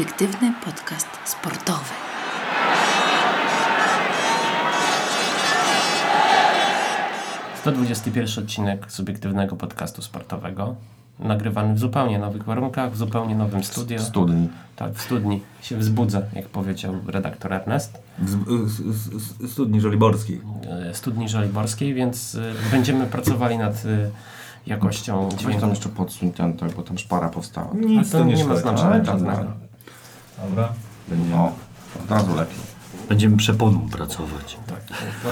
subiektywny podcast sportowy. To 21 odcinek subiektywnego podcastu sportowego. Nagrywany w zupełnie nowych warunkach, w zupełnie nowym studio. Studni. Tak, w studni się wzbudza, jak powiedział redaktor Ernest. W studni żoliborskiej. e, Studni Żoliborskiej, więc e, będziemy pracowali nad e, jakością Weź dźwięku. tam jeszcze podsuń ten, tak, bo tam szpara powstała. Nic to to nie nie ma znaczenia. Dobra. Dobra. O, od razu lepiej. Będziemy przeponą pracować.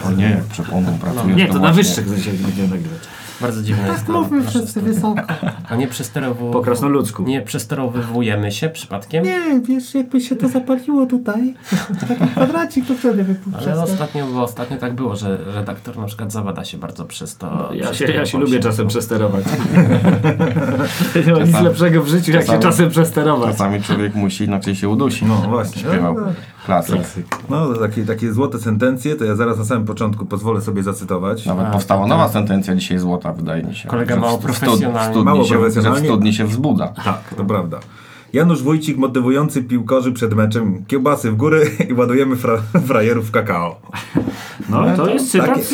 O nie, jak przeponą pracujesz. Nie, to na właśnie- wyższych dzisiaj będziemy nagrywać. Bardzo dziwne jest to. Mówmy wszyscy wysoko. A nie przesterowo... Po krasnoludzku. Nie przesterowywujemy się przypadkiem? Nie, wiesz, jakby się to zapaliło tutaj, taki kwadracik, to wtedy wypuszcza. Ale ostatnio, bo ostatnio tak było, że redaktor na przykład zawada się bardzo przez to. Ja przez się, ja się lubię czasem przesterować. nie ma nic Czasami- lepszego w życiu, jak się czasami- czasem przesterować. Czasami człowiek musi, inaczej się udusi. No właśnie. Śpiewał. Klasyk. No, to takie, takie złote sentencje, to ja zaraz na samym początku pozwolę sobie zacytować. Nawet A, powstała tak, nowa tak. sentencja dzisiaj złota, wydaje mi się. Kolega mało profesjonalnie. Studni, Mało się, że w profesjonalnie. studni się wzbudza. Tak, to prawda. Janusz Wójcik motywujący piłkarzy przed meczem kiełbasy w górę i ładujemy fra frajerów w kakao. No, to jest cytat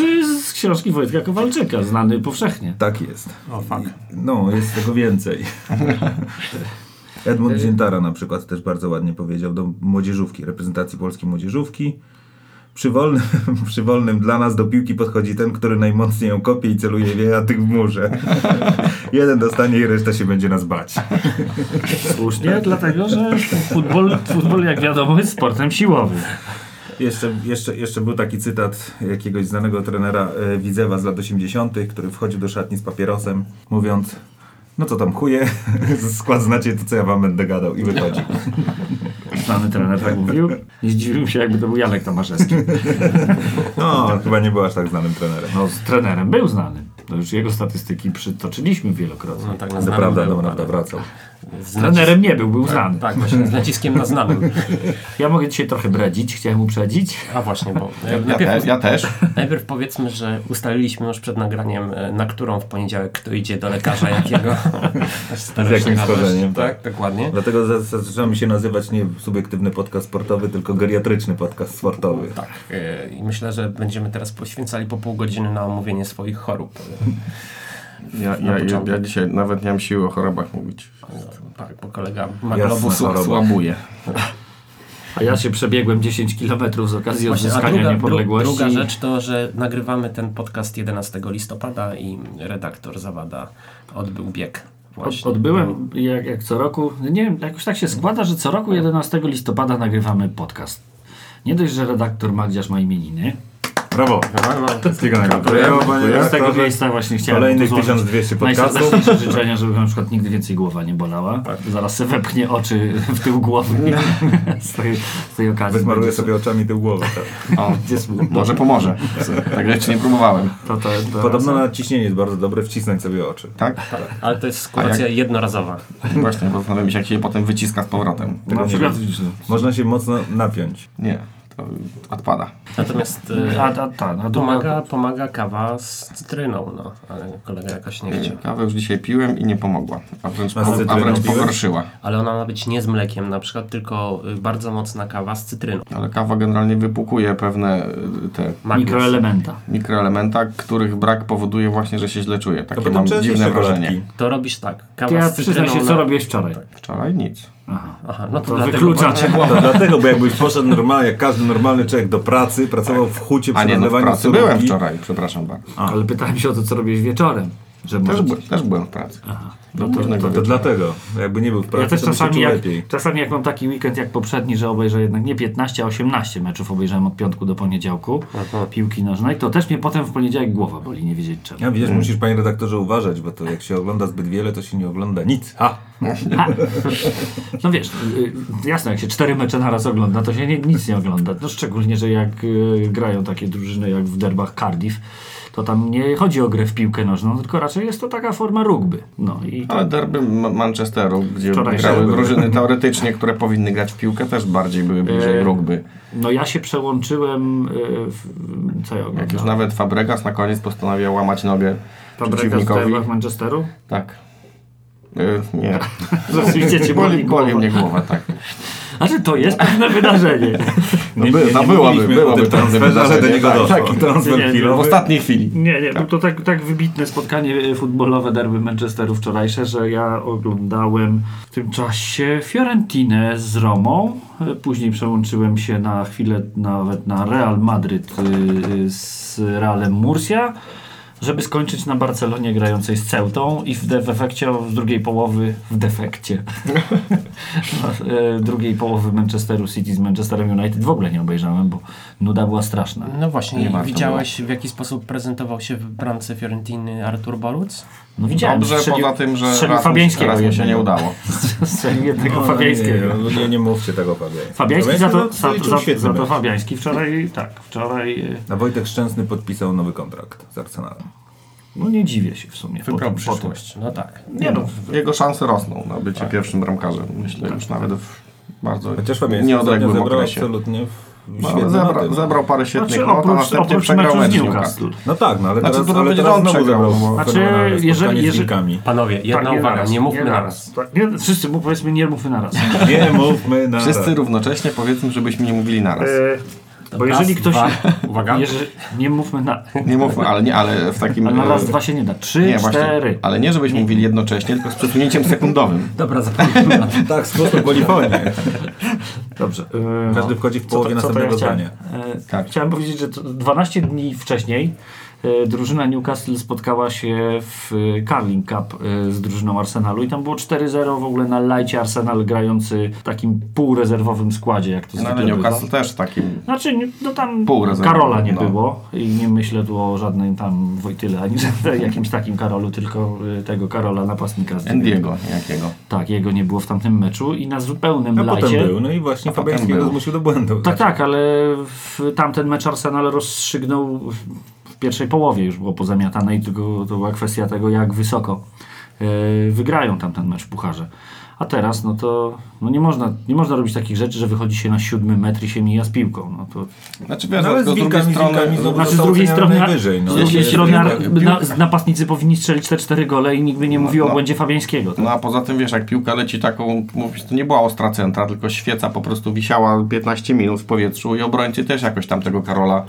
z książki Wojtka Kowalczyka, znany powszechnie. Tak jest. O fuck. No, jest tego więcej. Edmund Ziętara na przykład też bardzo ładnie powiedział do młodzieżówki, reprezentacji polskiej młodzieżówki. Przy wolnym, przy wolnym dla nas do piłki podchodzi ten, który najmocniej ją kopie i celuje wieja tych w murze. Jeden dostanie i reszta się będzie nas bać. Słusznie, dlatego że futbol, futbol, jak wiadomo, jest sportem siłowym. Jeszcze, jeszcze, jeszcze był taki cytat jakiegoś znanego trenera e, Widzewa z lat 80., który wchodził do szatni z papierosem, mówiąc no co tam chuje, skład znacie to co ja wam będę gadał i wychodzi. Znany trener tak mówił. Nie zdziwiłem się, jakby to był Janek Tomaszewski. No, chyba nie był aż tak znanym trenerem. No, z trenerem był znany. To już jego statystyki przytoczyliśmy wielokrotnie. No tak, na To znanym prawda, był, to ale prawda, wracał. Z Trenerem nie był, był znany. Tak, właśnie, z naciskiem na znanym. Ja mogę dzisiaj trochę bredzić, chciałem uprzedzić. A właśnie, bo Ja, najpierw, te, ja też. najpierw powiedzmy, że ustaliliśmy już przed nagraniem, e, na którą w poniedziałek kto idzie do lekarza jakiego. Z jakim schorzeniem, Tak, dokładnie. Dlatego za- za- zaczynamy się nazywać nie subiektywny podcast sportowy, tylko geriatryczny podcast sportowy. Tak, e, i myślę, że będziemy teraz poświęcali po pół godziny na omówienie swoich chorób. Ja, ja, ja, ja dzisiaj nawet nie mam siły o chorobach mówić. Tak, bo kolega ma Jasne. globus choroba. Słabuję. A ja się przebiegłem 10 km z okazji Właśnie, odzyskania druga, dru, niepodległości. druga rzecz to, że nagrywamy ten podcast 11 listopada i redaktor Zawada odbył bieg. Właśnie. odbyłem jak, jak co roku, nie wiem, jakoś tak się składa, że co roku 11 listopada nagrywamy podcast. Nie dość, że redaktor Magdziarz ma imieniny. Brawo! Wszystkiego najlepszego, Z tego miejsca właśnie chciałem Kolejnych mu złożyć 1200 podcastów. Najserdeczniejsze życzenia, żeby na przykład nigdy więcej głowa nie bolała. Zaraz se wepchnie oczy w tył głowy z tej, z tej okazji. Wysmaruję sobie oczami tył głowy. Tak. O, może pomoże. Tak jeszcze nie próbowałem. To, to, to Podobno na ciśnienie jest bardzo dobre, wcisnąć sobie oczy. Tak? Ale to jest skuracja jednorazowa. Właśnie, bo zastanawiam się, jak się je potem wyciska z powrotem. Tego na nie przykład no. Można się mocno napiąć. Nie, to odpada. Natomiast e, A, a, ta, a pomaga, pomaga kawa z cytryną, no, ale kolega jakoś nie chciał. Kawę już dzisiaj piłem i nie pomogła. A wręcz, A po, a wręcz pogorszyła. Ale ona ma być nie z mlekiem na przykład, tylko y, bardzo mocna kawa z cytryną. Ale kawa generalnie wypłukuje pewne y, te mikroelementa. mikroelementa, których brak powoduje właśnie, że się źle czuję. To Takie potem mam dziwne wrażenie. To robisz tak. Kawa Ty ja z cytryną. się, co na- robiłeś wczoraj. Wczoraj nic. Aha. Aha, no to, To dlatego wykluczacie. To dlatego, bo jakbyś poszedł normalnie, jak każdy normalny człowiek do pracy, pracował w hucie A przy nie, no w pracy surówki. byłem wczoraj, przepraszam bardzo. Ale pytałem się o to, co robiłeś wieczorem. Że Też, może... by, też byłem w pracy. No to, To, to wieczoru. dlatego. Jakby nie był w pracy, Ja też to by się czasami czuł jak, lepiej. czasami jak mam taki weekend jak poprzedni, że obejrzę jednak nie 15, a 18 meczów obejrzałem od piątku do poniedziałku piłki nożnej, to też mnie potem w poniedziałek głowa boli, nie wiedzieć czemu. Ja widzisz, musisz panie redaktorze uważać, bo to jak się ogląda zbyt wiele, to się nie ogląda nic. Ha! Ha! No wiesz, y, jasne, jak się cztery mecze naraz ogląda, to się nie, nic nie ogląda. No szczególnie, że jak y, grają takie drużyny jak w derbach Cardiff, to tam nie chodzi o grę w piłkę nożną, tylko raczej jest to taka forma rugby. No i to, Ale derby Ma- Manchesteru, gdzie Wczoraj grały drużyny teoretycznie, które powinny grać w piłkę, też bardziej były bliżej E, rugby. no ja się przełączyłem, y, w, co ja Jak już nawet Fabregas na koniec postanowił łamać nogę Fabregas w Manchesteru? Tak. Y, nie. Rzeczywiście cię Boli, boli boli mnie głowa, tak. Znaczy, to jest pewne wydarzenie. No by, no byłaby, mówiliśmy o byłaby tym transferze, do wydarzenie, niego tak, doszło. tak. Transfer Nie, nie, W ostatniej chwili. Nie, nie, był to tak, tak wybitne spotkanie e, futbolowe derby Manchesteru wczorajsze, że ja oglądałem w tym czasie Fiorentinę z Romą. E, Później przełączyłem się na chwilę nawet na Real Madryt y, z Realem Murcia, żeby skończyć na Barcelonie grającej z Ceutą i w, de, w efekcie z drugiej połowy w defekcie no, e, drugiej połowy Manchesteru City z Manchesterem United w ogóle nie obejrzałem, bo nuda była straszna. No właśnie, widziałeś w jaki sposób prezentował się w bramce Fiorentiny Artur Boruc? No widziałem, Dobrze, strzelił- poza tym, że strzelił raz, Fabiańskiego raz mu się nie udało. Strzelił jednego No, Fabiańskiego. Nie, nie, nie mówcie tego Fabiańskiego. Fabiański za to, Fabiański za, zaliczył za, za to. Fabiański wczoraj, tak, wczoraj, y, A Wojtek Szczęsny podpisał nowy kontrakt z Arsenalem. No nie dziwię się w sumie. po Wybrał po przyszłość. No tak. Nie no, Jego szanse rosną na bycie pierwszym bramkarzem. Myślę już nawet w bardzo Chociaż nieodległym okresie. absolutnie w- No, noty, no. zebrał parę świetnych znaczy, not, a oprócz, następnie oprócz przegrał mecz z Newcastle. No tak, no ale Znaczy, teraz, to ale będzie teraz on znowu przegrał, Znaczy, jeżeli- jeżeli-. Panowie, jedna Tak, nie uwaga, nie mówmy nie naraz. Tak, nie, wszyscy powiedzmy nie mówmy naraz. Nie mówmy na Wszyscy równocześnie powiedzmy, żebyśmy nie mówili naraz. Bo Raz, jeżeli ktoś... dwa, uwaga. Jeżeli, nie mówmy na... Nie mówmy, ale nie, ale w takim... Ale na raz, dwa się nie da. Trzy, Nie, właśnie, cztery. ale nie żebyśmy mówili jednocześnie, tylko z przesunięciem sekundowym. Dobra, tym. Tak, sposób polifonie. Dobrze. e, Każdy wchodzi w połowie co to- co następnego chciałem? zdania. E, Tak. Chciałem powiedzieć, że to 12 dni wcześniej drużyna Newcastle spotkała się w e, Carling Cup e, z drużyną Arsenalu i tam było 4-0 w ogóle na lajcie Arsenal grający w takim półrezerwowym składzie, jak to No, zwykle ale bywa. Newcastle też w takim... Znaczy, no tam Karola nie no. było i nie myślę tu o żadnym tam Wojtyle, ani jakimś takim Karolu, tylko e, tego Karola napastnika. z Endiego jakiego. Tak, jego nie było w tamtym meczu i na zupełnym A lajcie... potem był, no i właśnie Fabiańskiego zmusił do błędu. Tak, tak, ale w tamten mecz Arsenal rozstrzygnął pierwszej połowie już było pozamiatane i tylko to była kwestia tego, jak wysoko e, wygrają tamten mecz w Pucharze. A teraz, no to no nie, można, nie można robić takich rzeczy, że wychodzi się na siódmy metr i się mija z piłką. No to, Znaczy wiesz, No, ale z z drugiej strony... Znowu znaczy z został drugiej strony, najwyżej. No. z drugiej strony na, napastnicy powinni strzelić te cztery gole i nikt by nie mówił o no. błędzie Fabiańskiego. Tak? No a poza tym wiesz, jak piłka leci taką, mówisz, to nie była ostra centra, tylko świeca po prostu wisiała 15 minut w powietrzu i obrońcy też jakoś tam tego Karola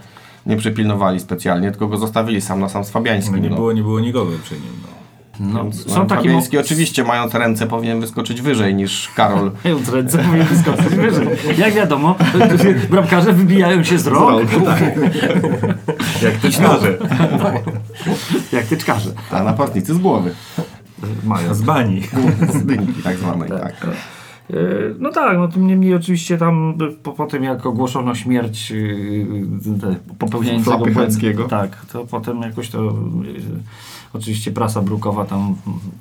nie przypilnowali specjalnie, tylko go zostawili sam na sam z No Fabiańskim. nie no. było, nie było nikogo przy nim. No. No, Więc, są no, takie mo- Fabiański oczywiście mając ręce powinien wyskoczyć wyżej niż Karol. Mając ręce powinien wyskoczyć wyżej. Jak wiadomo, bramkarze wybijają się z rąk, Jak tyczkarze. jak tyczkarze. A napastnicy z głowy. Mają. Z bani. Z dynki tak zwanej, tak. E, No tak, no to niemniej oczywiście tam e, po, po tym jak ogłoszono śmierć e, te, popełniającego błędu, tak, to potem jakoś to e, oczywiście prasa brukowa tam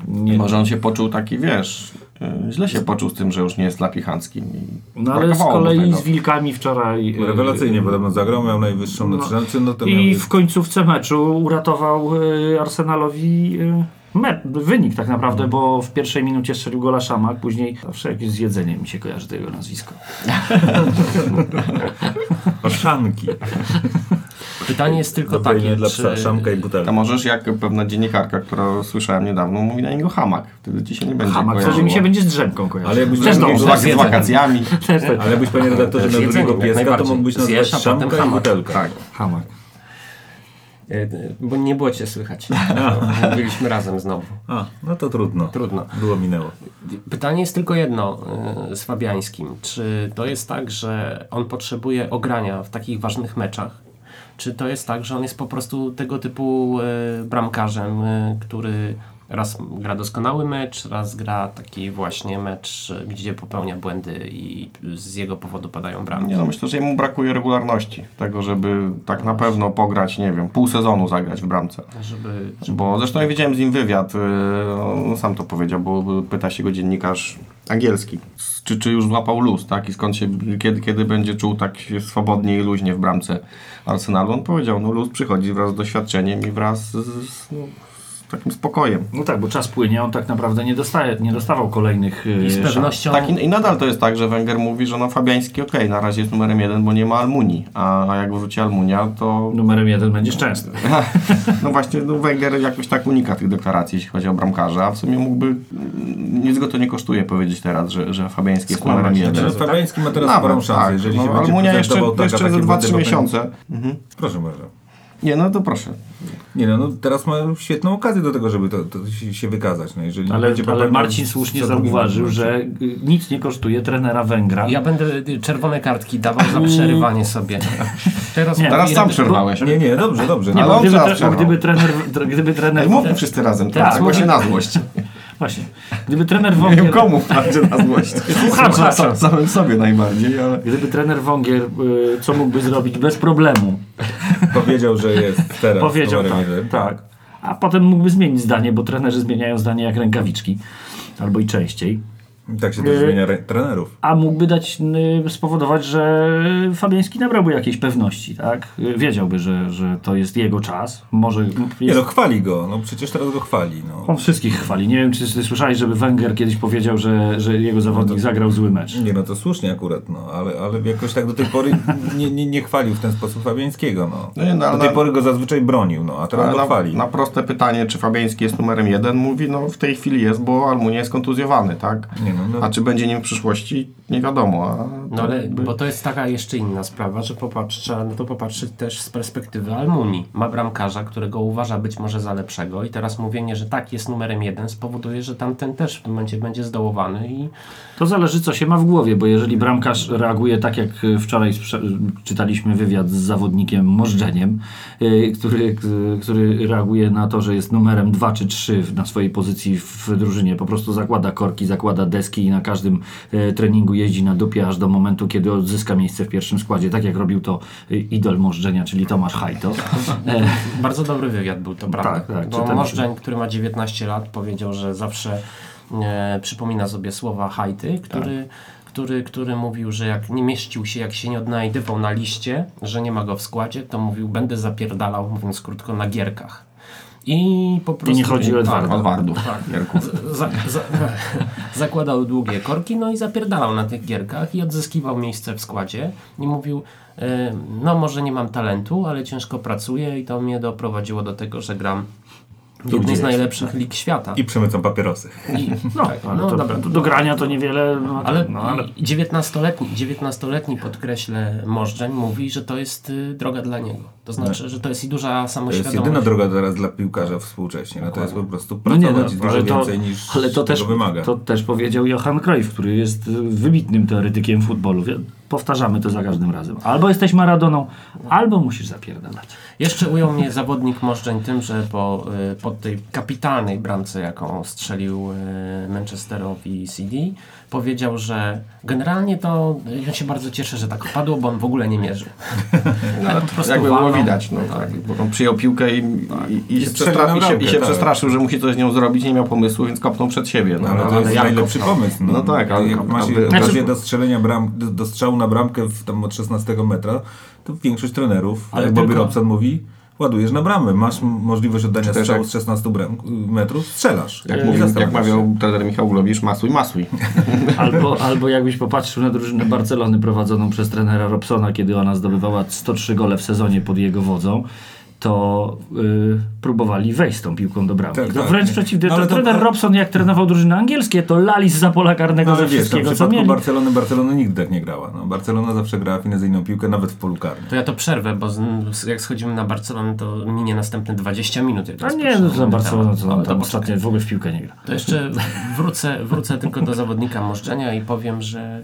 nie... Może on się poczuł taki, wiesz, y, źle się poczuł z tym, że już nie jest Lapichanckim. i No ale z kolei z Wilkami wczoraj... e, Rewelacyjnie podobno zagrał, miał najwyższą no, znaczy, no to I miał... w końcówce meczu uratował e, Arsenalowi e, me- wynik tak naprawdę, bo w pierwszej minucie strzelił gola Szamak, później zawsze jakieś z jedzeniem mi się kojarzy tego nazwisko. Oszanki. Pytanie jest tylko Dobre takie, dla czy... psa, szamka i A butelka. możesz jak pewna dziennikarka, którą słyszałem niedawno, mówi na niego hamak. Wtedy ci się nie będzie Hamak, kojarzyło. wtedy mi się będzie z drzemką kojarzył. Ale jakbyś Też dobrze. z, wakacjami. Też. Ale jakbyś panie redaktorze miał drugiego pieska, to mógłbyś nazwać szamka i hamak. butelka. Tak. Hamak. E, Bo nie było cię słychać. Byliśmy razem znowu. A, no to trudno. Trudno. Było minęło. Pytanie jest tylko jedno e, z Fabiańskim. Czy to jest tak, że on potrzebuje ogrania w takich ważnych meczach? Czy to jest tak, że on jest po prostu tego typu e, bramkarzem, który raz gra doskonały mecz, raz gra taki właśnie mecz, gdzie popełnia błędy i z jego powodu padają bramki? Nie no, myślę, że jemu brakuje regularności. Tego, żeby tak na pewno pograć, nie wiem, pół sezonu zagrać w bramce. Żeby, Bo zresztą ja widziałem z nim wywiad, yy, on sam to powiedział, bo pyta się go dziennikarz angielski, czy, czy już złapał luz, tak? I skąd się, kiedy, kiedy będzie czuł tak swobodnie i luźnie w bramce Arsenalu. On powiedział, no luz przychodzi wraz z doświadczeniem i wraz z, z, no, z takim spokojem. No tak, bo czas płynie, on tak naprawdę nie, dostaje, nie dostawał kolejnych I z pewnością... Tak, i, i nadal to jest tak, że Węgier mówi, że no Fabiański okej, na razie jest numerem jeden, bo nie ma Almunii, a, a jak wróci Almunia, to Numerem jeden będzie szczęsny. no właśnie no Węgier jakoś tak unika tych deklaracji, jeśli chodzi o bramkarza, a w sumie mógłby, nic go to nie kosztuje powiedzieć teraz, że, że Fabiański jest Skłamać. numerem Znaczy, jeden. że Fabiański ma teraz Nawet, sporą szansę, tak. jeżeli no, się będzie Almunia jeszcze, tak, jeszcze a ze takie 2-3 błędy miesiące. Proszę bardzo. Nie, no to proszę. Nie no, no, teraz ma świetną okazję do tego, żeby to, to się, wykazać. No, jeżeli Ale, będzie ale Marcin słusznie zauważył, że y, nic nie kosztuje trenera Węgra. Ja będę y, czerwone kartki dawał za przerywanie sobie. Teraz, Nie, Teraz sam przerwałeś. Nie, nie, dobrze, dobrze. Nie, Ale bo on gdyby, gdyby trener, tr- gdyby trener mówmy wszyscy razem, Teraz tak, właśnie mówię- na złość. Właśnie, gdyby trener Nie Wągier, wiem komu wprawdzie na złość. Słuchacza. Sam- Samym sobie najbardziej, ale... gdyby trener Wągier, y, co mógłby zrobić bez problemu, Powiedział, że jest teraz powiedział tak, tak, a potem mógłby zmienić zdanie, bo trenerzy zmieniają zdanie jak rękawiczki, albo i częściej. I Tak się też Yy. zmienia re- trenerów. A mógłby dać, y, spowodować, że Fabiański nabrałby jakiejś pewności, tak? Y, Wiedziałby, że, że to jest jego czas. Może Nie jest, no, chwali go. No przecież teraz go chwali. No. on wszystkich chwali. Nie wiem, czy ty słyszałeś, żeby Wenger kiedyś powiedział, że, że jego zawodnik zagrał zły mecz. Nie no, to słusznie akurat, no, ale, ale jakoś tak do tej pory nie, nie, nie chwalił w ten sposób Fabiańskiego, no. No nie, no, do tej na- pory go zazwyczaj bronił, no, a teraz go na, chwali. na proste pytanie, czy Fabiański jest numerem jeden, mówi, no w tej chwili jest, bo Almunia jest kontuzjowany, tak? Nie no. A czy będzie nim w przyszłości, nie wiadomo. No ale, jakby- bo to jest taka jeszcze inna sprawa, że popatrz, trzeba na to popatrzeć też z perspektywy Almunii. Ma bramkarza, którego uważa być może za lepszego i teraz mówienie, że tak jest numerem jeden spowoduje, że tamten też w tym momencie będzie zdołowany i To zależy, co się ma w głowie, bo jeżeli bramkarz reaguje tak, jak y, wczoraj czytaliśmy wywiad z zawodnikiem Możdżeniem, y, który, y, który reaguje na to, że jest numerem 2 czy 3 w- na swojej pozycji w drużynie. Po prostu zakłada korki, zakłada deski i na każdym treningu jeździ na dupie aż do momentu, kiedy odzyska miejsce w pierwszym składzie. Tak jak robił to idol Możdżenia, czyli Tomasz Hajto. E, bardzo dobry wywiad był, to prawda. Tak, tak, bo. Możdżeń, który ma 19 lat, powiedział, że zawsze e, przypomina sobie słowa Hajty, który, który, który mówił, że jak nie mieścił się, jak się nie odnajdywał na liście, że nie ma go w składzie, to mówił, będę zapierdalał, mówiąc krótko, na gierkach. I po prostu... nie chodzi o Edwarda. Edwardów. za, za, zakładał długie korki, no i zapierdalał na tych gierkach i odzyskiwał miejsce w składzie i mówił, e, no może nie mam talentu, ale ciężko pracuję i to mnie doprowadziło do tego, że gram jednej z najlepszych lig świata. I przemycą papierosy. I, no, tak, ale no to, dobra. do grania to niewiele. No, Ale, no, ale 19-letni, 19-letni podkreślę Możdżeń mówi, że to jest y, droga dla niego. To znaczy, że to jest i duża To jest samoświadomość. jedyna droga teraz dla piłkarza współcześnie. No to jest po prostu No nie, pracować no, dużo to, więcej niż ale to tego też, wymaga. to też powiedział Johan Cruyff, który jest y, wybitnym teoretykiem futbolu. Powtarzamy to za każdym razem. Albo jesteś Maradoną, albo musisz zapierdalać. Jeszcze ujął mnie zawodnik Możdżeń tym, że po, y, po tej kapitalnej bramce, jaką strzelił y, Manchesterowi CD, powiedział, że generalnie to on się bardzo cieszy, że tak padło, bo on w ogóle nie mierzył. Ale po prostu Jakby było widać, no tak. Bo on przyjął piłkę i, i, i, na i, się, bramkę, i się tak. przestraszył, że musi coś z nią zrobić, nie miał pomysłu, więc kopnął przed siebie. No, No, ale to jest jak najlepszy kopnął? pomysł. No, No tak, ale- jak masz Znaczy- do strzelenia bram, do, do strzału na bramkę w, tam od 16 metra, to większość trenerów, Ale jak Bobby Robson mówi, ładujesz na bramę, masz możliwość oddania strzału jak- z 16 bram, metrów, strzelasz. Jak, mówił, jak mawiał trener Michał Globisz, masuj, masuj. Albo, albo jakbyś popatrzył na drużynę Barcelony prowadzoną przez trenera Robsona, kiedy ona zdobywała 103 gole w sezonie pod jego wodzą, to y, próbowali wejść z tą piłką do bramki. Tak, to tak. wręcz przeciwnie. No, ale to- trener Robson, jak trenował drużyny angielskie, to lali z pola karnego No, ze wiesz, w wszystkiego, co przypadku mieli. Barcelony, Barcelona nigdy tak nie grała. No, Barcelona zawsze grała finezyjną piłkę, nawet w polu karnym. To ja to przerwę, bo z, jak schodzimy na Barcelonę, to minie następne 20 minut. jak A nie, no to Ale tam, to tam ostatnio w ogóle w piłkę nie gra. To jeszcze wrócę, wrócę tylko do zawodnika Możdżenia i powiem, że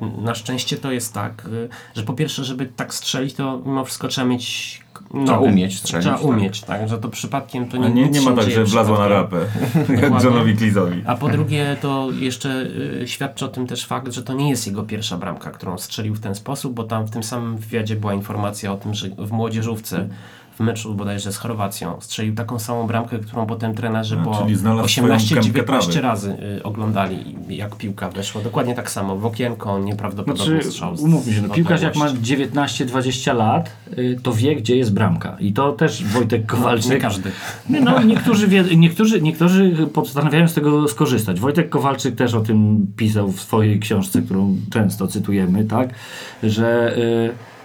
yy, na szczęście to jest tak, yy, że po pierwsze, żeby tak strzelić, to mimo wszystko trzeba mieć Trzeba nogę. umieć strzelić. Trzeba tak. umieć, tak, że to przypadkiem to nie, nie, nie ma tak, że wlazła na rapę, jak. Johnowi Klizowi. A po drugie, to jeszcze y, świadczy o tym też fakt, że to nie jest jego pierwsza bramka, którą strzelił w ten sposób, bo tam w tym samym wywiadzie była informacja o tym, że w młodzieżówce w meczu bodajże z Chorwacją. Strzelił taką samą bramkę, którą potem trenerzy A, po czyli znalazł swoją kępkę 18-19 trawy. razy y, oglądali, jak piłka weszła. Dokładnie tak samo, w okienko, nieprawdopodobny Znaczy, strzał. z- umówmy się, no, piłkarz jak ma odległości. 19-20 lat, y, to wie, gdzie jest bramka. I to też Wojtek Kowalczyk... Nie każdy. Nie, No, niektórzy, wie, niektórzy, niektórzy postanawiają z tego skorzystać. Wojtek Kowalczyk też o tym pisał w swojej książce, którą często cytujemy, tak, że y,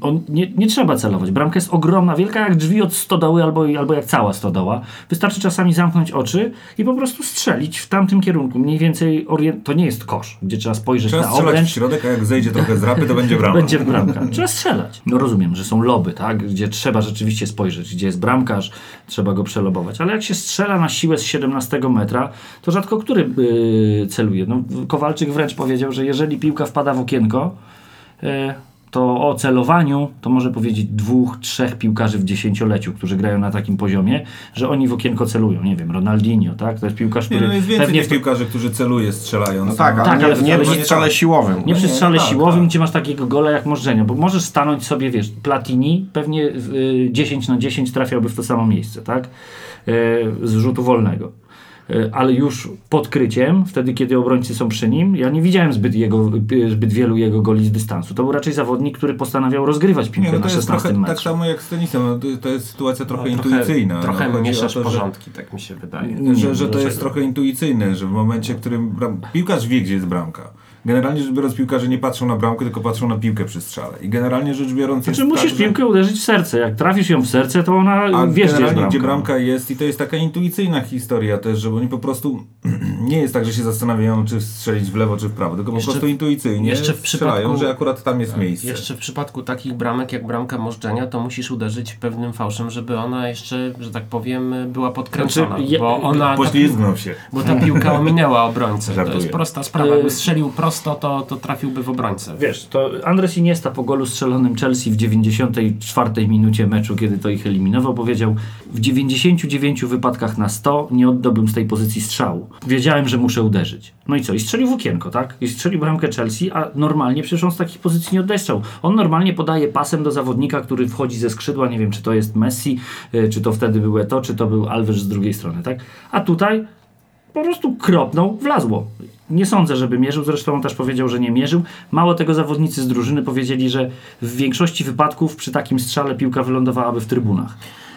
on, nie, nie trzeba celować. Bramka jest ogromna, wielka jak drzwi od stodoły albo, albo jak cała stodoła. Wystarczy czasami zamknąć oczy i po prostu strzelić w tamtym kierunku. Mniej więcej orient... to nie jest kosz, gdzie trzeba spojrzeć Trzeba na strzelać w obręcz. środek, a jak zejdzie trochę z rapy, to będzie brama. Będzie bramka. Trzeba strzelać. No rozumiem, że są loby, tak? Gdzie trzeba rzeczywiście spojrzeć, gdzie jest bramkarz, trzeba go przelobować. Ale jak się strzela na siłę z 17 metra, to rzadko który yy, celuje. No, Kowalczyk wręcz powiedział, że jeżeli piłka wpada w okienko, yy, to o celowaniu to może powiedzieć dwóch, trzech piłkarzy w dziesięcioleciu, którzy grają na takim poziomie, że oni w okienko celują. Nie wiem, Ronaldinho, tak? To jest piłkarz, Nie, który no jest więcej pewnie piłkarzy, którzy celuje strzelając. No tak, ale Tak, nie, ale nie przy nie strzale tak. siłowym. Nie przy nie, strzale no tak, siłowym, tak. gdzie masz takiego gola jak możenia, bo możesz stanąć sobie, wiesz, Platini pewnie y, 10 na 10 trafiałby w to samo miejsce, tak? Y, z rzutu wolnego. Y, Ale już pod kryciem, wtedy kiedy obrońcy są przy nim, ja nie widziałem zbyt, jego, y, zbyt wielu jego goli z dystansu. To był raczej zawodnik, który postanawiał rozgrywać piłkę Nie, no na to jest 16 trochę metrze. tak samo jak z tenisem. No, to, jest sytuacja trochę No, intuicyjna. Trochę no, chodzi mieszasz to, że- porządki, tak mi się wydaje. że, że to jest trochę intuicyjne, że w momencie, w którym bram... piłkarz wie, gdzie jest bramka. Generalnie rzecz biorąc, piłkarze nie patrzą na bramkę, tylko patrzą na piłkę przy strzale. I generalnie rzecz biorąc. Znaczy musisz tak, że- piłkę uderzyć w serce. Jak trafisz ją w serce, to ona A wiesz, gdzie jest bramka. gdzie bramka jest i to jest taka intuicyjna historia też, że oni po prostu nie jest tak, że się zastanawiają, czy strzelić w lewo, czy w prawo, tylko Jeszcze- po prostu intuicyjnie jeszcze w strzelają, że akurat tam jest miejsce. Jeszcze w przypadku takich bramek jak bramka możdżenia, to musisz uderzyć pewnym fałszem, żeby ona jeszcze, że tak powiem, była podkręcona. Znaczy, je- bo ona. Poślizgnął się. Bo ta piłka ominęła obrońcę. To Żartuję. jest prosta sprawa. Jakby strzelił prosto, to, to trafiłby w obrońcę. Wiesz, to Andres Iniesta po golu strzelonym Chelsea w 94 minucie meczu, kiedy to ich eliminował, powiedział w 99 wypadkach na 100 nie oddałbym z tej pozycji strzału. Wiedziałem, że muszę uderzyć. No i co? I strzelił w okienko, tak? I strzelił bramkę Chelsea, a normalnie przecież on z takich pozycji nie oddaje strzału. On normalnie podaje pasem do zawodnika, który wchodzi ze skrzydła, nie wiem, czy to jest Messi, y, czy to wtedy był Eto, czy to był Alves z drugiej strony, tak? A tutaj po prostu kropnął, wlazło. Nie sądzę, żeby mierzył, zresztą on też powiedział, że nie mierzył. Mało tego zawodnicy z drużyny powiedzieli, że w większości wypadków przy takim strzale piłka wylądowałaby w trybunach.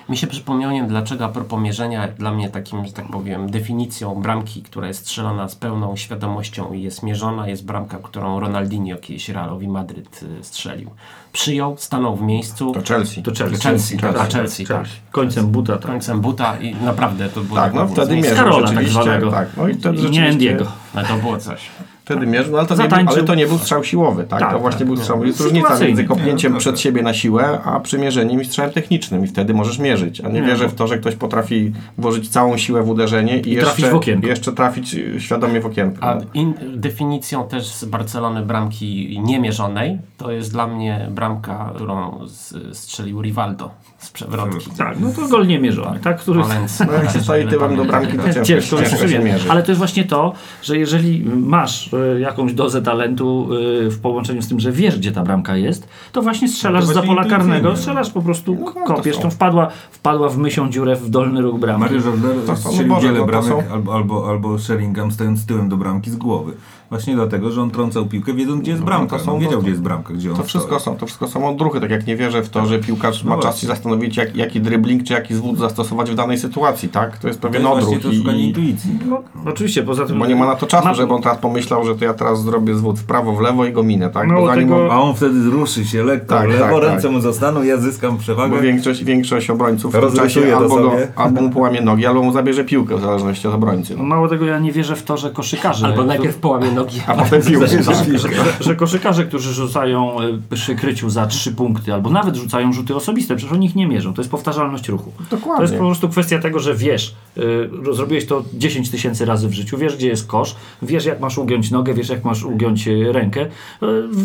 Mi się przypomniał, nie wiem dlaczego, a propos mierzenia, dla mnie takim, że tak powiem, definicją bramki, która jest strzelona z pełną świadomością i jest mierzona, jest bramka, którą Ronaldinho kiedyś Realowi Madryt y, strzelił. Przyjął, stanął w miejscu. To Chelsea. To Chelsea. Chelsea, tak, a Chelsea, tak. Końcem buta, tak. Końcem buta i naprawdę to było Tak, no to wtedy mierzył Karola tak zwanego. Tak, no i wtedy nie rzeczywiście- Endiego. Ale to było coś. Wtedy mierzył, no ale to, nie, był- ale to nie był strzał siłowy, tak? Tak, to właśnie tak, był no. strzał. Jest różnica między kopnięciem Nie, no przed tak. siebie na siłę, a przymierzeniem i strzałem technicznym i wtedy możesz mierzyć. A nie, Nie, wierzę w to, że ktoś potrafi włożyć całą siłę w uderzenie i, trafić jeszcze, w okienko. jeszcze trafić świadomie w okienko. A in, definicją też z Barcelony bramki niemierzonej to jest dla mnie bramka, którą z, strzelił Rivaldo z przewrotki. Tak, no to gol nie mierzony, tak? Który... No jak się stoi tyłem do bramki, to ciężko, Ciężko, ciężko się mierzy. Ale to jest właśnie to, że jeżeli masz y, jakąś dozę talentu y, w połączeniu z tym, że wiesz, gdzie ta bramka jest, to właśnie strzelasz No za pola karnego, strzelasz po prostu, No kopiesz, to tą wpadła, wpadła w mysią dziurę w dolny róg bramki. Mario Jordan strzelił wiele bramek albo, albo, albo Sheringham stojąc tyłem do bramki z głowy. Właśnie dlatego, że on trącał piłkę wiedząc, gdzie jest bramka. to są- no, wiedział, to- gdzie jest bramka, gdzie on To wszystko, stoi. są, to wszystko są odruchy, tak jak nie wierzę w to, że piłkarz No ma czas właśnie. się zastanowić, jak, jaki dribbling czy jaki zwód zastosować w danej sytuacji, tak? To jest To pewien jest właśnie odruch to szukanie i, intuicji. No, oczywiście, poza tym... bo nie ma na to czasu, Ma- żeby on teraz pomyślał, że to ja teraz zrobię zwód w prawo, w lewo i go minę, tak? Mało zanim tego- on, A on wtedy ruszy się lekko Tak, lewo, tak, ręce tak. mu zostaną, ja zyskam przewagę. bo większość, większość obrońców w czasie to albo, go, albo mu połamie nogi, albo mu zabierze piłkę, w zależności od obrońcy. No. Mało tego, ja nie wierzę w to, że koszykarze... Albo najpierw połamie nogi, A potem piłkę. że, że, że koszykarze, którzy rzucają y, przy kryciu za trzy punkty, albo nawet rzucają rzuty osobiste, przecież oni ich nie mierzą. To jest powtarzalność ruchu. Dokładnie. To jest po prostu kwestia tego, że wiesz, y, zrobiłeś to 10 tysięcy razy w życiu, wiesz, gdzie jest kosz, wiesz, jak masz ugiąć nogę, wiesz, jak masz ugiąć y, rękę, y,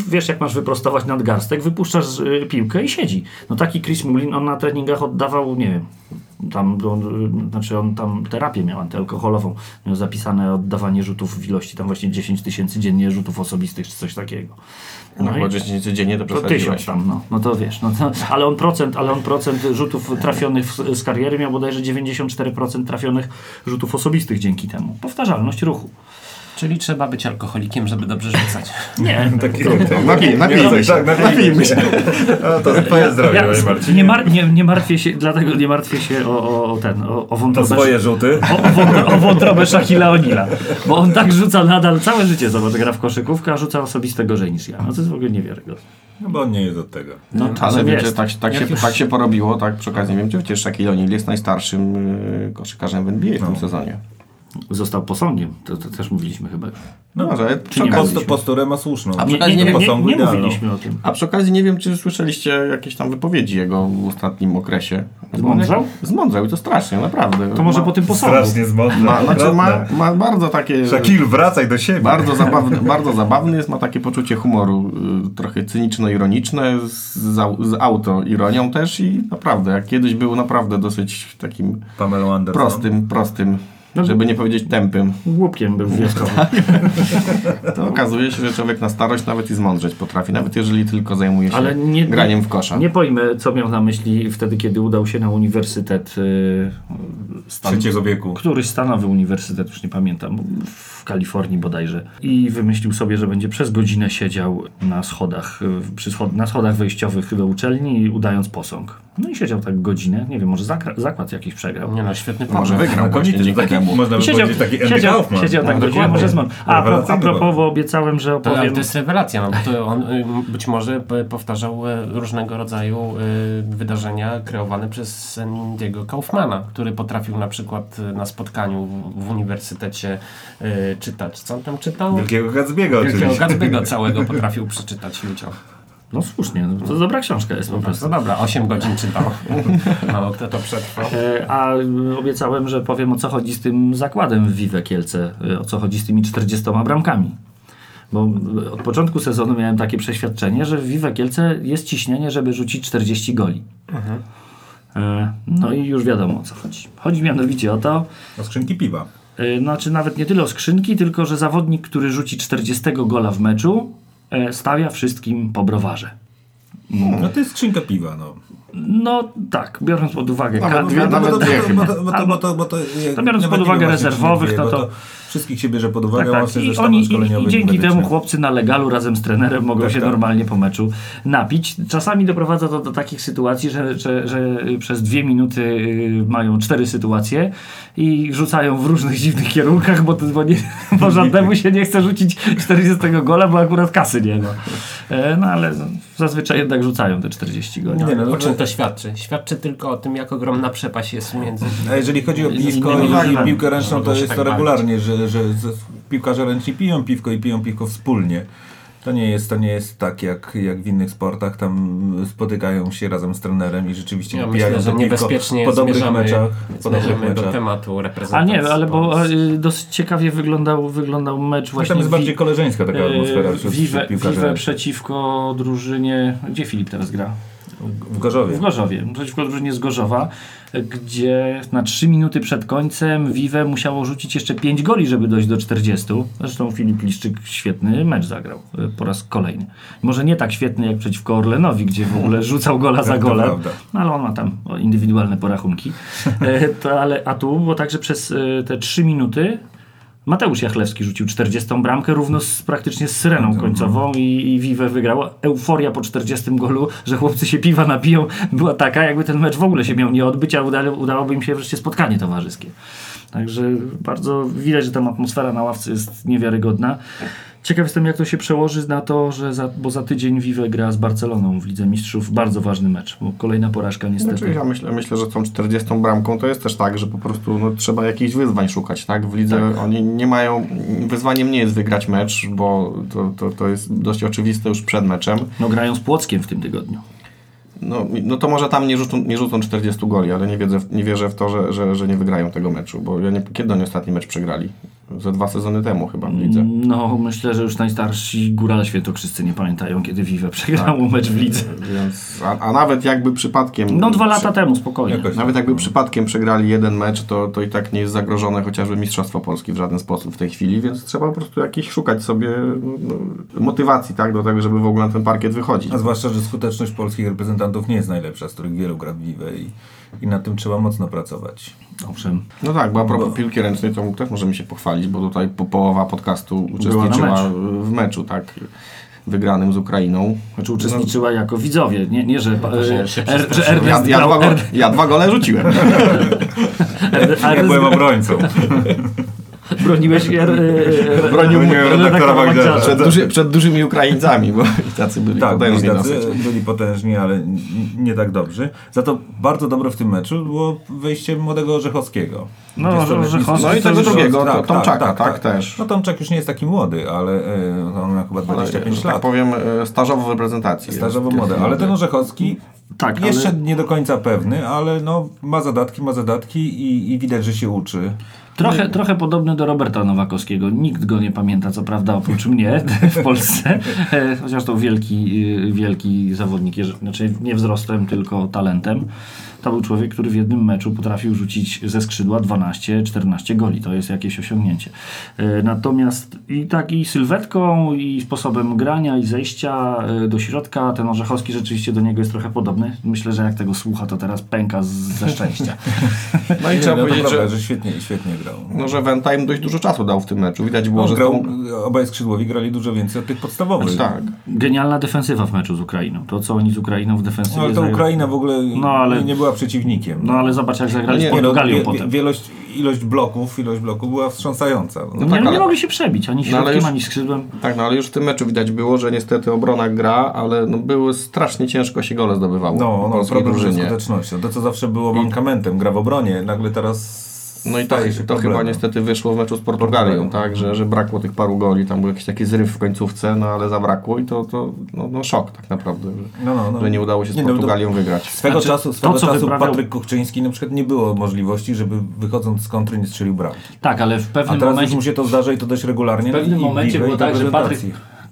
wiesz, jak masz wyprostować nadgarstek, wypuszczasz y, piłkę i siedzi. No taki Chris Mullin, on na treningach oddawał, nie wiem, Tam, on, znaczy on tam terapię miał antyalkoholową. Miał zapisane oddawanie rzutów w ilości tam właśnie 10 tysięcy dziennie rzutów osobistych czy coś takiego. No, i- chyba 10 codziennie to to przesadziłeś. tysiąc tam, no. no to wiesz, no to, ale, on procent, ale on procent rzutów trafionych w, z kariery miał bodajże 94% trafionych rzutów osobistych dzięki temu. Powtarzalność ruchu. Czyli trzeba być alkoholikiem, żeby dobrze rzucać. Nie, Taki, Napij, napijmy się. Tak, napijmy się. No to twoje zdrowie, ja, panie Marcinie. nie, mar, nie, nie martwię się, dlatego nie martwię się o, o, o ten, o, o To wątrobę. swoje rzuty. O, o, wątro, o wątrobę Shaquilla O'Neala. Bo on tak rzuca nadal całe życie, zobacz, gra w koszykówkę, a rzuca osobiste gorzej niż ja. No to jest w ogóle niewiarygodne. No bo on nie jest od tego. No, Ale czasem wiecie, jest. tak, tak, się, tak się porobiło, tak przy okazji nie wiem, czy wiecie, Shaquille O'Neal jest najstarszym y, koszykarzem w NBA w tym sezonie. Został posągiem, to, to też mówiliśmy chyba. No może, przy nie Post, posturę ma słuszną. A przy okazji nie, nie nie, nie, nie mówiliśmy o tym. a przy okazji nie wiem, czy słyszeliście jakieś tam wypowiedzi jego w ostatnim okresie. Zmądrzał? Zmądrzał i to strasznie, naprawdę. To może ma, po tym posągu. Strasznie zmądrze. ma, znaczy ma, ma bardzo takie... Shakil, wracaj do siebie. Bardzo zabawny, bardzo zabawny jest, ma takie poczucie humoru, y, trochę cyniczno-ironiczne, z, z, au- z autoironią też i naprawdę, jak kiedyś był naprawdę dosyć takim Pamela Anderson. prostym, prostym, No, żeby nie powiedzieć tępym, Głupkiem był wioskowy. to okazuje się, że człowiek na starość nawet i zmądrzeć potrafi, nawet jeżeli tylko zajmuje się Ale nie, graniem w kosza. Nie pojmę, co miał na myśli wtedy, kiedy udał się na uniwersytet y, stan, Trzeciego wieku. Któryś stanowy uniwersytet, już nie pamiętam, w Kalifornii bodajże. I wymyślił sobie, że będzie przez godzinę siedział na schodach, y, przy schod na schodach wejściowych do uczelni, udając posąg. No i siedział tak godzinę, nie wiem, może zakład jakiś przegrał. Nie no, świetny Może pomysł. wygrał właśnie dzięki taki, temu. można by Siedział, powiedzieć taki Andy siedział, Kaufman. siedział tak No, godzinę, dokładnie. może zmął. A, a, a propos, obiecałem, że To, ale opowiem... to jest rewelacja, no bo to on y, być może p- powtarzał e, różnego rodzaju y, wydarzenia kreowane przez Andiego Kaufmana, który potrafił na przykład y, na spotkaniu w, uniwersytecie y, czytać. Co on tam czytał? Wielkiego Gatsby'ego Wielkiego oczywiście. Gatsby'ego całego potrafił przeczytać ludziom. No słusznie, no, to dobra książka jest po prostu. No dobra, 8 godzin czytał. Mało kto to przetrwał. E, A obiecałem, że powiem o co chodzi z tym zakładem w Vive Kielce, y, o co chodzi z tymi 40 bramkami. Bo y, od początku sezonu miałem takie przeświadczenie, że w Vive Kielce jest ciśnienie, żeby rzucić 40 goli. E, No i już wiadomo o co chodzi. Chodzi mianowicie o to, O skrzynki piwa. znaczy nawet nie tyle o skrzynki, tylko że zawodnik, który rzuci 40 gola w meczu, e, stawia wszystkim po browarze. No to jest skrzynka piwa, no. No tak, biorąc pod uwagę Nawet kadry, dwie- nawet dwie chyba. biorąc pod uwagę rezerwowych, no to- Wszystkich się bierze pod uwagę, Tak, tak. I, oni, i, I dzięki temu chłopcy na legalu razem z trenerem mogą Tak, się tak. normalnie po meczu napić. Czasami doprowadza to do takich sytuacji, że, że, że przez dwie minuty y, mają cztery sytuacje i rzucają w różnych dziwnych kierunkach, bo, bo, nie, bo żadnemu się nie chce rzucić 40 gola, bo akurat kasy nie ma. E, No ale zazwyczaj jednak rzucają te 40 goli. Nie, no, O czym to świadczy? Świadczy tylko o tym, jak ogromna przepaść jest między... A jeżeli chodzi o piwko i, i piłkę ręczną, Mogą to się jest tak to regularnie, że, że piłkarze ręczni piją piwko i piją piwko wspólnie. To nie jest, to nie jest tak jak, jak w innych sportach, tam spotykają się razem z trenerem i rzeczywiście Ja myślę, że niebezpiecznie po dobrych zmierzamy, meczach. Po dobrych zmierzamy do meczach. tematu A reprezentacji. nie, ale bo y, dosyć ciekawie wyglądał, wyglądał mecz właśnie tam jest bardziej koleżeńska taka atmosfera wśród, Vive, przeciwko drużynie. Gdzie Filip teraz gra? W Gorzowie. W Gorzowie. Przeciwko drużynie z Gorzowa, gdzie na 3 minuty przed końcem Vive musiało rzucić jeszcze 5 goli, żeby dojść do 40. Zresztą Filip Liszczyk świetny mecz zagrał y, po raz kolejny. Może nie tak świetny jak przeciwko Orlenowi, gdzie w ogóle rzucał gola za Tak, golem. No ale on ma tam indywidualne porachunki. E, to, ale, a tu było tak, że przez e, te 3 minuty Mateusz Jachlewski rzucił 40 bramkę równo z, praktycznie z syreną końcową i, i Vive wygrało. Euforia po 40 golu, że chłopcy się piwa napiją, była taka, jakby ten mecz w ogóle się miał nie odbyć, a udało, udałoby im się wreszcie spotkanie towarzyskie. Także bardzo widać, że tam atmosfera na ławce jest niewiarygodna. Ciekaw jestem, jak to się przełoży na to, że za, bo za tydzień Vive gra z Barceloną w Lidze Mistrzów. Bardzo ważny mecz, bo kolejna porażka niestety. Znaczy, ja myślę, myślę, że tą 40 bramką to jest też tak, że po prostu no, trzeba jakichś wyzwań szukać, tak? W lidze oni nie mają, wyzwaniem nie jest wygrać mecz, bo to, to, to jest dość oczywiste już przed meczem. No grają z Płockiem w tym tygodniu. No, no to może tam nie rzucą, nie rzucą 40 goli, ale nie, wiedzę, nie wierzę w to, że, że, że nie wygrają tego meczu, bo ja nie, kiedy oni ostatni mecz przegrali? Ze dwa sezony temu chyba w lidze. No, myślę, że już najstarsi górale świętokrzyscy nie pamiętają, kiedy Vive przegrał mecz w lidze. Więc, a, a nawet jakby przypadkiem... No, dwa lata temu, spokojnie. Jakoś Nawet jakby przypadkiem przegrali jeden mecz, to, to i tak nie jest zagrożone chociażby Mistrzostwo Polski w żaden sposób w tej chwili, więc trzeba po prostu jakiś szukać sobie no, motywacji tak, do tego, żeby w ogóle na ten parkiet wychodzić. A zwłaszcza, że skuteczność polskich reprezentantów nie jest najlepsza, z których wielu gra w Vive i, i nad tym trzeba mocno pracować. Owszem. No tak, bo a propos piłki ręcznej, to też możemy się pochwalić, bo tutaj po, połowa podcastu uczestniczyła mecz. w meczu, tak, wygranym z Ukrainą. Znaczy uczestniczyła jako widzowie, nie, nie że, e, się er, że. Ja, ja, dwa, go, er, ja dwa gole rzuciłem. Ja byłem obrońcą. broniłeś er, er, Bronił mnie redaktora Magdziarza. przed, duży, przed dużymi Ukraińcami, bo tacy byli Tak, byli, potężni tacy, byli potężni, ale nie tak dobrzy. Za to bardzo dobre w tym meczu było wejście młodego Orzechowskiego. No, Orzechowski No i tego drugiego, to- Tomczaka, tak, też. No Tomczak już nie jest taki młody, ale e, on ma chyba 25 że tak lat. powiem, e, stażowo w reprezentacji. Stażowo młody, ale ten Orzechowski Tak, jeszcze ale nie do końca pewny, ale no, ma zadatki, ma zadatki i, i widać, że się uczy. Trochę, trochę podobny do Roberta Nowakowskiego. Nikt go nie pamięta, co prawda, oprócz mnie w Polsce. Chociaż to wielki, y, wielki zawodnik, znaczy nie wzrostem, tylko talentem. To był człowiek, który w jednym meczu potrafił rzucić ze skrzydła 12-14 goli. To jest jakieś osiągnięcie. E, Natomiast i tak i sylwetką, i sposobem grania, i zejścia e, do środka, ten Orzechowski rzeczywiście do niego jest trochę podobny. Myślę, że jak tego słucha, to teraz pęka z, ze szczęścia. No i trzeba no to powiedzieć, prawda, że, że świetnie, świetnie grał. no, że Wenta im dość dużo czasu dał w tym meczu. Widać było, No, że grał, tą- obaj skrzydłowi grali dużo więcej od tych podstawowych. Tak. Genialna defensywa w meczu z Ukrainą. To, co oni z Ukrainą w defensywie No, ale to Ukraina w ogóle No, ale- nie, nie była przeciwnikiem. No ale zobacz, jak zagrali Nie, z nie, Nie, no, Portugalią wie, potem. wielość, ilość bloków, ilość bloków była wstrząsająca. No, nie, tak, nie ale- mogli się przebić, ani No, środkiem, już- ani skrzydłem. Tak, no ale już w tym meczu widać było, że niestety obrona gra, ale no, były strasznie ciężko się gole zdobywało w No, no problem ze skutecznością. To, co zawsze było mankamentem, gra w obronie, nagle teraz No i to, się to chyba niestety wyszło w meczu z Portugalią, tak, że, że brakło tych paru goli, tam był jakiś taki zryw w końcówce, no ale zabrakło i to, to no, no szok tak naprawdę, że, No, no, no. że nie udało się z Nie, no, to- Portugalią wygrać. Swego Znaczy, czasu, to, swego co czasu wyprawiał- Patryk Kuchczyński na przykład nie było możliwości, żeby wychodząc z kontry nie strzelił bram. Tak, ale w A pewnym teraz momencie, już mu się to zdarza i to dość regularnie. w pewnym no, momencie było tak, że Patryk...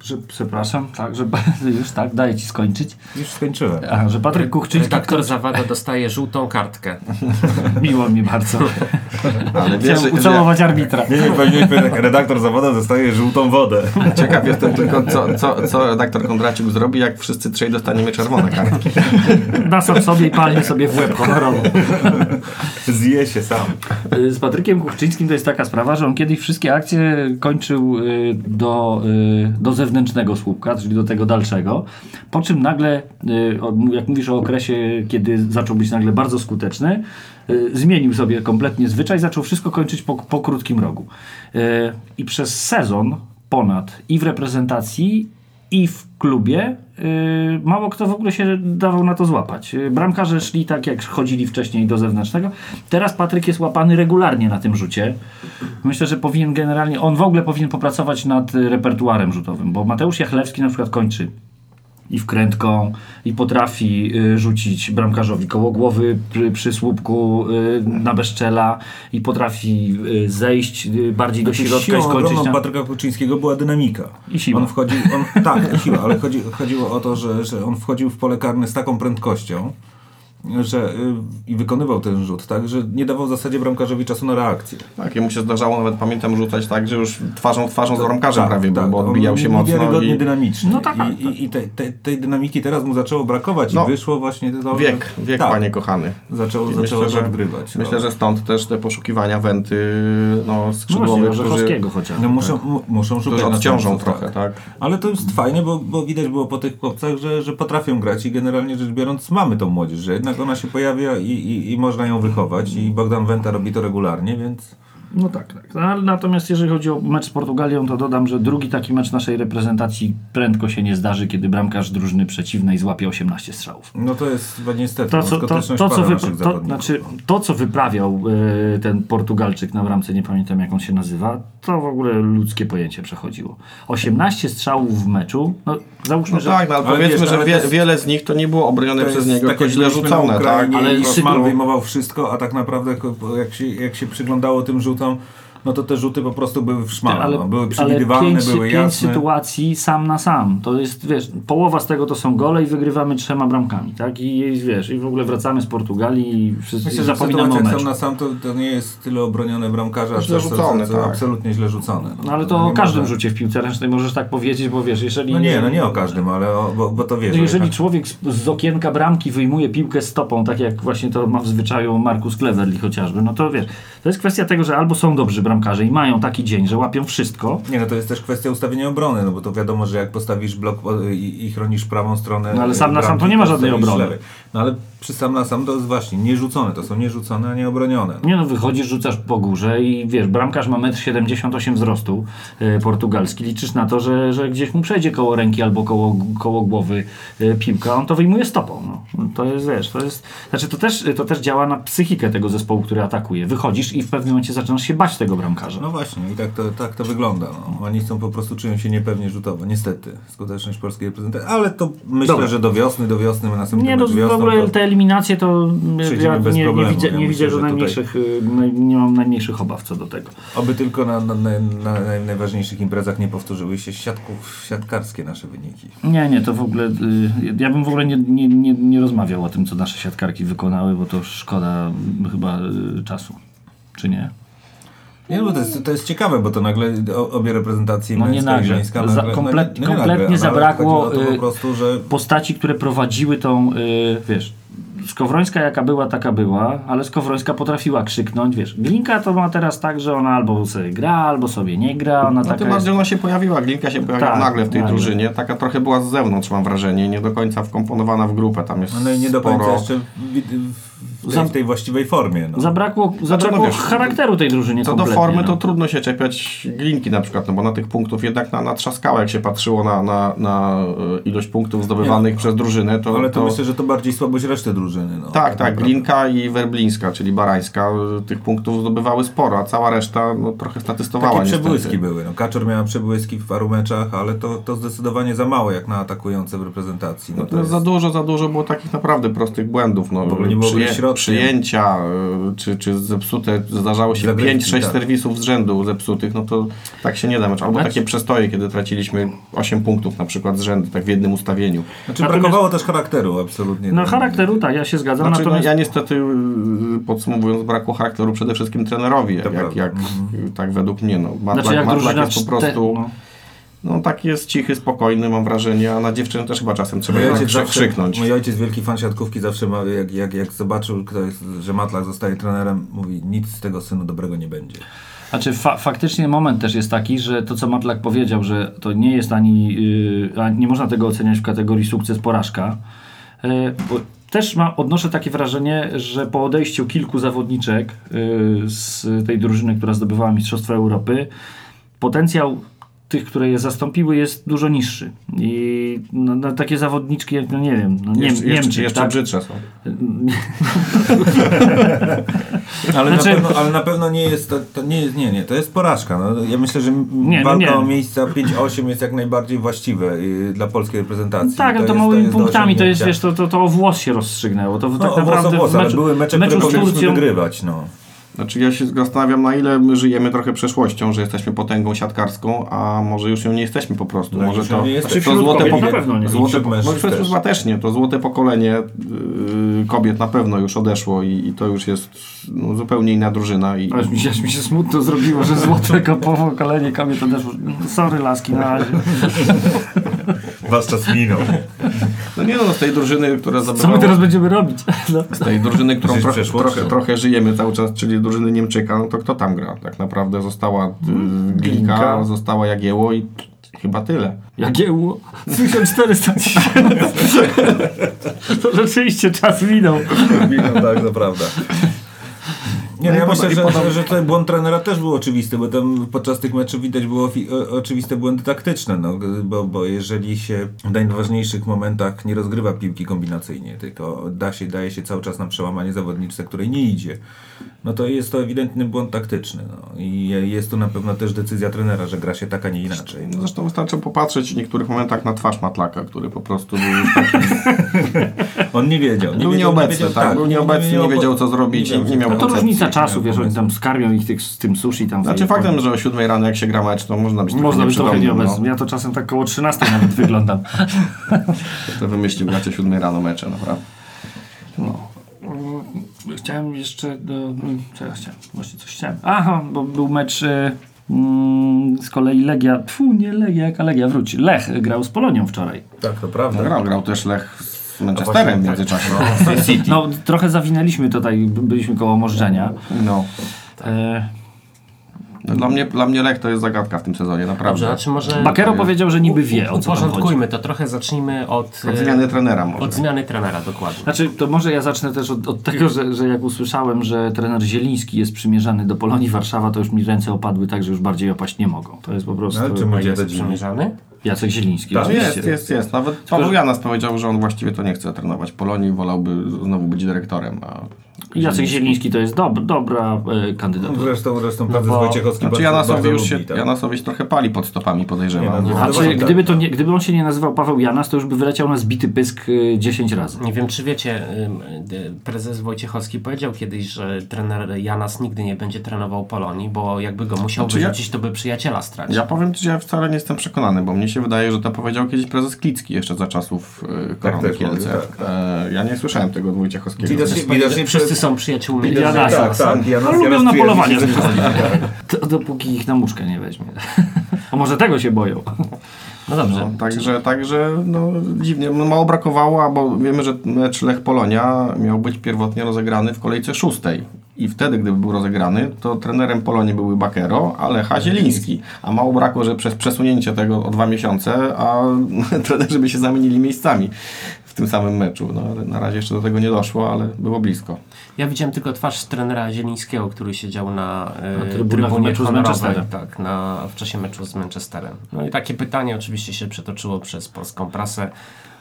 Że, przepraszam, tak, że już tak, daję ci skończyć. Już skończyłem. A, że Patryk Kuchczyński, Redaktor Zawada dostaje żółtą kartkę. miło mi bardzo. Ale wiesz, Chciałem ucałować arbitra. Nie, nie, redaktor zawoda dostaje żółtą wodę. ciekaw jestem tylko, co, co, co redaktor Kondraciuk zrobi, jak wszyscy trzej dostaniemy czerwone kartki. Da sam sobie i palnie sobie w łeb honorowo. Zje się sam. Y, Z Patrykiem Kuchczyńskim to jest taka sprawa, że on kiedyś wszystkie akcje kończył y, do, y, do zewnętrznego słupka, czyli do tego dalszego, po czym nagle, y, jak mówisz o okresie, kiedy zaczął być nagle bardzo skuteczny, y, zmienił sobie kompletnie zwyczaj, zaczął wszystko kończyć po, po krótkim rogu. Y, I przez sezon ponad i w reprezentacji i w klubie yy, mało kto w ogóle się dawał na to złapać. Yy, bramkarze szli tak, jak chodzili wcześniej do zewnętrznego. Teraz Patryk jest łapany regularnie na tym rzucie. Myślę, że powinien generalnie, on w ogóle powinien popracować nad y, repertuarem rzutowym, bo Mateusz Jachlewski na przykład kończy i wkrętką i potrafi y, rzucić bramkarzowi koło głowy przy, przy słupku y, na bezczela i potrafi y, zejść bardziej do środka i skończyć na... Patryka Kuczyńskiego była dynamika. I siła. On wchodził, on, tak, siła, ale chodzi, chodziło o to, że, że on wchodził w pole karne z taką prędkością, że y, i wykonywał ten rzut, tak, że nie dawał w zasadzie bramkarzowi czasu na reakcję. Tak, jemu się zdarzało nawet, pamiętam, rzucać tak, że już twarzą twarzą z bramkarzem Tak, prawie, tak, był, bo odbijał się mocno Niewiarygodnie i dynamicznie. No tak, tak, I, i, i tej, tej, tej dynamiki teraz mu zaczęło brakować No, i wyszło właśnie to, wiek, wiek tak, panie kochany. Zaczęło, I zaczęło myślę, że, odgrywać. myślę, no. że stąd też te poszukiwania Wenty no, No właśnie, skrzydłowych, którzy, Orzechowskiego chociaż. No muszą, mu- muszą szukać którzy odciążą trochę, tak? Ale to jest fajne, bo, bo widać było po tych chłopcach, że, że potrafią grać i generalnie rzecz biorąc mamy tą młodzież, że jednak ona się pojawia i, i, i można ją wychować i Bogdan Wenta robi to regularnie, więc No tak, tak. No, ale natomiast jeżeli chodzi o mecz z Portugalią, to dodam, że drugi taki mecz naszej reprezentacji prędko się nie zdarzy, kiedy bramkarz drużyny przeciwnej złapie 18 strzałów. no to jest chyba niestety To, no, co, to, to, co, to, znaczy, to, co wyprawiał e, ten Portugalczyk na bramce, nie pamiętam jak on się nazywa, to w ogóle ludzkie pojęcie przechodziło. 18 strzałów w meczu, no załóżmy, No że... tak, no, ale, Ale powiedzmy, wiesz, że ale wie, jest- wiele z nich to nie było obronione przez niego, tak, tylko źle rzucone, tak? Ukrainie Ale i Szydło- Szmal wyjmował wszystko, a tak naprawdę jak się, jak się przyglądało tym rzutom, them no to te rzuty po prostu były w szmal. ale, no. Były ale przewidywalne, pięć, były pięć jasne. sytuacji sam na sam. To jest, wiesz, połowa z tego to są gole i wygrywamy trzema bramkami, tak? I wiesz, i w ogóle wracamy z Portugalii i wszyscy Myślę, zapominamy o meczu. sam na sam to, to nie jest tyle obronione bramkarza, Źle co, co, rzucone, co, co tak. absolutnie źle rzucone. No ale to nie o każdym może- rzucie w piłce ręcznej możesz tak powiedzieć, bo wiesz, jeżeli... No nie, no nie o każdym, ale o, bo, bo to wiesz. No jeżeli jak- człowiek z, z okienka bramki wyjmuje piłkę stopą, tak jak właśnie to ma w zwyczaju Markus Cleverly chociażby, no to wiesz, to jest kwestia tego, że albo są dobrzy bramkarze i mają taki dzień, że łapią wszystko, Nie, no to jest też kwestia ustawienia obrony, no bo to wiadomo, że jak postawisz blok i, i chronisz prawą stronę. No ale sam na sam bramki, to nie ma żadnej obrony. lewej. No ale przy sam na sam to jest właśnie nierzucone, to są nierzucone, a nie obronione. No. Nie no, wychodzisz, rzucasz po górze i wiesz, bramkarz ma 1,78 m wzrostu e, portugalski. Liczysz na to, że, że gdzieś mu przejdzie koło ręki albo koło, koło głowy e, piłka, on to wyjmuje stopą. No. No To jest, wiesz, to jest... Znaczy to też, to też działa na psychikę tego zespołu, który atakuje. Wychodzisz i w pewnym momencie zaczynasz się bać tego bramkarza. No właśnie, i tak to, tak to wygląda. No. Oni są po prostu czują się niepewnie rzutowo. Niestety, skuteczność polskiej reprezentacji. Ale to myślę, Dobra. że do wiosny, do wiosny my następny Nie no, mecz w wiosną, ogóle to- te eliminacje to ja Przejdziemy bez nie, nie problemu. widzę, Ja nie widzę że że tutaj- najmniejszych, y, naj, nie mam najmniejszych obaw co do tego. Oby tylko na, na, na, na najważniejszych imprezach nie powtórzyły się siatków, siatkarskie nasze wyniki. Nie, nie, to w ogóle, y, ja bym w ogóle nie, nie, nie, nie rozmawiał o tym, co nasze siatkarki wykonały, bo to szkoda chyba y, czasu, czy nie? Nie, no bo to jest, to jest ciekawe, bo to nagle obie reprezentacje No nie nagle. Za- nagle, komplet- no nie, nie kompletnie nagle, ale zabrakło, y, po prostu, że Postaci, które prowadziły tą, y, wiesz, Skowrońska jaka była, taka była, ale Skowrońska potrafiła krzyknąć, wiesz. Glinka to ma teraz tak, że ona albo sobie gra, albo sobie nie gra, ona No taka tym jest... bardziej ona się pojawiła, Glinka się pojawiła Tak, nagle w tej nagle. drużynie. Taka trochę była z zewnątrz, mam wrażenie, nie do końca wkomponowana w grupę. Tam jest no i nie do sporo... końca jeszcze w, tej, w tej właściwej formie. No. Zabrakło, zabrakło no wiesz, charakteru tej drużynie Co do formy, no. to trudno się czepiać Glinki na przykład, no bo na tych punktów jednak na, natrzaskała, jak się patrzyło na, na, na e, ilość punktów zdobywanych przez drużynę, to... Ale to, to myślę, że to bardziej słabość reszty drużyny. No. Tak, tak. Glinka i Werblińska, czyli Barańska, e, tych punktów zdobywały sporo, a cała reszta no, trochę statystowała Takie niestety. przebłyski były. No, Kaczor miała przebłyski w paru meczach, ale to, to zdecydowanie za mało jak na atakujące w reprezentacji. No, No to za dużo, za dużo było takich naprawdę prostych błędów. No, W ogóle nie było środkiem. Przyjęcia, y, czy, czy zepsute, zdarzało się Zagrywki, 5-6 tak. serwisów z rzędu zepsutych, no to tak się nie da. Albo Znaczy- takie przestoje, kiedy traciliśmy 8 punktów na przykład z rzędu, tak w jednym ustawieniu. Znaczy Natomiast- brakowało też charakteru, absolutnie. No charakteru, tak, ja się zgadzam, Znaczy, no, natomiast... ja niestety y, podsumowując, brakło charakteru przede wszystkim trenerowi, jak, jak, jak tak według mnie. No. Matlak, Znaczy jak jest po prostu, no. No tak jest cichy, spokojny mam wrażenie, a na dziewczynę też chyba czasem trzeba Mój ojciec, zawsze, krzyknąć. mój ojciec, wielki fan siatkówki, zawsze ma, jak, jak, jak zobaczył, kto jest, że Matlak zostaje trenerem, mówi, nic z tego synu dobrego nie będzie. Znaczy fa faktycznie moment też jest taki, że to co Matlak powiedział, że to nie jest ani, yy, nie można tego oceniać w kategorii sukces, porażka. Yy, bo też ma, odnoszę takie wrażenie, że po odejściu kilku zawodniczek yy, z tej drużyny, która zdobywała Mistrzostwo Europy, potencjał tych, które je zastąpiły jest dużo niższy. I no, no, takie zawodniczki jak, no nie wiem, no, Niem, jeszcze, Niemczyk, jeszcze, tak? brzydsze są. Ale, Znaczy- na, pewno, ale na pewno nie jest, to, to nie jest, nie, nie, to jest porażka. No, ja myślę, że Nie, no walka nie. o miejsca 5-8 jest jak najbardziej właściwe y, dla polskiej reprezentacji. Tak, ale to, jest- małymi jest punktami, to jest, wiesz, to, to, to o włos się rozstrzygnęło. To No, tak o włos, o naprawdę włos, w ale meczu, były mecze, meczu które powinniśmy Turcją, wygrywać. No. Znaczy ja się zastanawiam, na ile my żyjemy trochę przeszłością, że jesteśmy potęgą siatkarską, a może już ją nie jesteśmy po prostu. No może to, nie to złote poko- na pewno nie. Złote, po- mężczyzn może też. też nie. To złote pokolenie yy, kobiet na pewno już odeszło i, i to już jest no, zupełnie inna drużyna. I, Aż mi, się, aż mi się smutno zrobiło, że złote pokolenie kobiet odeszło. Sorry laski, na razie. Was czas minął. no nie no, z tej drużyny, która Co my zabrała... teraz będziemy robić? No. Z tej drużyny, którą trochę, trochę, trochę żyjemy cały czas, czyli drużyny Niemczyka, no to kto tam gra? Tak naprawdę została y, Glinka, Glinka. została Jagieło i chyba tyle. Jagiełło. 1400 To rzeczywiście czas minął. Minął, tak, to prawda. Nie, no No ja myślę, że, podam- że, ten błąd trenera też był oczywisty, bo tam podczas tych meczów widać było oczywiste błędy taktyczne, no, bo, bo jeżeli się w najważniejszych momentach nie rozgrywa piłki kombinacyjnie, tylko da się, daje się cały czas na przełamanie zawodniczce, której nie idzie, no to jest to ewidentny błąd taktyczny. No. I jest tu na pewno też decyzja trenera, że gra się tak, a nie inaczej. No. Zresztą wystarczy popatrzeć w niektórych momentach na twarz Matlaka, który po prostu był już taki, On nie wiedział. Nie był wiedział, nieobecny, wiedział, tak, był nieobecny, nie wiedział co zrobić, nie, nie miał No to koncepcji. różnica czasu, Nie, wiesz, oni tam skarmią ich tych, z tym sushi tam. Znaczy sobie- faktem, że o 7 rano jak się gra mecz, to można być Można być trochę nieobecnym. Ja to czasem tak koło 13 nawet wyglądam. No. To wymyślił gracie o 7 rano mecze, naprawdę. No. Chciałem jeszcze. Do, mm, co ja chciałem? Właśnie coś chciałem. Aha, bo był mecz. e, Mm, z kolei Legia. Pfu, nie Legia, jaka Legia, wróć. Lech grał z Polonią wczoraj. Tak, to prawda. No, grał, grał też Lech z Manchesterem w międzyczasie. City. No, trochę zawinęliśmy tutaj, by- byliśmy koło Możdżenia. No. E, No, Dla mnie, dla mnie Lech to jest zagadka w tym sezonie, naprawdę. Dobrze, znaczy może... Bakero powiedział, że niby wie o co. Uporządkujmy to trochę, zacznijmy od... Od e, zmiany trenera może. Od zmiany trenera, dokładnie. Znaczy, to może ja zacznę też od, od tego, że, że jak usłyszałem, że trener Zieliński jest przymierzany do Polonii Warszawa, to już mi ręce opadły tak, że już bardziej opaść nie mogą. To jest po prostu Ale czemu jest przemierzany? Jacek Zieliński. Tak, jest, jest, jest. Nawet Paweł Janas powiedział, że on właściwie to nie chce trenować Polonii, wolałby znowu być dyrektorem. A Jacek Zieliński to jest dob, dobra e, kandydatura. Zresztą, zresztą prezes bo- Wojciechowski Znaczy bardzo, bardzo już się, lubi, tak? Janasowi się trochę pali pod stopami, podejrzewam. Nie, no, A no, czy gdyby, tak. to nie, gdyby on się nie nazywał Paweł Janas, to już by wyleciał na zbity pysk e, 10 razy. Nie wiem, czy wiecie, y, prezes Wojciechowski powiedział kiedyś, że trener Janas nigdy nie będzie trenował Polonii, bo jakby go musiał Znaczy ja- wyrzucić, to by przyjaciela stracił. Ja powiem Ci, że ja wcale nie jestem przekonany, bo mnie się wydaje, że to powiedział kiedyś prezes Klicki jeszcze za czasów y, Korony też Kielce. mówię, tak, E, ja nie słyszałem tego od Wojciechowskiego. Widocznie, widocznie Wszyscy przez- są przyjaciółmi Janasa. Tak, tak. Janas, No, lubią na zwychodzić. To dopóki ich na muszkę nie weźmie. A może tego się boją. No dobrze. No, także, także no, dziwnie, no, mało brakowało, bo wiemy, że mecz Lech-Polonia miał być pierwotnie rozegrany w kolejce szóstej. I wtedy, gdyby był rozegrany, to trenerem Polonii byłby Bakero, a Lecha Zieliński. A mało brakło, że przez przesunięcie tego o dwa miesiące, a trenerzy by się zamienili miejscami tym samym meczu. No, ale na razie jeszcze do tego nie doszło, ale było blisko. Ja widziałem tylko twarz trenera Zielińskiego, który siedział na, e, Na trybunie meczu z Manchesterem. tak, na, w czasie meczu z Manchesterem. No i takie pytanie oczywiście się przetoczyło przez polską prasę,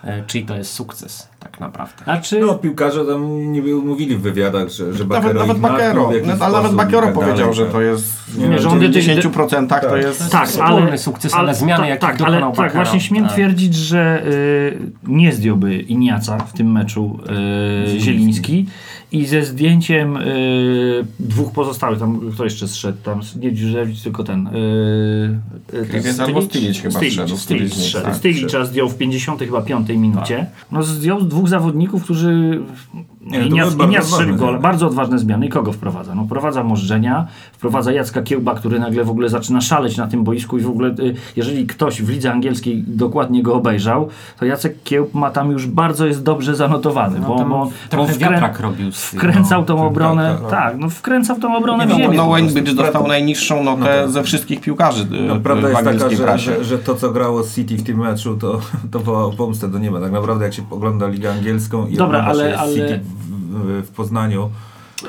e, czyj to jest sukces tak naprawdę. A czy... No, piłkarze tam niby mówili w wywiadach, że, że Nawet, Bakero nawet nakłuł Bakero, w ale nawet Bakero tak dalej, powiedział, że tak. to jest Nie, nie, że w on wie- 90% to Tak. jest... Tak, ale, sukces, ale zmiany, jakie tak, dokonał ale tak, Bakero. właśnie śmiem Tak. twierdzić, że y, nie zdjąłby Iniaca w tym meczu y, Zieliński i ze zdjęciem y, dwóch pozostałych, tam kto jeszcze zszedł, tam nie Dziurzewicz, tylko ten y, y, Krywiec albo Stilic chyba wszedł, nie, zszedł. tak, Stilicza zdjął w 50 chyba 5 minucie. No zdjął dwóch zawodników, którzy Nie, Iniac, były bardzo Iniac strzelił odważne gol, zmiany. bardzo odważne zmiany. I kogo wprowadza? No wprowadza Możdżenia, wprowadza Jacka Kiełba, który nagle w ogóle zaczyna szaleć na tym boisku i w ogóle, y, jeżeli ktoś w lidze angielskiej dokładnie go obejrzał, to Jacek Kiełb ma tam już bardzo jest dobrze zanotowany, No, bo, tam bo, trochę bo wiatrak robił z wkręcał tą obronę, tak, tak, tak. no wkręcał tą obronę w No, ziemię. no Wayne dostał najniższą notę tak. ze wszystkich piłkarzy y, No, w prawda jest taka, że, że, że to, co grało City w tym meczu, to, to wołało pomstę do nieba. Tak naprawdę, jak się ogląda Ligę Angielską i Dobra, ogląda ale- się ale- City w, Poznaniu,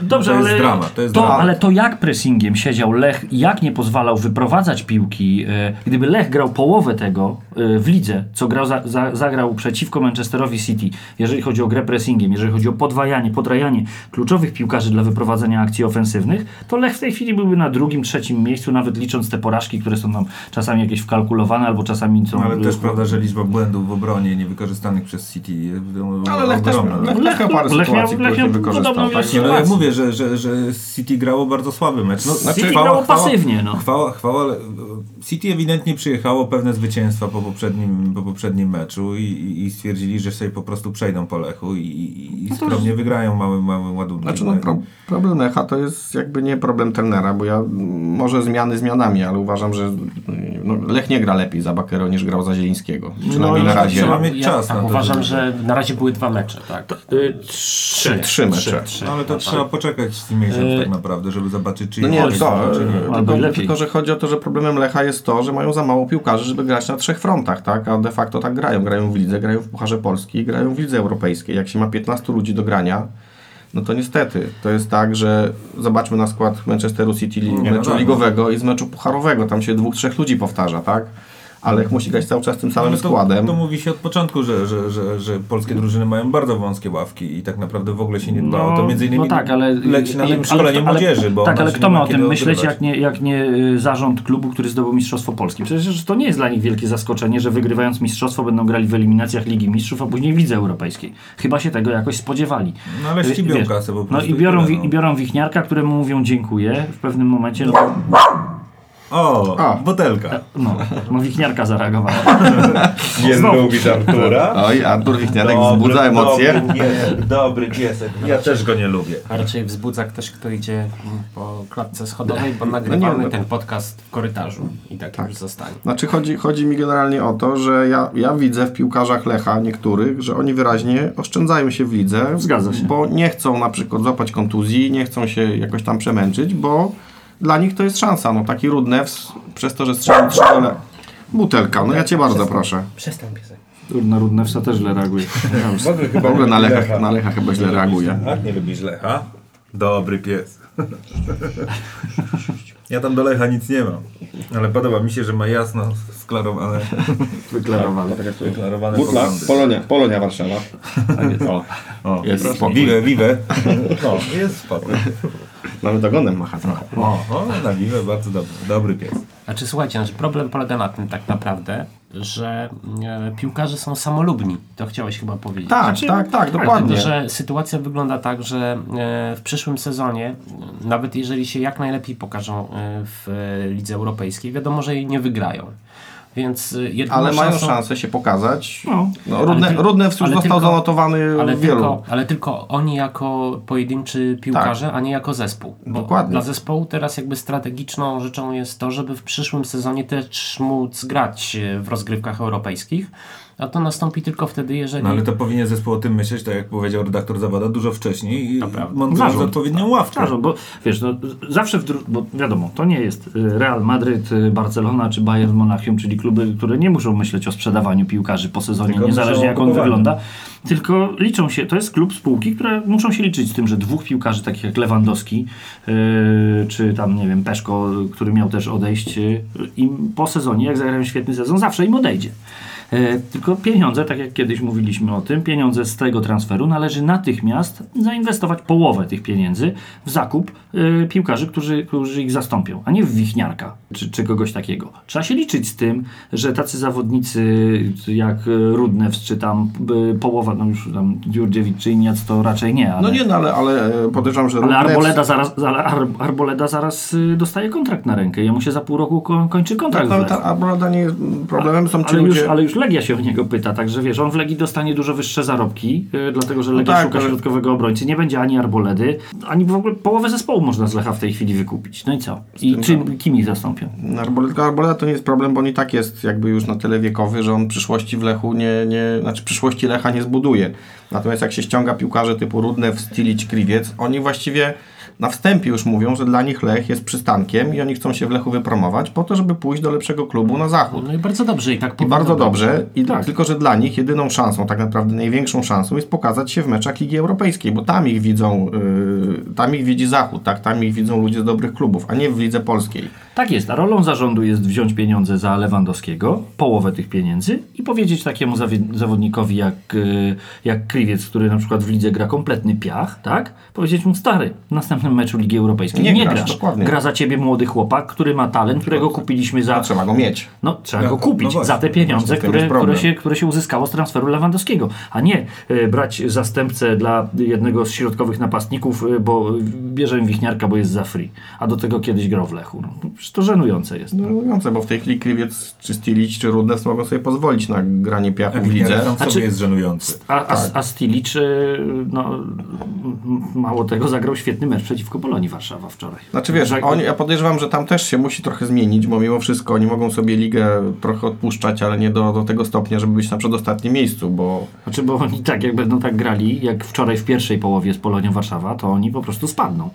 Dobrze, to jest ale, dramat, to jest to, dramat. ale to jak pressingiem siedział Lech, jak nie pozwalał wyprowadzać piłki. E, gdyby Lech grał połowę tego e, w lidze, co grał za, za, zagrał przeciwko Manchesterowi City, jeżeli chodzi o grę pressingiem, jeżeli chodzi o podwajanie, podrajanie kluczowych piłkarzy dla wyprowadzenia akcji ofensywnych, to Lech w tej chwili byłby na drugim, trzecim miejscu, nawet licząc te porażki, które są tam czasami jakieś wkalkulowane, albo czasami są... No, ale też prawda, że liczba błędów w obronie niewykorzystanych przez City jest Ale Lech też ogromna. Lech, Lech Lech Lech Tak? Nie, no jak sytuacji. Mówię, że, że, że City grało bardzo słaby mecz. No, City grało pasywnie, no. Chwała, chwała, City ewidentnie przyjechało pewne zwycięstwa po poprzednim, po poprzednim meczu i, i, stwierdzili, że sobie po prostu przejdą po Lechu i, i, i skromnie wygrają małym, małym ładunkiem. Znaczy, no, pro, problem Lecha to jest jakby nie problem trenera, bo ja może zmiany zmianami, ale uważam, że no, Lech nie gra lepiej za Bakero niż grał za Zielińskiego. Przynajmniej na tak razie. trzeba mieć Ja czas tak na to, uważam, że na razie były dwa mecze, tak? e, trzy. Trzy mecze. No, ale to no, trzeba tak. Poczekać z tym miesiąc tak naprawdę, żeby zobaczyć, czy No nie, jest to, czy nie. e, tylko, tylko, że chodzi o to, że problemem Lecha jest to, że mają za mało piłkarzy, żeby grać na trzech frontach, tak? A de facto tak grają. Grają w lidze, grają w Pucharze Polski, grają w lidze europejskiej. Jak się ma 15 ludzi do grania, no to niestety, to jest tak, że zobaczmy na skład Manchesteru City li- Nie, no meczu tak. ligowego i z meczu pucharowego. Tam się dwóch, trzech ludzi powtarza, tak? Ale musi grać cały czas tym samym Ale to, składem. to mówi się od początku, że, że, że, że polskie drużyny mają bardzo wąskie ławki i tak naprawdę w ogóle się nie dba o to. Między innymi no tak, ale, leci na ale- tym szkolenie ale- młodzieży, bo Tak, ale kto ma o tym myśleć, jak nie, jak nie y, zarząd klubu, który zdobył Mistrzostwo Polskie? Przecież to nie jest dla nich wielkie zaskoczenie, że wygrywając Mistrzostwo będą grali w eliminacjach Ligi Mistrzów, a później w Lidze Europejskiej. Chyba się tego jakoś spodziewali. No ale Y, ścibią wiesz, kasę po No prostu i i biorą, wi- no. i biorą wichniarka, któremu mówią dziękuję w pewnym momencie. No, O, A. butelka. no, no wichniarka zareagowała. Nie Znowu. lubisz Artura? Oj, Artur Wichniarek wzbudza emocje. Dobry piesek, dobry piesek. Ja też go nie lubię. A raczej wzbudza ktoś, kto idzie po klatce schodowej, bo nagrywamy no. ten podcast w korytarzu i tak, już zostanie. Znaczy chodzi, chodzi mi generalnie o to, że ja, ja widzę w piłkarzach Lecha niektórych, że oni wyraźnie oszczędzają się w lidze. Zgadza się. Bo nie chcą na przykład złapać kontuzji, nie chcą się jakoś tam przemęczyć, bo dla nich to jest szansa. No taki Rudnews przez to, że strzelił trzy gole. Butelka, no ja cię bardzo proszę. Przestań piesek. Na Rudnewsa też źle reaguje. W ogóle na Lecha, na Lecha chyba źle reaguje. Tak, nie lubisz Lecha? Dobry pies. Ja tam do Lecha nic nie mam. Ale podoba mi się, że ma jasno sklarowane, Wyklarowane. wyklarowane Butla, poglądy. Polonia, Polonia Warszawa. O, o, Jest spokój. Wiwe, wiwe. No, jest spokój. Nawet ogonem macha trochę. O, o na wiwe bardzo dobry. Dobry pies. Znaczy słuchajcie, znaczy problem polega na tym tak naprawdę, że e, piłkarze są samolubni. To chciałeś chyba powiedzieć. Tak, Znaczy, tak, tak, dokładnie. że sytuacja wygląda tak, że e, w przyszłym sezonie, e, nawet jeżeli się jak najlepiej pokażą e, w e, Lidze Europejskiej, wiadomo, że jej nie wygrają. Więc jedyną Ale mają szansą- szansę się pokazać. No. No, Rudne, ty- Rudnews już ale został tylko- zanotowany ale w wielu. tylko, ale tylko oni jako pojedynczy piłkarze, a nie jako zespół. Bo Dokładnie. Dla zespołu teraz jakby strategiczną rzeczą jest to, żeby w przyszłym sezonie też móc grać w rozgrywkach europejskich, a to nastąpi tylko wtedy, jeżeli... No ale to powinien zespół o tym myśleć, tak jak powiedział redaktor Zawada, dużo wcześniej i montując odpowiednią ławkę. Zarząd, bo wiesz, no, zawsze w bo wiadomo, to nie jest y, Real Madryt, y, Barcelona czy Bayern Monachium, czyli kluby, które nie muszą myśleć o sprzedawaniu piłkarzy po sezonie, Tylko niezależnie jak on wygląda, tylko liczą się, to jest klub spółki, które muszą się liczyć z tym, że dwóch piłkarzy takich jak Lewandowski y, czy tam, nie wiem, Peszko, który miał też odejść, y, im po sezonie, jak zagrają świetny sezon, zawsze im odejdzie. E, Tylko pieniądze, tak jak kiedyś mówiliśmy o tym, pieniądze z tego transferu należy natychmiast zainwestować połowę tych pieniędzy w zakup e, piłkarzy, którzy, którzy ich zastąpią, a nie w wichniarka czy, czy kogoś takiego. Trzeba się liczyć z tym, że tacy zawodnicy jak e, Rudnews, czy tam połowa, no już tam Dziurdziewicz czy Iniac to raczej nie, ale, No nie, no ale, ale podejrzewam, że ale Rudnews- Arboleda zaraz, ale Ar, Arboleda zaraz dostaje kontrakt na rękę. Jemu się za pół roku ko- kończy kontrakt. Tak, no, Lechu. ta Arboleda nie jest problemem, są ci Ale już, ludzie... ale już Legia się o niego pyta, także wiesz, on w Legii dostanie dużo wyższe zarobki, yy, dlatego że Legia tak, szuka ale- środkowego obrońcy. Nie będzie ani Arboledy, ani w ogóle połowę zespołu można z Lecha w tej chwili wykupić. No i co? I czym, kim ich zastąpią? Arboleda, Arboleda to nie jest problem, bo on i tak jest jakby już na tyle wiekowy, że on przyszłości w Lechu nie, nie znaczy przyszłości Lecha nie zbuduje. Natomiast jak się ściąga piłkarze typu Rudnew, Stilić, Kriwiec, oni właściwie na wstępie już mówią, że dla nich Lech jest przystankiem i oni chcą się w Lechu wypromować po to, żeby pójść do lepszego klubu na zachód. No i bardzo dobrze i tak I bardzo dobrze, i Tak. tylko że dla nich jedyną szansą, tak naprawdę największą szansą jest pokazać się w meczach Ligi Europejskiej, bo tam ich widzą, yy, tam ich widzi Zachód, tak? tam ich widzą ludzie z dobrych klubów, a nie w Lidze Polskiej. Tak jest, a rolą zarządu jest wziąć pieniądze za Lewandowskiego, połowę tych pieniędzy i powiedzieć takiemu zawodnikowi jak, y, jak Kriwiec, który na przykład w lidze gra kompletny piach, tak? Powiedzieć mu, stary, w następnym meczu Ligi Europejskiej Nie nie, grasz, grasz. dokładnie. Gra za ciebie młody chłopak, który ma talent, którego kupiliśmy za... To trzeba go mieć. No, trzeba No, go no kupić właśnie, za te pieniądze, w tym które, które, się, które się uzyskało z transferu Lewandowskiego, a nie e, brać zastępcę dla jednego z środkowych napastników, e, bo bierzemy wichniarka, bo jest za free, a do tego kiedyś grał w Lechu. No, to żenujące jest. No, żenujące, bo w tej chwili Kriwiec, czy Stilić, czy Rudnew mogą sobie pozwolić na granie piachu w lidze. tam Znaczy- jest żenujący. A, Tak. a, a Stilic, e, no, mało tego, zagrał świetny mecz przeciwko Polonii Warszawa wczoraj. Znaczy wiesz, oni, ja podejrzewam, że tam też się musi trochę zmienić, bo mimo wszystko oni mogą sobie ligę trochę odpuszczać, ale nie do, do tego stopnia, żeby być na przedostatnim miejscu, bo Znaczy, bo oni tak, jak będą tak grali, jak wczoraj w pierwszej połowie z Polonią Warszawa, to oni po prostu spadną.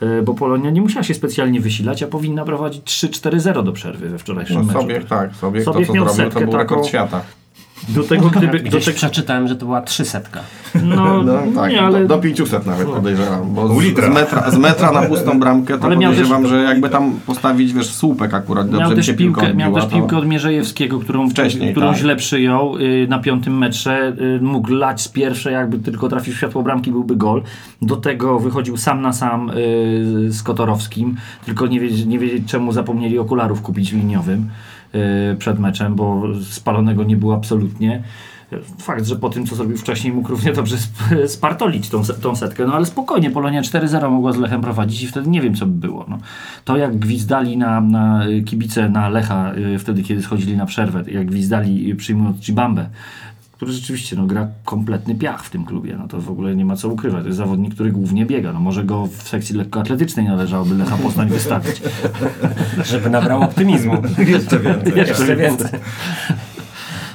E, Bo Polonia nie musiała się specjalnie wysilać, a powinna prowadzić 3-4-0 do przerwy we wczorajszym no, meczu. sobie tak, sobie to Sobiech co miał zrobił, to setkę był rekord taką- świata. Do tego, gdyby, do, te, przeczytałem, że to była trzysetka. No, No tak, nie, ale... do, do 500 nawet podejrzewam, bo z, z, metra, z metra na pustą bramkę to Ale miał podejrzewam, też- że jakby tam postawić, wiesz, słupek akurat, dobrze Miał by też, się piłkę, miał odbiła, też to- piłkę od Mierzejewskiego, którą, Wcześniej, którą tak. źle przyjął y, na piątym metrze. Y, mógł lać z pierwszej, jakby tylko trafił w światło bramki, byłby gol. Do tego wychodził sam na sam y, z Kotorowskim, tylko nie wiedzieć, nie wiedzieć czemu zapomnieli okularów kupić liniowym y, przed meczem, bo spalonego nie było absolutnie. Fakt, że po tym, co zrobił wcześniej, mógł równie dobrze sp- spartolić tą, tą setkę. No ale spokojnie, Polonia 4-0 mogła z Lechem prowadzić i wtedy nie wiem, co by było. No. To jak gwizdali na, na y, kibice na Lecha y, wtedy, kiedy schodzili na przerwę, jak gwizdali y, przyjmując Chibambę, który rzeczywiście no, gra kompletny piach w tym klubie. No to w ogóle nie ma co ukrywać. To jest zawodnik, który głównie biega. No może go w sekcji lekkoatletycznej należałoby Lecha Poznań wystawić. Żeby nabrał optymizmu. Jeszcze więcej. Jeszcze więcej.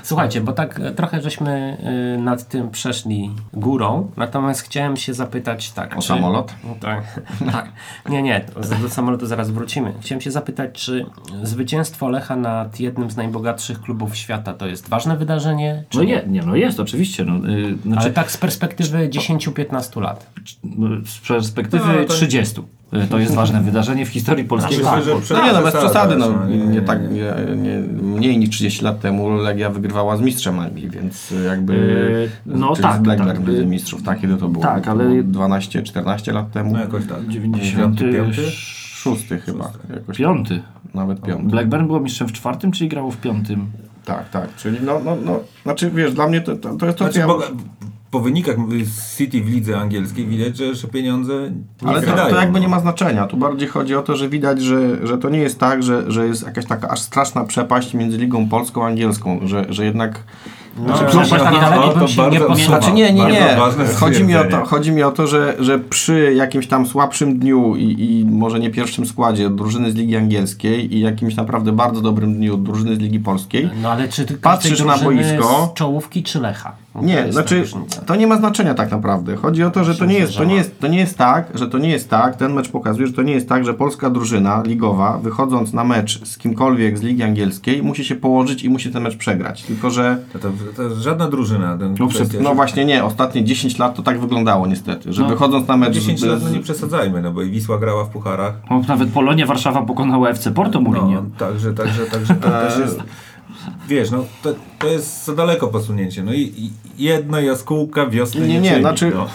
Słuchajcie, bo tak e, trochę żeśmy y, nad tym przeszli górą, natomiast chciałem się zapytać tak. O samolot? No Tak, tak. Nie, nie, do, samolotu zaraz wrócimy. Chciałem się zapytać, czy zwycięstwo Lecha nad jednym z najbogatszych klubów świata to jest ważne wydarzenie? Czy No nie, nie, no jest oczywiście. No, y, znaczy, Ale tak z perspektywy 10-15 lat. no, z perspektywy No, to- 30. y, To jest ważne wydarzenie w historii polskiego Myślę, futbolu. że No nie, no bez przesady, no, nie, tak, nie, nie, mniej niż 30 lat temu Legia wygrywała z mistrzem Anglii, więc jakby Yy, no tak, z Blackburn tak. Lidze Mistrzów, tak, kiedy to było? Tak, ale- było 12-14 lat temu? No jakoś tak. 95. Szósty chyba, jakoś Piąty. nawet piąty. Blackburn było mistrzem w czwartym, czyli grało w piątym? Tak, tak, czyli no, no, no, znaczy wiesz, dla mnie to, to, to jest to, co Znaczy, ja... bo, po wynikach z City w lidze angielskiej widać, że, że pieniądze nie Ale to, wydają. to jakby no. nie ma znaczenia. Tu bardziej chodzi o to, że widać, że, że to nie jest tak, że, że jest jakaś taka aż straszna przepaść między ligą polską a angielską, że, że jednak... No, Znaczy, przepaść tak daleko to bym się nie. Znaczy nie, nie, nie. Chodzi mi o to, chodzi mi o to że, że przy jakimś tam słabszym dniu i, i może nie pierwszym składzie drużyny z Ligi Angielskiej i jakimś naprawdę bardzo dobrym dniu drużyny z Ligi Polskiej, No ale czy ty Patrzysz na boisko- z czołówki czy Lecha? To Nie, ta znaczy to nie ma znaczenia tak naprawdę. Chodzi o to, że to nie jest, to nie jest, to nie jest tak, że to nie jest tak, ten mecz pokazuje, że to nie jest tak, że polska drużyna ligowa wychodząc na mecz z kimkolwiek z Ligi Angielskiej musi się położyć i musi ten mecz przegrać. Tylko, że To, to, to żadna drużyna. Ten No, kwestia, no właśnie nie, ostatnie 10 lat to tak wyglądało niestety, że No, wychodząc na mecz 10 z, lat, no nie przesadzajmy, no bo i Wisła grała w pucharach. No, nawet Polonia Warszawa pokonała FC Porto Mourinho. No, także, także, także to też jest... Wiesz, no to, to jest za daleko posunięcie. No i, i jedno jaskółka wiosny Nie, nie, czyni, znaczy- no.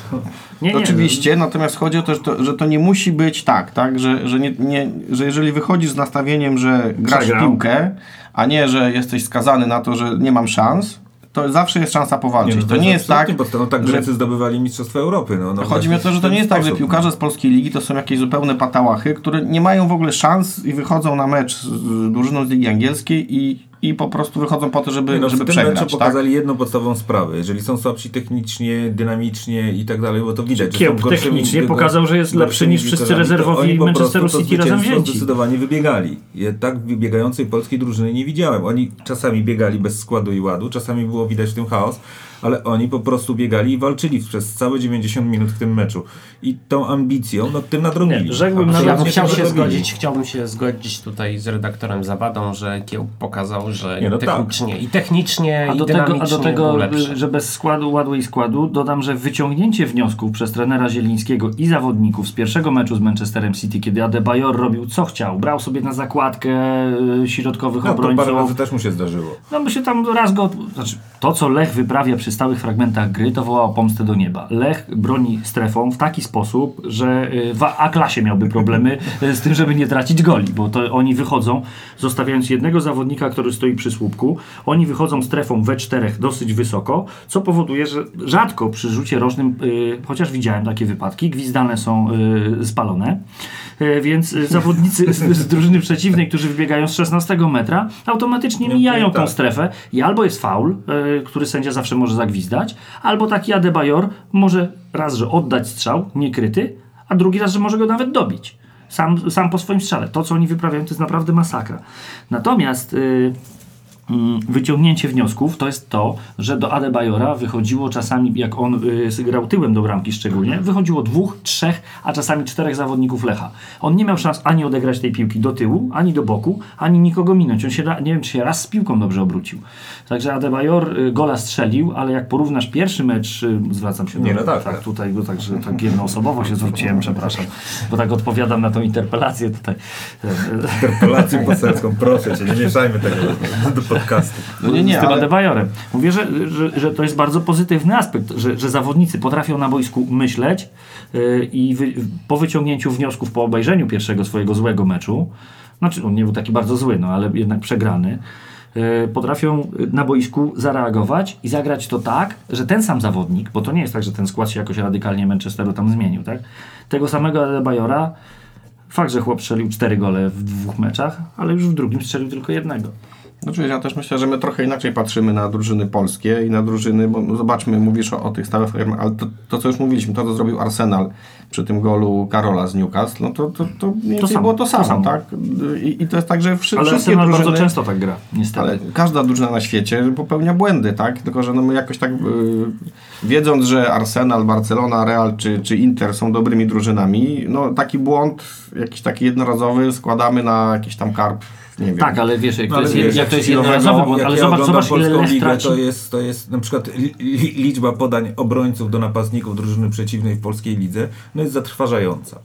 Nie, nie, Oczywiście, natomiast chodzi o to, że to, że to nie musi być tak, tak, że, że, nie, nie, że jeżeli wychodzisz z nastawieniem, że grasz w Przegrał. piłkę, a nie, że jesteś skazany na to, że nie mam szans, to zawsze jest szansa powalczyć. no to nie jest tak. No tak że Grecy zdobywali Mistrzostwa Europy. No, no Chodzi mi o to, że to nie jest tak, że sposób, piłkarze z polskiej ligi to są jakieś zupełne patałachy, które nie mają w ogóle szans i wychodzą na mecz z drużyną z ligi angielskiej i, i po prostu wychodzą po to, żeby, no, żeby w tym przegrać. Tak? pokazali jedną podstawową sprawę. Jeżeli są słabsi technicznie, dynamicznie i tak dalej, bo to widać. że Kiełb technicznie pokazał, że jest lepszy niż wszyscy rezerwowi oni po Manchesteru prostu to City razem zwycięstwo wzięci. zdecydowanie wybiegali. Ja tak wybiegającej polskiej drużyny nie widziałem. Oni czasami biegali bez składu i ładu, czasami było widać w tym chaos, ale oni po prostu biegali i walczyli przez całe 90 minut w tym meczu. I tą ambicją, no tym nadrobili. Nie, rzekłbym Ja nawet- bym chciał się zgodzić, chciałbym się zgodzić tutaj z redaktorem Zawadą, że Kieł pokazał, że Nie, no tak. technicznie i technicznie A i do, tego, a dynamicznie do tego, był lepszy. że bez składu, ładu i składu, dodam, że wyciągnięcie wniosków przez trenera Zielińskiego i zawodników z pierwszego meczu z Manchesterem City, kiedy Adebayor robił co chciał, brał sobie na zakładkę y, środkowych No, to parę obrońców, razy też mu się zdarzyło. No by się tam raz go... Znaczy, to, co Lech wyprawia przy stałych fragmentach gry, to wołało pomstę do nieba. Lech broni strefą w taki sposób, że y, w A-klasie miałby problemy y, z tym, żeby nie tracić goli, bo to oni wychodzą, zostawiając jednego zawodnika, który stoi przy słupku, oni wychodzą strefą we czterech dosyć wysoko, co powoduje, że rzadko przy rzucie rożnym, y, chociaż widziałem takie wypadki, gwizdane są y, spalone, y, więc zawodnicy z, z drużyny przeciwnej, którzy wybiegają z 16 metra, automatycznie Nie, mijają tą tak. strefę i albo jest faul, który sędzia zawsze może zagwizdać, albo taki Adebayor może raz, że oddać strzał niekryty, a drugi raz, że może go nawet dobić. Sam, sam po swoim strzale. To, co oni wyprawiają, to jest naprawdę masakra. Natomiast y, mm, wyciągnięcie wniosków to jest to, że do Adebayora wychodziło czasami, jak on y, grał tyłem do bramki szczególnie, wychodziło dwóch, trzech, a czasami czterech zawodników Lecha. On nie miał szans ani odegrać tej piłki do tyłu, ani do boku, ani nikogo minąć. On się, nie wiem, czy się raz z piłką dobrze obrócił. Także Adebayor y, gola strzelił, ale jak porównasz pierwszy mecz, y, zwracam się Nie, do, no tak, tak, tak. tutaj, bo także tak jednoosobowo się zwróciłem, przepraszam, bo tak odpowiadam na tą interpelację tutaj. Interpelację poselską, proszę cię, nie mieszajmy tego do podcastu. No nie, nie, z tym ale Adebayorem. Mówię, że, że, że to jest bardzo pozytywny aspekt, że, że zawodnicy potrafią na boisku myśleć yy, i wy, po wyciągnięciu wniosków po obejrzeniu pierwszego swojego złego meczu, znaczy on nie był taki bardzo zły, no ale jednak przegrany, yy, potrafią na boisku zareagować i zagrać to tak, że ten sam zawodnik, bo to nie jest tak, że ten skład się jakoś radykalnie Manchesteru tam zmienił, tak? Tego samego Adebayora Fakt, że chłop strzelił cztery gole w dwóch meczach, ale już w drugim strzelił tylko jednego. Znaczy, ja też myślę, że my trochę inaczej patrzymy na drużyny polskie i na drużyny, bo zobaczmy, mówisz o, o tych stałych, ale to, to, co już mówiliśmy, to, co zrobił Arsenal przy tym golu Karola z Newcastle, no to, to, to więcej samo, było to to samo, samo. tak? I, I to jest tak, że wszy, Ale wszystkie Arsenal drużyny... bardzo często tak gra, niestety. Ale każda drużyna na świecie popełnia błędy, tak? Tylko, że no my jakoś tak, y, wiedząc, że Arsenal, Barcelona, Real czy, czy Inter są dobrymi drużynami, no taki błąd, jakiś taki jednorazowy składamy na jakiś tam karp, nie wiem. Tak, ale wiesz, jak No, to ale jest, wiesz, jak to jest jednorazowy błąd, Jak ale zobacz, oglądam zobacz ile polską Lech ligę, traci. to jest, to jest na przykład li, li, liczba podań obrońców do napastników drużyny przeciwnej w polskiej lidze, no jest zatrważająca.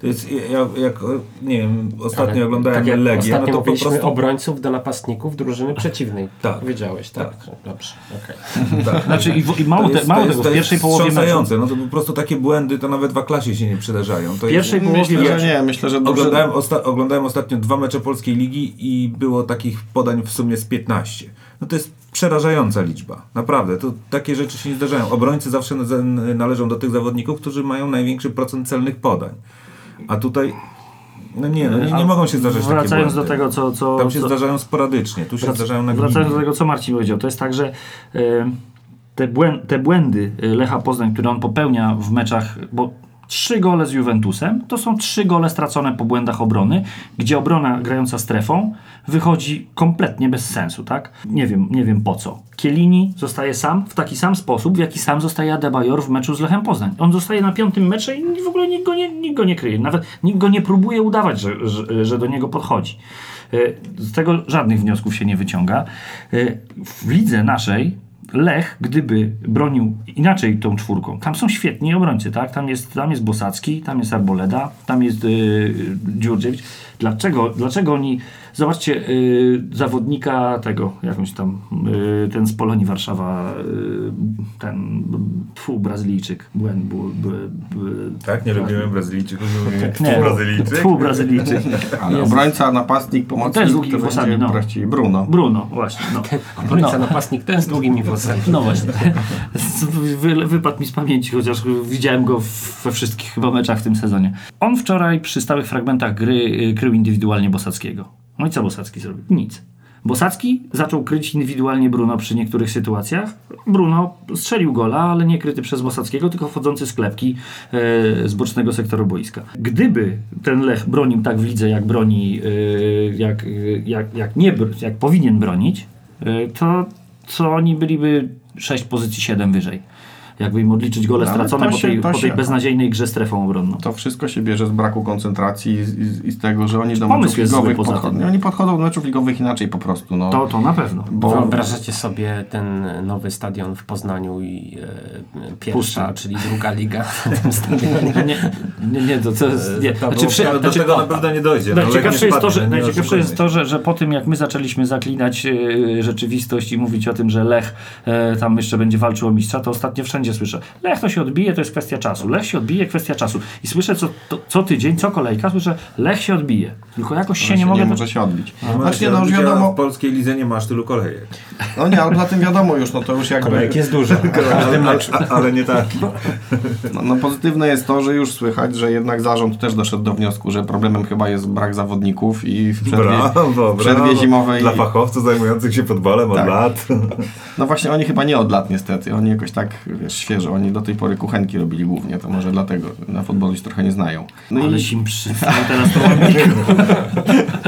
To jest, jak, jak nie wiem, ostatnio Ale oglądałem tak jak Legię, no ostatnio to po prostu... obrońców do napastników drużyny przeciwnej. Tak. Wiedziałeś, tak? Tak. Dobrze, okej. Tak. Znaczy i, w- i mało, To te, jest- mało to tego, jest- w to pierwszej jest połowie meczu. No to po prostu takie błędy to nawet w A-klasie się nie przydarzają. To w pierwszej jest, połowie Myślę, że nie, myślę, że drużyny... Oglądałem, osta- oglądałem ostatnio dwa mecze polskiej ligi i było takich podań w sumie z 15. No to jest przerażająca liczba. Naprawdę. To takie rzeczy się nie zdarzają. Obrońcy zawsze na- należą do tych zawodników, którzy mają największy procent celnych podań. A tutaj no nie, no nie, nie mogą się zdarzać wracając błędy. do tego, co... co Tam się co, zdarzają sporadycznie, tu się wrac- zdarzają na Wracając do tego, co Marcin powiedział, to jest tak, że e, te, błę, te błędy Lecha Poznań, które on popełnia w meczach, bo trzy gole z Juventusem, to są trzy gole stracone po błędach obrony, gdzie obrona grająca strefą wychodzi kompletnie bez sensu, tak? Nie wiem, nie wiem po co. Kielini zostaje sam w taki sam sposób, w jaki sam zostaje Adebayor w meczu z Lechem Poznań. On zostaje na piątym mecze i w ogóle nikt go nie, nikt go nie kryje. Nawet nikt go nie próbuje udawać, że, że, że do niego podchodzi. E, Z tego żadnych wniosków się nie wyciąga. E, W lidze naszej Lech, gdyby bronił inaczej tą czwórką, tam są świetni obrońcy, tak? Tam jest, tam jest Bosacki, tam jest Arboleda, tam jest yy, Dziurdziewicz. Dlaczego, dlaczego oni, zobaczcie, yy, zawodnika tego, jakąś tam, yy, ten z Polonii Warszawa, yy, ten, fu, Brazylijczyk, błęd, bu, bu, bu, Tak, nie lubimy Brazylijczyków, lubimy nie, Brazylijczyk. Tfu, Brazylijczyk. Ale obrońca, napastnik, pomocnik, To jest długimi to włosami, no. Bruno. Bruno, właśnie, no. Obrońca napastnik ten z długimi włosami. No właśnie. Wy, wypadł mi z pamięci, chociaż widziałem go we wszystkich chyba meczach w tym sezonie. On wczoraj przy stałych fragmentach gry y, krył indywidualnie Bosackiego. No i co Bosacki zrobił? Nic. Bosacki zaczął kryć indywidualnie Bruno przy niektórych sytuacjach. Bruno strzelił gola, ale nie kryty przez Bosackiego, tylko wchodzący z klepki e, z bocznego sektoru boiska. Gdyby ten Lech bronił tak w lidze, jak broni, e, jak, jak, jak, nie, jak powinien bronić, e, to co oni byliby 6 pozycji 7 wyżej. Jakby im odliczyć gole No, stracone to po się- tej, po tej się- beznadziejnej grze strefą obronną. To wszystko się bierze z braku koncentracji i, z- i z tego, że oni do meczów ligowych podchodzą. Oni podchodzą do meczów ligowych inaczej po prostu. No. To, to na pewno. Bo Wyobrażacie sobie ten nowy stadion w Poznaniu i e, pierwsza, czyli druga liga na tym stadionie. Nie, nie, nie, to, to jest... Nie. To Znaczy, Ale do znaczy, tego na pewno nie dojdzie. No, Najciekawsze jest to, że, no nie najciekawsze jest to że, że po tym, jak my zaczęliśmy zaklinać e, rzeczywistość i mówić o tym, że Lech e, tam jeszcze będzie walczył o mistrza, to ostatnio wszędzie słyszę. Lech to się odbije, to jest kwestia czasu. Lech się odbije, kwestia czasu. I słyszę co, to, co tydzień, co kolejka, słyszę, Lech się odbije. Tylko jakoś się się nie mogę... nie może się odbić. się. No, Znaczy, się no już wiadomo, W polskiej lidze nie masz tylu kolejek. no nie, ale poza tym wiadomo już, no to już jakby... Kolejek jest dużo. ale, ale, ale nie tak. No, no pozytywne jest to, że już słychać, że jednak zarząd też doszedł do wniosku, że problemem chyba jest brak zawodników i w przerwie, Brawo, przerwie brawo. zimowej... Dla fachowców zajmujących się futbolem od Tak. lat. No właśnie oni chyba nie od lat niestety, oni jakoś tak, wiesz, świeżo, oni do tej pory kuchenki robili głównie, to może dlatego na futbolu się trochę nie znają. No Ale i sim przystał teraz to.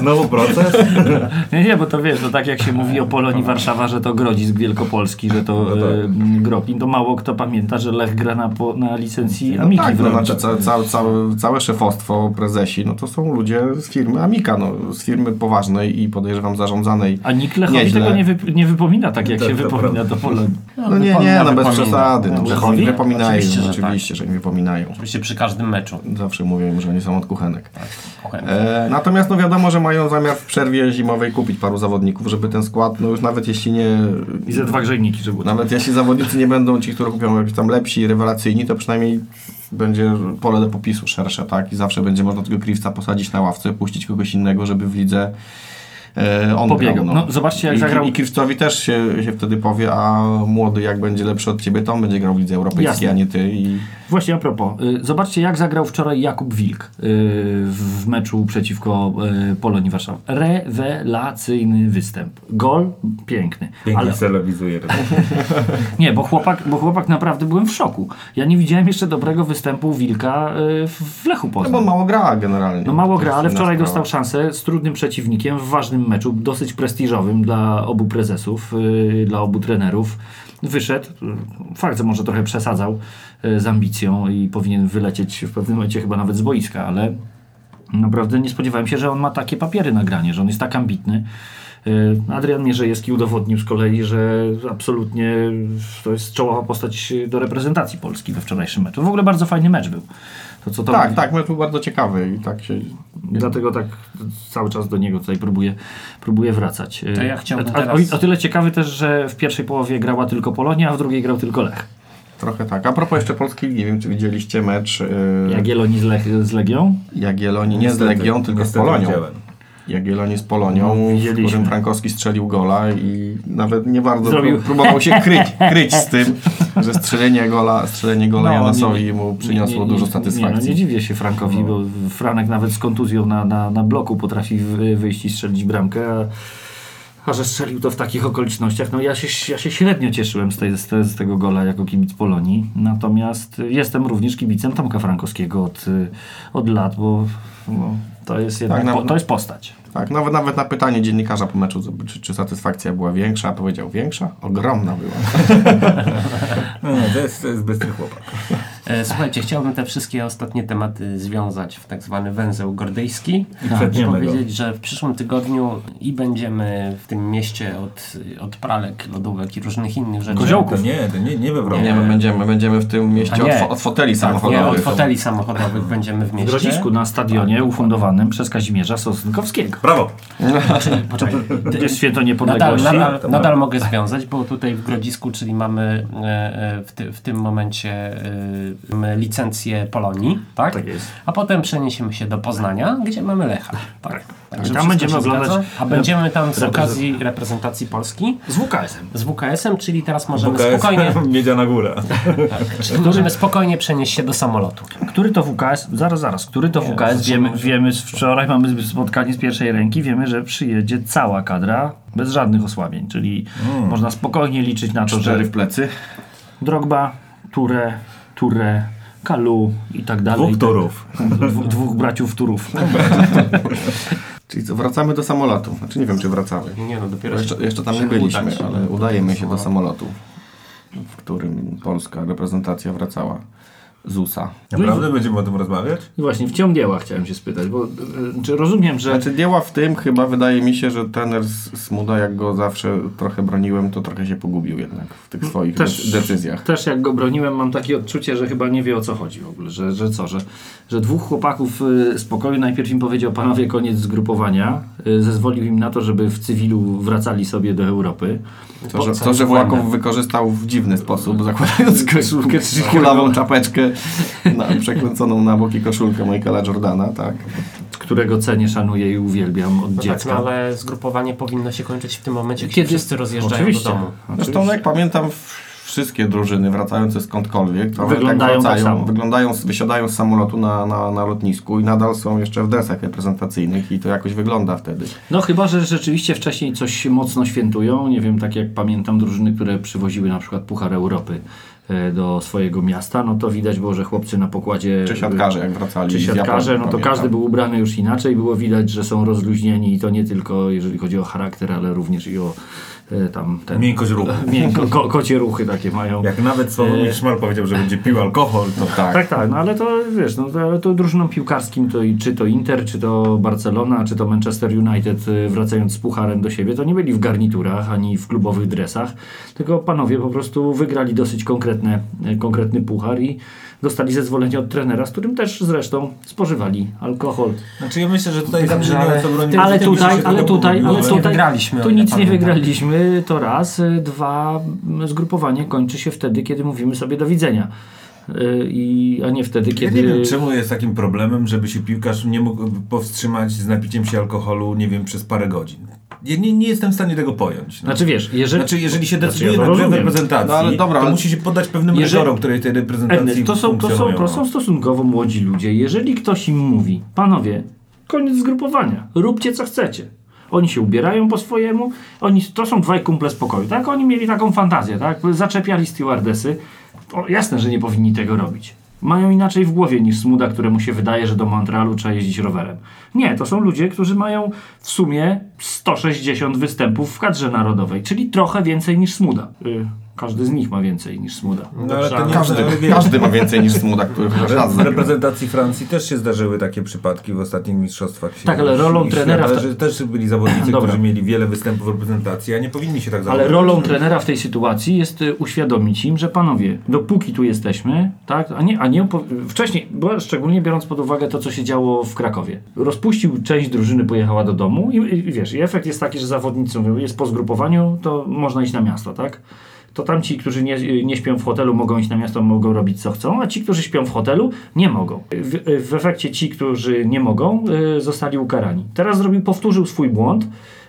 Znowu proces? Nie, nie, bo to wiesz, to tak jak się mówi o Polonii Warszawa, że to Grodzisk Wielkopolski, że to No tak. e, Gropin, to mało kto pamięta, że Lech gra na, po, na licencji Amiki tak, no, znaczy ca, ca, całe, całe szefostwo, prezesi, no to są ludzie z firmy Amika, no, z firmy poważnej i podejrzewam zarządzanej. A nikt Lechowi Nieźle. tego nie, wyp- nie wypomina tak, jak Tak, się to wypomina prawda. do Polonii. No nie, nie, no bez przesady. No, Lechowi? oni wypominają, Oczywiście, że oczywiście, że, im wypominają. Oczywiście przy każdym meczu. Zawsze mówią, że oni są od kuchenek. Kuchenek. E, natomiast no wiadomo, że mają zamiar w przerwie zimowej kupić paru zawodników, żeby ten skład, no już nawet jeśli nie... I ze dwa grzejniki, żeby Nawet jeśli zawodnicy nie będą ci, którzy kupią jakiś tam lepsi, rewelacyjni, to przynajmniej będzie pole do popisu szersze, tak? I zawsze będzie można tego Krivca posadzić na ławce, puścić kogoś innego, żeby w lidze e, on Pobiegał. grał. No, zobaczcie, jak I, zagrał- I Krivcowi też się, się wtedy powie, a młody jak będzie lepszy od ciebie, to on będzie grał w lidze europejskiej, Jasne. a nie ty. I Właśnie a propos, y, zobaczcie jak zagrał wczoraj Jakub Wilk y, w meczu przeciwko y, Polonii Warszawa. Rewelacyjny występ. Gol piękny. Pięknie Ale celowizuje. nie, bo chłopak, bo chłopak naprawdę byłem w szoku. Ja nie widziałem jeszcze dobrego występu Wilka w Lechu no, bo Poznań. mało gra generalnie. No mało gra, ale wczoraj dostał szansę z trudnym przeciwnikiem w ważnym meczu, dosyć prestiżowym dla obu prezesów, dla obu trenerów. Wyszedł, fakt, że może trochę przesadzał z ambicją i powinien wylecieć w pewnym momencie chyba nawet z boiska, ale naprawdę nie spodziewałem się, że on ma takie papiery na granie, że on jest tak ambitny. Yy, Adrian Mierzejewski udowodnił z kolei, że absolutnie to jest czołowa postać do reprezentacji Polski we wczorajszym meczu. W ogóle bardzo fajny mecz był. To, co to Tak, tak, mecz był bardzo ciekawy i tak się... Dlatego tak cały czas do niego tutaj próbuję, próbuję wracać. To ja chciałbym a, teraz- o, o tyle ciekawy też, że w pierwszej połowie grała tylko Polonia, a w drugiej grał tylko Lech. Trochę tak. A propos jeszcze Polskiej Ligi, nie wiem czy widzieliście mecz yy, Jagiellonii z, Lech, z Legią. Nie z Niestety, Legią, tylko z Polonią. widziałem. Jagiellonii z Polonią, No, w którym Frankowski strzelił gola i nawet nie bardzo Zrobił- pró- próbował się kryć, kryć z tym, że strzelenie gola, strzelenie gola No, Janasowi nie- mu przyniosło nie, nie, dużo satysfakcji. Nie, no nie dziwię się Frankowi, bo Franek nawet z kontuzją na, na, na bloku potrafi wy- wyjść i strzelić bramkę, a, a że strzelił to w takich okolicznościach, no ja się, ja się średnio cieszyłem z, tej, z, te, z tego gola jako kibic Polonii, natomiast jestem również kibicem Tomka Frankowskiego od, od lat, bo, bo to, jest jednak, no- po, to jest postać. Tak, nawet, nawet na pytanie dziennikarza po meczu, czy, czy satysfakcja była większa, powiedział większa? Ogromna była. No, to, jest, to jest bystry chłopak. E, Słuchajcie, chciałbym te wszystkie ostatnie tematy związać w tak zwany węzeł gordyjski I go. powiedzieć, że w przyszłym tygodniu i będziemy w tym mieście od, od pralek, lodówek i różnych innych rzeczy. Koziołków. Nie, nie, nie we Wrocławiu. Nie, my będziemy, będziemy w tym mieście od, nie. od foteli Nie, samochodowych. od foteli samochodowych będziemy w W mieście. Grodzisku na stadionie ufundowanym przez Kazimierza Sosynkowskiego. Brawo! Poczekaj, To jest święto Nadal, niepodległości. nadal, To nadal mogę związać, bo tutaj w Grodzisku, czyli mamy e, e, w, ty, w tym momencie e, licencję Polonii, tak? Tak jest. A potem przeniesiemy się do Poznania, gdzie mamy Lecha. Tak. Także Tam będziemy oglądać zgadza. A będziemy tam z reprezent- okazji reprezentacji Polski Z WKS-em. z WKS-em, czyli teraz możemy WKS, spokojnie, Miedziana Góra. czyli możemy spokojnie przenieść się do samolotu. Który to WKS? Zaraz, zaraz. Który to WKS? Wiemy, wiemy, wczoraj mamy spotkanie z pierwszej ręki, wiemy, że przyjedzie cała kadra bez żadnych osłabień, czyli można spokojnie liczyć na to, że Cztery w plecy. Drogba, Ture, Ture, Kalu i tak dalej. Dwóch turów. Dwu, dwóch braciów Turów. Czyli co, wracamy do samolotu. Znaczy nie wiem, czy wracamy. Nie no, dopiero Jeszcze, się- jeszcze tam nie byliśmy, udać ale udajemy się do samolotu, w którym polska reprezentacja wracała z USA. Naprawdę będziemy o tym rozmawiać? I właśnie wciągnięła chciałem się spytać, bo y, czy rozumiem, że Znaczy dzieła w tym chyba wydaje mi się, że trener Smuda, jak go zawsze trochę broniłem, to trochę się pogubił jednak w tych swoich Też- de- decyzjach. Też jak go broniłem, mam takie odczucie, że chyba nie wie o co chodzi w ogóle, że, że co, że, że dwóch chłopaków y, z pokoju najpierw im powiedział panowie koniec zgrupowania, y, zezwolił im na to, żeby w cywilu wracali sobie do Europy. To, że, to, że. Właków wykorzystał w dziwny sposób, zakładając koszulkę, kulawą czapeczkę, na, przekręconą na boki koszulkę Michaela Jordana, tak. którego cenię, szanuję i uwielbiam od No tak, dziecka. no, ale zgrupowanie powinno się kończyć w tym momencie, kiedy wszyscy rozjeżdżają Oczywiście. do domu. Zresztą jak pamiętam w- wszystkie drużyny wracające skądkolwiek, to Wyglądają tak tak wracają, samo. wyglądają, wysiadają z samolotu na, na, na lotnisku i nadal są jeszcze w dresach reprezentacyjnych i to jakoś wygląda wtedy. No chyba, że rzeczywiście wcześniej coś mocno świętują. Nie wiem, tak jak pamiętam drużyny, które przywoziły na przykład Puchar Europy e, do swojego miasta, no to widać było, że chłopcy na pokładzie... Czy siatkarze, jak wracali Czy siatkarze, no to każdy był ubrany już inaczej, było widać, że są rozluźnieni i to nie tylko jeżeli chodzi o charakter, ale również i o tam ten... Miękkość ruchu. Miękko, ko, kocie ruchy takie mają. Jak nawet Sławomir Szmal powiedział, że będzie pił alkohol, to Tak. Tak, tak, no ale to wiesz, no to, ale to drużyną piłkarskim, to, i- czy to Inter, czy to Barcelona, czy to Manchester United, y, wracając z pucharem do siebie, to nie byli w garniturach ani w klubowych dresach, tylko panowie po prostu wygrali dosyć konkretne, konkretny puchar i dostali zezwolenie od trenera, z którym też zresztą spożywali alkohol. Znaczy ja myślę, że tutaj Dobrze, zabrzmiało ale. Ale w tym tutaj, ale tutaj, ale nic ale- nie tutaj, wygraliśmy, tu nic nie wygraliśmy, to raz, y, dwa, m, zgrupowanie kończy się wtedy, kiedy mówimy sobie do widzenia. Y, I, a nie wtedy, Ja kiedy... nie wiem, czemu jest takim problemem, żeby się piłkarz nie mógł powstrzymać z napiciem się alkoholu, nie wiem, przez parę godzin. Ja nie, nie jestem w stanie tego pojąć. No. Znaczy wiesz, jeżeli... Znaczy, jeżeli się Znaczy, decyduje ja to na grę w rozumiem. reprezentacji, No, ale dobra, to ale- musi się poddać pewnym Jeżeli- rygorom, które tej reprezentacji to są, to, są, to są no. stosunkowo młodzi ludzie. Jeżeli ktoś im mówi, panowie, koniec zgrupowania, róbcie co chcecie. Oni się ubierają po swojemu, oni, to są dwaj kumple z pokoju, tak? Oni mieli taką fantazję, tak? Zaczepiali stewardesy. O, jasne, że nie powinni tego robić. Mają inaczej w głowie niż Smuda, któremu się wydaje, że do Montrealu trzeba jeździć rowerem. Nie, to są ludzie, którzy mają w sumie 160 występów w kadrze narodowej, czyli trochę więcej niż Smuda. Y, każdy z nich ma więcej niż Smuda. No, ale to nie Każdy, ale każdy ma więcej niż Smuda, który chociaż raz W reprezentacji Francji też się zdarzyły takie przypadki w ostatnich mistrzostwach. Tak, ale rolą I trenera w ta- że też byli zawodnicy, Dobra. którzy mieli wiele występów w reprezentacji, a nie powinni się tak Ale zachowywać. rolą trenera w tej sytuacji jest y, uświadomić im, że panowie, dopóki tu jesteśmy, tak, a nie, a nie opo- wcześniej, bo szczególnie biorąc pod uwagę to, co się działo w Krakowie. Rozpuścił część drużyny, pojechała do domu i, i wiesz, i efekt jest taki, że zawodnicy mówią, jest po zgrupowaniu, to można iść na miasto, tak? To tam ci, którzy nie, nie śpią w hotelu, mogą iść na miasto, mogą robić co chcą, a ci, którzy śpią w hotelu, nie mogą. W, w efekcie ci, którzy nie mogą, y, zostali ukarani. Teraz zrobił, powtórzył swój błąd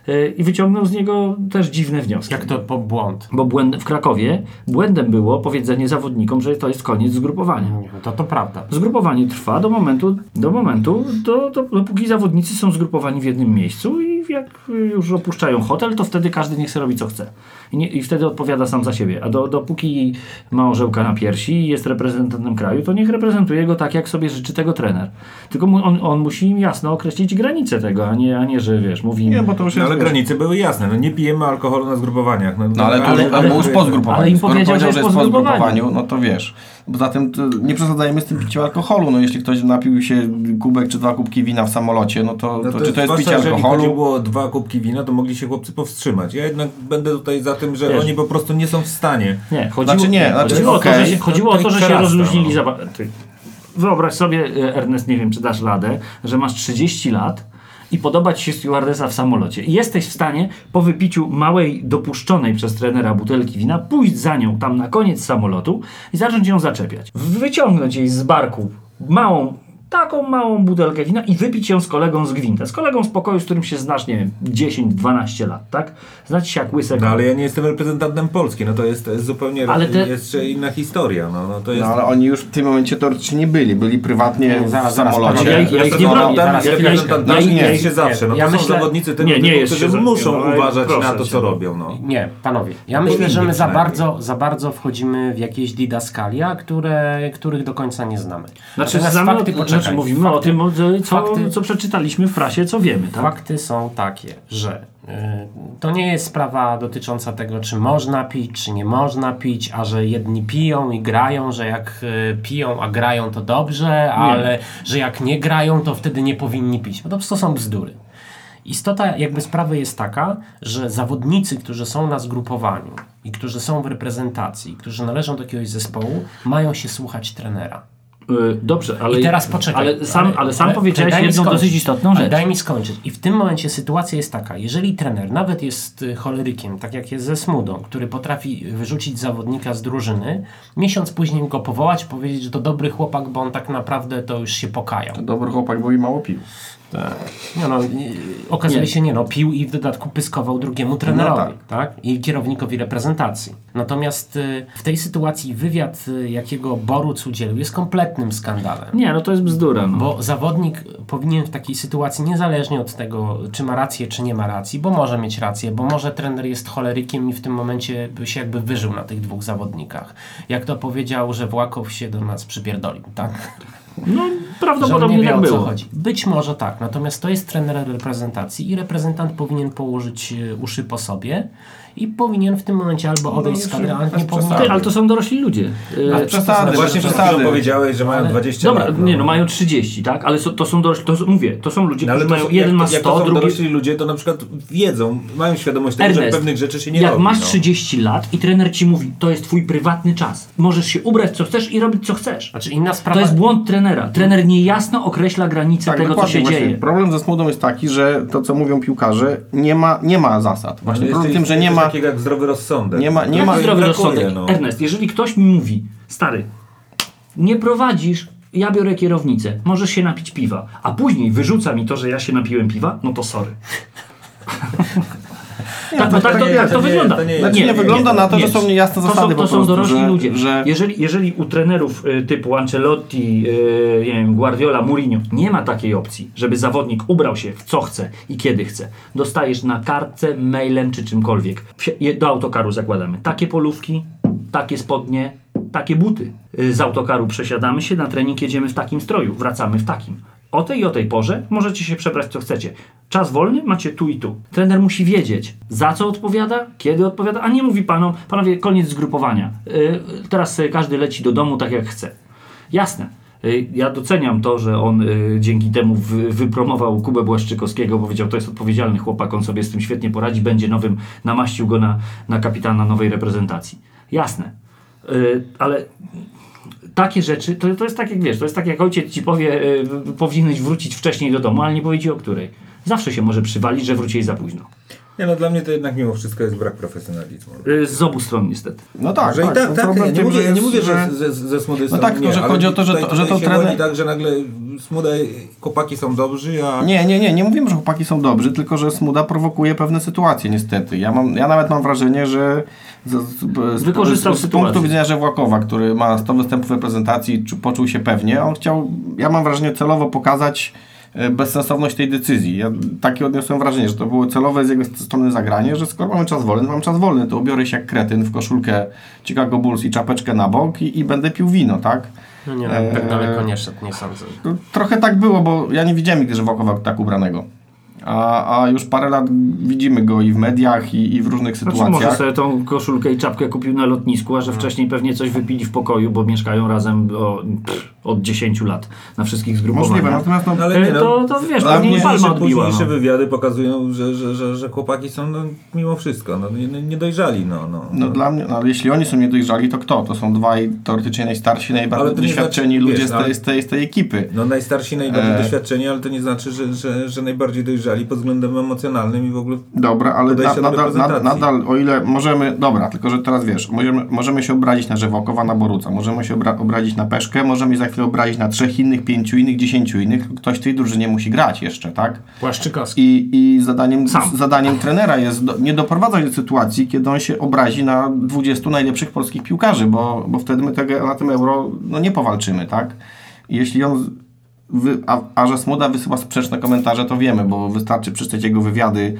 y, i wyciągnął z niego też dziwne wnioski. Jak to po błąd? Bo błęd, w Krakowie błędem było powiedzenie zawodnikom, że to jest koniec zgrupowania. Nie, To to prawda. Zgrupowanie trwa do momentu, do momentu do, do, dopóki zawodnicy są zgrupowani w jednym miejscu i jak już opuszczają hotel, to wtedy każdy niech sobie robi co chce. I, nie, i wtedy odpowiada sam za siebie. A do, dopóki ma orzełka na piersi i jest reprezentantem kraju, to niech reprezentuje go tak, jak sobie życzy tego trener. Tylko mu, on, on musi im jasno określić granice tego, a nie, a nie że wiesz, mówi im, Nie, bo to już No, ale granice były jasne. No, nie pijemy alkoholu na zgrupowaniach. No, No ale, Ale- ale, ale- już po zgrupowaniu. ale im powiedział, że jest że po jest po zgrupowaniu, no to wiesz. Poza tym to nie przesadzajmy z tym piciem alkoholu. No jeśli ktoś napił się kubek czy dwa kubki wina w samolocie, no to, No to, czy to jest picie jeżeli alkoholu? chodziło o dwa kubki wina, to mogli się chłopcy powstrzymać. Ja jednak będę tutaj za tym, że Wiesz. oni po prostu nie są w stanie. Nie, chodziło, Znaczy nie, znaczy chodziło, o, to, że się, to- chodziło to o to, że się rozluźnili. no. Wyobraź sobie, e, Ernest, nie wiem, czy dasz radę, że masz 30 lat i podoba się stewardesa w samolocie. I jesteś w stanie po wypiciu małej, dopuszczonej przez trenera butelki wina pójść za nią tam na koniec samolotu i zacząć ją zaczepiać. Wyciągnąć jej z barku małą, taką małą butelkę wina i wypić ją z kolegą z gwinta. Z kolegą z pokoju, z którym się znasz, nie wiem, 10-12 lat, tak? Znacie się jak łysek. No ale ja nie jestem reprezentantem Polski, no to jest, to jest zupełnie Ale te- jeszcze inna historia. No, no to jest... No ale oni już w tym momencie nie byli. Byli prywatnie Nie, w zaraz, zaraz, samolocie. ja ich- ja ich nie zaraz, ja- ja- ja- ja- jest się zawsze. No ja to są myślę- zawodnicy tego Nie, nie typu, jest którzy muszą no, uważać na to, co robią. No. Nie, panowie. Ja myślę, że my za przynajmniej. bardzo, za bardzo wchodzimy w jakieś didaskalia, które, których do końca nie znamy. Znaczy, Natomiast znamy, fakty, poczekaj, znaczy mówimy o fakty- tym, o, co, fakty- co przeczytaliśmy w prasie, co wiemy, tak? Fakty są takie, że y, to nie jest sprawa dotycząca tego, czy można pić, czy nie można pić, a że jedni piją i grają, że jak y, piją, a grają to dobrze, ale że jak nie grają, to wtedy nie powinni pić. No to, to są bzdury. Istota jakby sprawy jest taka, że zawodnicy, którzy są na zgrupowaniu i którzy są w reprezentacji, którzy należą do jakiegoś zespołu, mają się słuchać trenera. Y, Dobrze, ale, I teraz poczekaj. ale sam, ale, sam powiedziałeś daj mi jedną skończyć. dosyć istotną Ale rzecz. Daj mi skończyć. I w tym momencie sytuacja jest taka, jeżeli trener nawet jest y, cholerykiem, tak jak jest ze Smudą, który potrafi wyrzucić zawodnika z drużyny, miesiąc później go powołać, powiedzieć, że to dobry chłopak, bo on tak naprawdę to już się pokajał. To dobry chłopak, bo i mało pił. Tak. No, i- okazuje Nie. się, nie no, pił i w dodatku pyskował drugiemu trenerowi, No tak. I kierownikowi reprezentacji. Natomiast y, w tej sytuacji wywiad, y, jakiego Boruc udzielił, jest kompletnym skandalem. Nie, no to jest bzdura. No. Bo zawodnik powinien w takiej sytuacji, niezależnie od tego, czy ma rację, czy nie ma racji, bo może mieć rację, bo może trener jest cholerykiem i w tym momencie by się jakby wyżył na tych dwóch zawodnikach. Jak to powiedział, że Włakow się do nas przypierdolił, tak? No prawdopodobnie nie wie, tak było. chodzi. Być może tak, natomiast to jest trener reprezentacji i reprezentant powinien położyć e, uszy po sobie i powinien w tym momencie albo odejść z kadry, ale nie powinien... Ty, ale to są dorośli ludzie. Ale Przesady, Właśnie przesady. powiedziałeś, że mają Ale- 20 Dobra, lat. nie no, mają 30, tak? Ale so, to są dorośli, to, są- mówię, to są ludzie, No, którzy to mają, są- jeden jak, ma to- jak 100, to są drugi... dorośli ludzie, to na przykład wiedzą, mają świadomość tego, że Ernest, pewnych rzeczy się nie jak robi. masz no. 30 lat i trener ci mówi, to jest twój prywatny czas, możesz się ubrać co chcesz i robić co chcesz. Znaczy inna To sprawa... jest błąd trenera. Trener niejasno określa granice Tak, tego, co się właśnie. dzieje. Problem ze smudą jest taki, że to, co mówią piłkarze, nie ma, nie ma zasad. Ale Właśnie problem w tym, jest że nie coś ma... takiego jak zdrowy rozsądek. Nie ma- nie Jaki ma- zdrowy brakuje, rozsądek? no. Ernest, jeżeli ktoś mi mówi, stary, nie prowadzisz, ja biorę kierownicę, możesz się napić piwa, a później wyrzuca mi to, że ja się napiłem piwa, no to sorry. Tak, no, tak, to, nie, tak to, to nie- wygląda. to nie- Znaczy nie, wygląda na to, że są niejasne To zasady są, to są prostu, dorośli że, ludzie. że Jeżeli, jeżeli u trenerów y, typu Ancelotti, y, nie wiem, Guardiola, Mourinho nie ma takiej opcji, żeby zawodnik ubrał się w co chce i kiedy chce, dostajesz na kartce, mailem czy czymkolwiek. Do autokaru zakładamy takie polówki, takie spodnie, takie buty. Y, Z autokaru przesiadamy się, na trening jedziemy w takim stroju, wracamy w takim. O tej i o tej porze możecie się przebrać co chcecie. Czas wolny macie tu i tu. Trener musi wiedzieć, za co odpowiada, kiedy odpowiada, a nie mówi panom, panowie, koniec zgrupowania. Yy, teraz sobie każdy leci do domu tak jak chce. Jasne. Yy, Ja doceniam to, że on yy, dzięki temu wy, wypromował Kubę Błaszczykowskiego, powiedział, to jest odpowiedzialny chłopak, on sobie z tym świetnie poradzi, będzie nowym, namaścił go na, na kapitana nowej reprezentacji. Jasne. Yy, ale takie rzeczy, to, to jest tak jak wiesz, to jest tak jak ojciec ci powie, y, powinieneś wrócić wcześniej do domu, ale nie powie ci o której. Zawsze się może przywalić, że wróciłeś za późno. Nie no, dla mnie to jednak mimo wszystko jest brak profesjonalizmu. Y, z obu stron niestety. no tak, że i tak, tak, no tak, ja nie mówię, że ja nie jest, mówię, że że- ze, ze Smudy są, No tak, nie, że chodzi o to, że tutaj, to- że to trener- tak, że nagle Smuda, chłopaki są dobrzy, a... Nie, nie, nie, nie mówimy, że chłopaki są dobrzy, tylko że Smuda prowokuje pewne sytuacje niestety. Ja, mam, ja nawet mam wrażenie, że z, z, z, Wykorzystał z, z sytuację. punktu widzenia Żewłakowa, który ma 100 występów w reprezentacji, czy poczuł się pewnie, on chciał, ja mam wrażenie, celowo pokazać bezsensowność tej decyzji. Ja takie odniosłem wrażenie, że to było celowe z jego strony zagranie, że skoro mamy czas wolny, to mam czas wolny, to ubiorę się jak kretyn w koszulkę Chicago Bulls i czapeczkę na bok i, i będę pił wino, tak? No nie, tak daleko nie szedł, nie sądzę. Trochę tak było, bo ja nie widziałem nigdy Żywłakowa tak ubranego. A, a już parę lat widzimy go i w mediach, i, i w różnych Znaczy, sytuacjach. może sobie tą koszulkę i czapkę kupił na lotnisku, a że wcześniej pewnie coś wypili w pokoju, bo mieszkają razem o, pff, od 10 lat na wszystkich zgrupowaniach. Możliwe, natomiast no, No, ale E, nie, no, to, to wiesz, pewnie mnie palma Późniejsze, odbiła. późniejsze No. wywiady pokazują, że, że, że, że chłopaki są no, mimo wszystko no, nie, nie dojrzali. No, no, no dla mnie, no, ale jeśli oni są niedojrzali, to kto? To są dwaj teoretycznie najstarsi, najbardziej nie doświadczeni znaczy, ludzie wiesz, z, ale- tej, z, tej, z tej ekipy. No najstarsi, najbardziej E. doświadczeni, ale to nie znaczy, że, że, że najbardziej dojrzali pod względem emocjonalnym i w ogóle... Dobra, ale na, nadal, nad, nadal, o ile możemy, dobra, tylko że teraz wiesz, możemy, możemy się obrazić na Żewłakowa, na Boruca, możemy się obra- obrazić na Peszkę, możemy za chwilę obrazić na trzech innych, pięciu innych, dziesięciu innych, ktoś w tej drużynie musi grać jeszcze, tak? Płaszczykowski. I, i zadaniem, Sam. zadaniem trenera jest do, nie doprowadzać do sytuacji, kiedy on się obrazi na 20 najlepszych polskich piłkarzy, bo, bo wtedy my tego, na tym euro no, nie powalczymy, tak? I jeśli on, wy, a, a że Smuda wysyła sprzeczne komentarze, to wiemy, bo wystarczy przeczytać jego wywiady,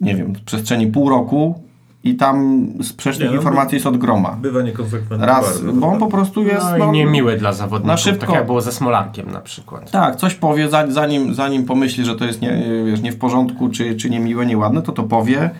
nie wiem, w przestrzeni pół roku i tam sprzecznych Nie, no, informacji jest od groma. Bywa niekonsekwentny Raz, bardzo. bo on po prostu jest... No i niemiły dla zawodników, na szybko. tak jak było ze Smolarkiem na przykład. Tak, coś powie, za- zanim, zanim pomyśli, że to jest nie, wiesz, nie w porządku, czy, czy niemiłe, nieładne, to to powie.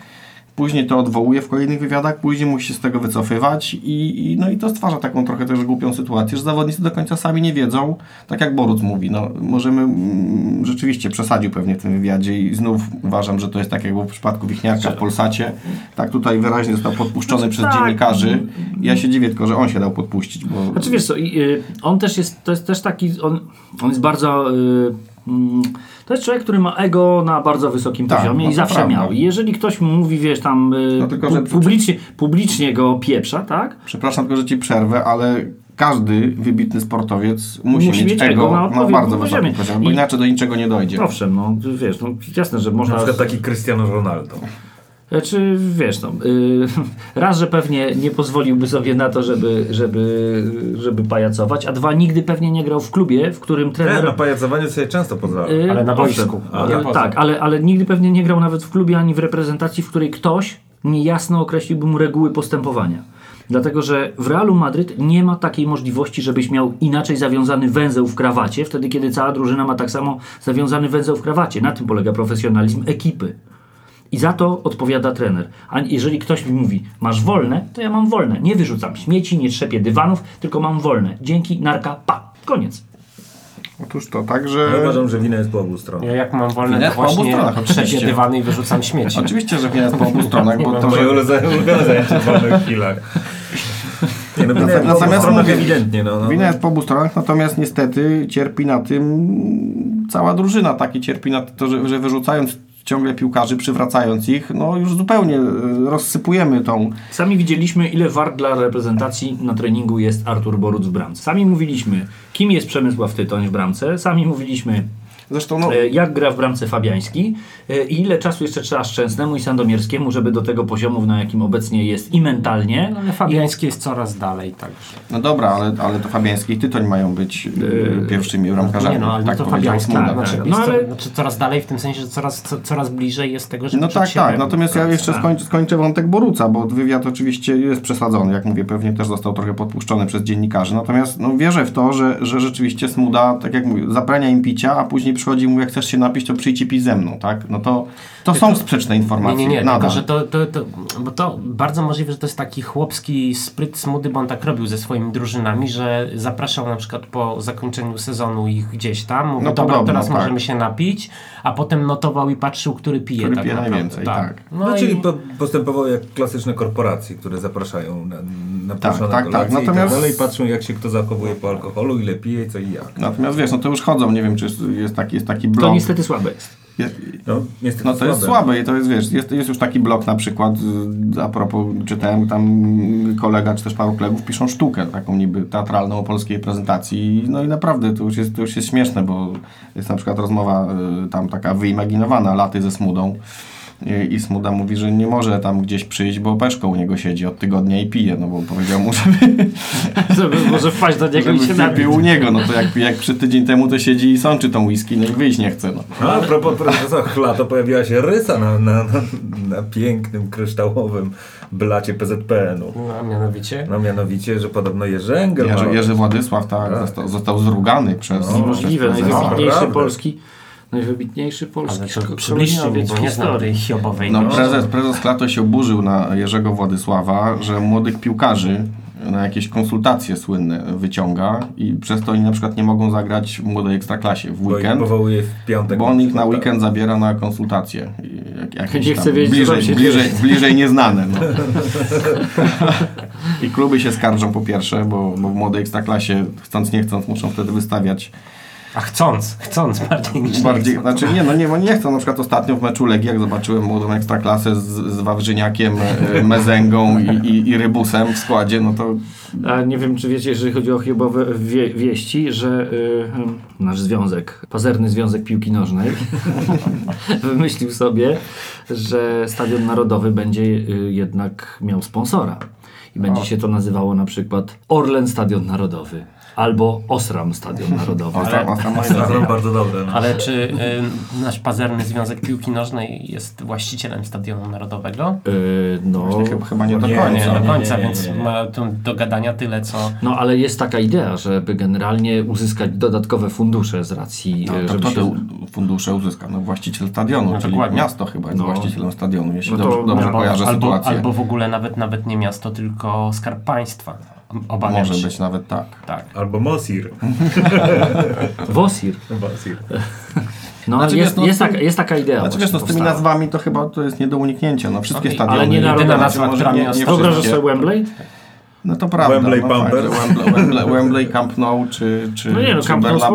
Później to odwołuje w kolejnych wywiadach, później musi się z tego wycofywać i, i, no i to stwarza taką trochę też głupią sytuację, że zawodnicy do końca sami nie wiedzą, tak jak Boruc mówi, no możemy, mm, rzeczywiście przesadził pewnie w tym wywiadzie i znów uważam, że to jest tak jak było w przypadku Wichniarka w Polsacie, tak tutaj wyraźnie został podpuszczony Znaczy, przez tak. dziennikarzy. Ja się dziwię tylko, że on się dał podpuścić, bo... Znaczy wiesz co, y, on też jest, to jest też taki, on, on jest bardzo, y, mm, to jest człowiek, który ma ego na bardzo wysokim Tak, poziomie no i to zawsze prawda. miał. I jeżeli ktoś mu mówi, wiesz, tam y, No tylko, pu- publicznie, publicznie go pieprza, tak? Przepraszam tylko, że ci przerwę, ale każdy wybitny sportowiec musi, Musi mieć ego na na, bardzo poziomie. wysokim poziomie, bo I- inaczej do niczego nie dojdzie. Owszem, no wiesz, no jasne, że można... Na przykład taki Cristiano Ronaldo. Czy wiesz, no, y, raz, że pewnie nie pozwoliłby sobie na to, żeby, żeby, żeby pajacować, a dwa, nigdy pewnie nie grał w klubie, w którym Nie, trener... na pajacowaniu sobie często pozwala. Y, Ale na boisku, nie ale, poza. tak, ale, ale nigdy pewnie nie grał nawet w klubie ani w reprezentacji, w której ktoś niejasno określiłby mu reguły postępowania. Dlatego, że w Realu Madryt nie ma takiej możliwości, żebyś miał inaczej zawiązany węzeł w krawacie, wtedy kiedy cała drużyna ma tak samo zawiązany węzeł w krawacie. Na tym polega profesjonalizm ekipy. I za to odpowiada trener. A jeżeli ktoś mi mówi, masz wolne, to ja mam wolne. Nie wyrzucam śmieci, nie trzepię dywanów, tylko mam wolne. Dzięki, narka, pa. Koniec. Otóż to tak, że... Ja uważam, że wina jest po obu stronach. Ja jak mam wolne, Nie, to po obu właśnie stronach, trzepię dywany i wyrzucam śmieci. Oczywiście, że wina jest po obu stronach, bo to, Moje że... ulubione zajęcie w wolnych chwilach. Nie, no, wina jest Natomiast mówię, ewidentnie. No, no. Wina jest po obu stronach, natomiast niestety cierpi na tym cała drużyna. Taki cierpi na to, że, że wyrzucając ciągle piłkarzy, przywracając ich, no już zupełnie e, rozsypujemy tą... Sami widzieliśmy, ile wart dla reprezentacji na treningu jest Artur Boruc w bramce. Sami mówiliśmy, kim jest Przemysław Tytoń w bramce. Sami mówiliśmy, Zresztą no, e, jak gra w bramce Fabiański e, i ile czasu jeszcze trzeba Szczęsnemu i Sandomierskiemu, żeby do tego poziomu, na jakim obecnie jest i mentalnie, No, Ale Fabiański jest coraz dalej, także. no dobra, ale, ale to Fabiański i Tytoń mają być e, pierwszymi bramkarzami. Nie no, ale tak to Fabiański. Tak, znaczy, No ale- co, znaczy coraz dalej w tym sensie, że coraz, co, coraz bliżej jest tego, żeby No tak, tak. Natomiast ja jeszcze skończę, skończę wątek Boruca, bo wywiad oczywiście jest przesadzony, jak mówię, pewnie też został trochę podpuszczony przez dziennikarzy. Natomiast no, wierzę w to, że, że rzeczywiście Smuda, tak jak mówię, zabrania im picia, a później przychodzi i mówi, jak chcesz się napić, to przyjdź i pij ze mną, tak? No to, to są sprzeczne Nie, informacje. nie, nie, nadal. tylko że to, to, to, bo to bardzo możliwe, że to jest taki chłopski spryt smudy, bo on tak robił ze swoimi drużynami, że zapraszał na przykład po zakończeniu sezonu ich gdzieś tam, mówił, No dobra, podobno, teraz tak. możemy się napić, a potem notował i patrzył, który pije Który tak pije naprawdę. najwięcej, tak. No, No, i- czyli po, postępował jak klasyczne korporacje, które zapraszają na, na tak, tak. kolacje i Natomiast- tak dalej, patrzą jak się kto zachowuje po alkoholu, ile pije, co i jak. Natomiast wiesz, no to już chodzą, nie wiem, czy jest, jest, taki, jest taki to blog. niestety słabe jest. No, No to jest słabe i to jest, wiesz, jest, jest już taki blok na przykład, y, a propos, czytałem tam kolega, czy też paru kolegów piszą sztukę taką niby teatralną o polskiej prezentacji. No i naprawdę to już jest, to już jest śmieszne, bo jest na przykład rozmowa y, tam taka wyimaginowana, laty ze Smudą i, Smuda mówi, że nie może tam gdzieś przyjść, bo Peszko u niego siedzi od tygodnia i pije, no bo powiedział mu, żeby, Żeby może wpaść do niego i się żeby napić. pił u niego, no to jak, jak przy tydzień temu to siedzi i sączy tą whisky, no i wyjść nie chce, no. No, a propos prezesa Chla, to pojawiła się rysa na, na, na, na pięknym, kryształowym blacie PZPN-u. no, mianowicie. No mianowicie, że podobno Jerzy Engel Jerzy, Władysław tak, został, został zrugany przez... Niemożliwe, przez prezesa. najwybitniejszy polski, najwybitniejszy polski szkoleniowiec bo w historii. hiobowej No, prezes, prezes Klato się oburzył na Jerzego Władysława, że młodych piłkarzy na jakieś konsultacje słynne wyciąga i przez to oni na przykład nie mogą zagrać w młodej ekstraklasie w bo weekend, powołuje w piątek. bo on ich na weekend zabiera na konsultacje. Jak, Nie chce wiedzieć, bliżej, się bliżej, dzieje. bliżej nieznane. No. I kluby się skarżą po pierwsze, bo, bo w młodej ekstraklasie chcąc nie chcąc muszą wtedy wystawiać A chcąc, chcąc bardziej niż Bardziej, nie chcąc. znaczy nie, no nie, nie chcę. Na przykład ostatnio w meczu Legii, jak zobaczyłem młodą ekstraklasę z, z Wawrzyniakiem, e, Mezengą i, i, i Rybusem w składzie, no to A nie wiem, czy wiecie, jeżeli chodzi o chybowe wie, wieści, że y, nasz związek, pazerny Związek Piłki Nożnej, wymyślił sobie, że Stadion Narodowy będzie y, jednak miał sponsora. I będzie się to nazywało na przykład Orlen Stadion Narodowy albo Osram Stadion Narodowy. Ostra moja To racja. bardzo dobre. No. Ale czy y, nasz pazerny Związek Piłki Nożnej jest właścicielem Stadionu Narodowego? Y, no, Chyba, chyba nie do Nie, końca. Nie, do nie, końca, nie, nie, więc ma tu do gadania tyle, co... no, ale jest taka idea, żeby generalnie uzyskać dodatkowe fundusze z racji, No, y, to żeby kto się... fundusze uzyska? No właściciel stadionu, No, czyli dokładnie. miasto chyba jest No. właścicielem stadionu, jeśli No to- dobrze, dobrze albo, kojarzę albo, sytuację. albo w ogóle nawet nawet nie miasto, tylko Skarb Państwa. Obawiam Może się. być nawet tak. Tak. Albo Mosir. Wosir. Mosir. No, Znaczy, jest, no, jest, taka, jest taka idea. Znaczy wiesz, no z tymi powstała. nazwami to chyba to jest nie do uniknięcia. No wszystkie Okej, stadiony. ale nie jedyna narodowe. nazwa, Może która nie nie. Wyobrażasz sobie Wembley? No to prawda. Wembley no, Pampers. Tak, Wembley, Wembley, Wembley, Camp Nou czy, czy, No nie, no, czy Camp to jest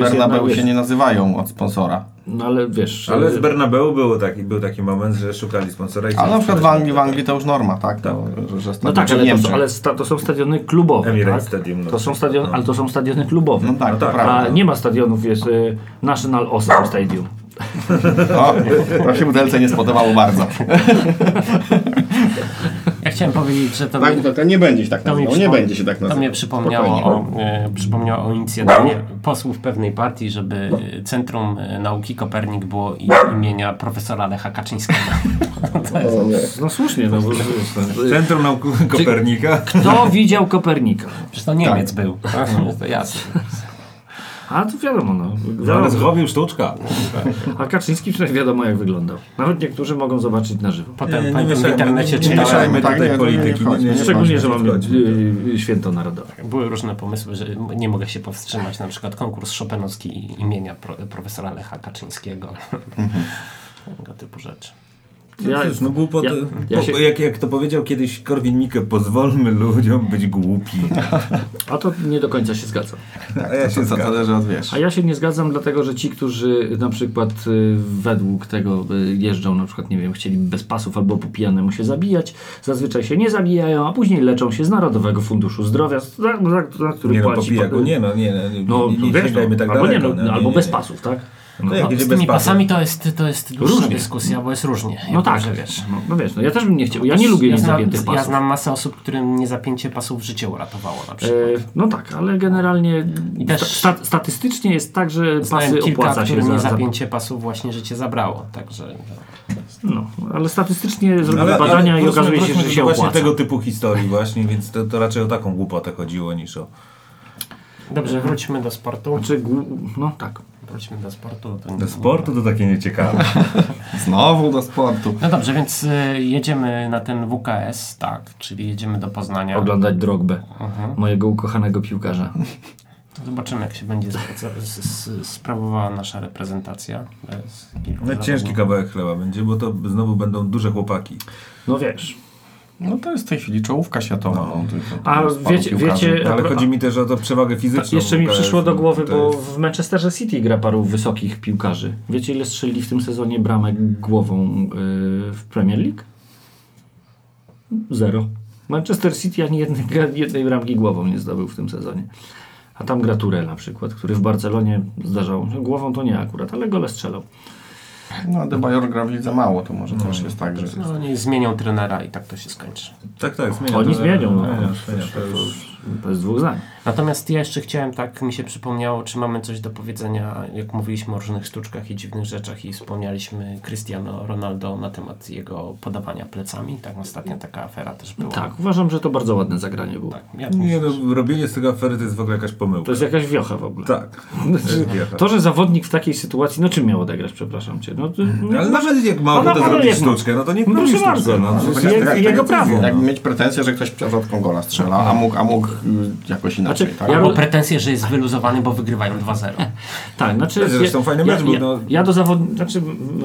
Bernabeu się nie nazywają od sponsora. No ale wiesz... Ale e, z Bernabeu było taki, był taki moment, że szukali sponsora i Ale na przykład w Anglii, w to. Anglii to już norma, tak? To, że, że No stadion- tak, ale, to, ale sta, to są stadiony klubowe. Emirates tak? Stadium, no. To są stadiony, No. ale to są stadiony klubowe. No tak, No to tak. A prawda. nie ma stadionów, jest y, National Oslo Stadium. O, to się Budelce nie spodobało bardzo. Chciałem powiedzieć, że to, Tak, to, to nie będzie się tak to, nazywał, nie będzie się tak to nazywał. mnie przypomniało o, e, przypomniało o inicjatywie posłów pewnej partii, żeby Centrum e, Nauki Kopernik było imienia profesora Lecha Kaczyńskiego. No słusznie, no bo Centrum Nauk Kopernika. Kto widział Kopernika? Przecież to Niemiec był. To jasne. A to wiadomo, no. Ale Wiadomo. zrobił sztuczka. A Kaczyński przynajmniej wiadomo jak wyglądał. Nawet niektórzy mogą zobaczyć na żywo. Potem, Nie, w internecie czytałem, tak, nie, nie polityki. Szczególnie, że mamy y, święto narodowe. były różne pomysły, że nie mogę się powstrzymać, na przykład konkurs Chopinowski imienia pro, profesora Lecha Kaczyńskiego. Tego typu rzeczy. Ja- Ja, no głupot, ja- ja po- się- jak, jak to powiedział kiedyś Korwin-Mikke, pozwólmy ludziom być głupi. A to nie do końca się zgadzam. A ja się To, to zgadzam. zależy od wiesz. A ja się nie zgadzam, dlatego że ci, którzy na przykład y, według tego y, jeżdżą, na przykład, nie wiem, chcieli bez pasów albo po pijanemu się zabijać, zazwyczaj się nie zabijają, a później leczą się z Narodowego Funduszu Zdrowia, za, za, za który Nie no, płaci... po pijaku, nie no, nie, nie, nie, No, nie, nie wiesz, sięgajmy tak albo daleko. nie, no, albo bez pasów, tak? No, No jak No, idzie z bez tymi pasami to jest, to jest dłuższa Różnie. dyskusja, bo jest różnie. no tak, że wiesz. No, no wiesz, no ja też bym nie chciał, ja nie lubię ja niezapiętych ja pasów. znam masę osób, którym niezapięcie pasów życie uratowało na przykład. E, no tak, ale generalnie sta, sta, statystycznie jest tak, że pasy kilka, opłaca się którym za, za niezapięcie pasów właśnie życie zabrało, także... No, ale statystycznie zrobili Ale, badania ale i okazuje się, że się właśnie opłaca. tego typu historii właśnie, więc to, to raczej o taką głupotę chodziło niż o... Dobrze, wróćmy do sportu. Znaczy, no tak. Wróćmy do sportu. To Do sportu to takie nieciekawe. Znowu do sportu. No dobrze, więc y, jedziemy na ten WKS, tak, czyli jedziemy do Poznania. Oglądać Drogbę, Mhm. mojego ukochanego piłkarza. Zobaczymy, jak się będzie sprawowała nasza reprezentacja. No, ciężki kawałek chleba będzie, bo to znowu będą duże chłopaki. No wiesz. No to jest w tej chwili czołówka światowa. No. to- to- to A wiecie- wiecie- Ale chodzi mi też o to przewagę fizyczną. Jeszcze mi przyszło do głowy, bo w Manchesterze City gra paru wysokich piłkarzy. Wiecie, ile strzelili w tym sezonie bramek głową yy, w Premier League? Zero. Manchester City ani jednej, jednej bramki głową nie zdobył w tym sezonie. A tam gra Turel na przykład, który w Barcelonie zdarzało się. Głową to nie akurat, ale gole strzelał. No, Adebayor gra w lidze mało, to może też jest tak, że... No, oni zmienią trenera i tak to się skończy. Tak, tak, zmienia. Oni zmienią. No. zmienia, to już... To jest dwóch zdań. Natomiast ja jeszcze chciałem, tak mi się przypomniało, czy mamy coś do powiedzenia, jak mówiliśmy o różnych sztuczkach i dziwnych rzeczach i wspomnieliśmy Cristiano Ronaldo na temat jego podawania plecami. Tak, ostatnio taka afera też była. Tak, uważam, że to bardzo ładne zagranie było. tak ja Nie no, robienie z tego afery to jest w ogóle jakaś pomyłka. To jest jakaś wiocha w ogóle. Tak. To jest wiecha. To, że zawodnik w takiej sytuacji, no czym miał odegrać, przepraszam cię? No, to, no, Ale nawet jak ma No, ochotę no, zrobić sztuczkę, no to niech No, robi proszę sztuczkę. bardzo, no. no. To jest jego- tak- jego prawo. Jakby no. mieć pretensję, że ktoś przed środką gola strzela, a mógł, a mógł y, jakoś inaczej, Znaczy, tak? ja Albo pretensje, że jest wyluzowany, bo wygrywają 2-0. Tak, znaczy... Zresztą fajny mecz ja, był, ja, no. ja do, zawod, znaczy,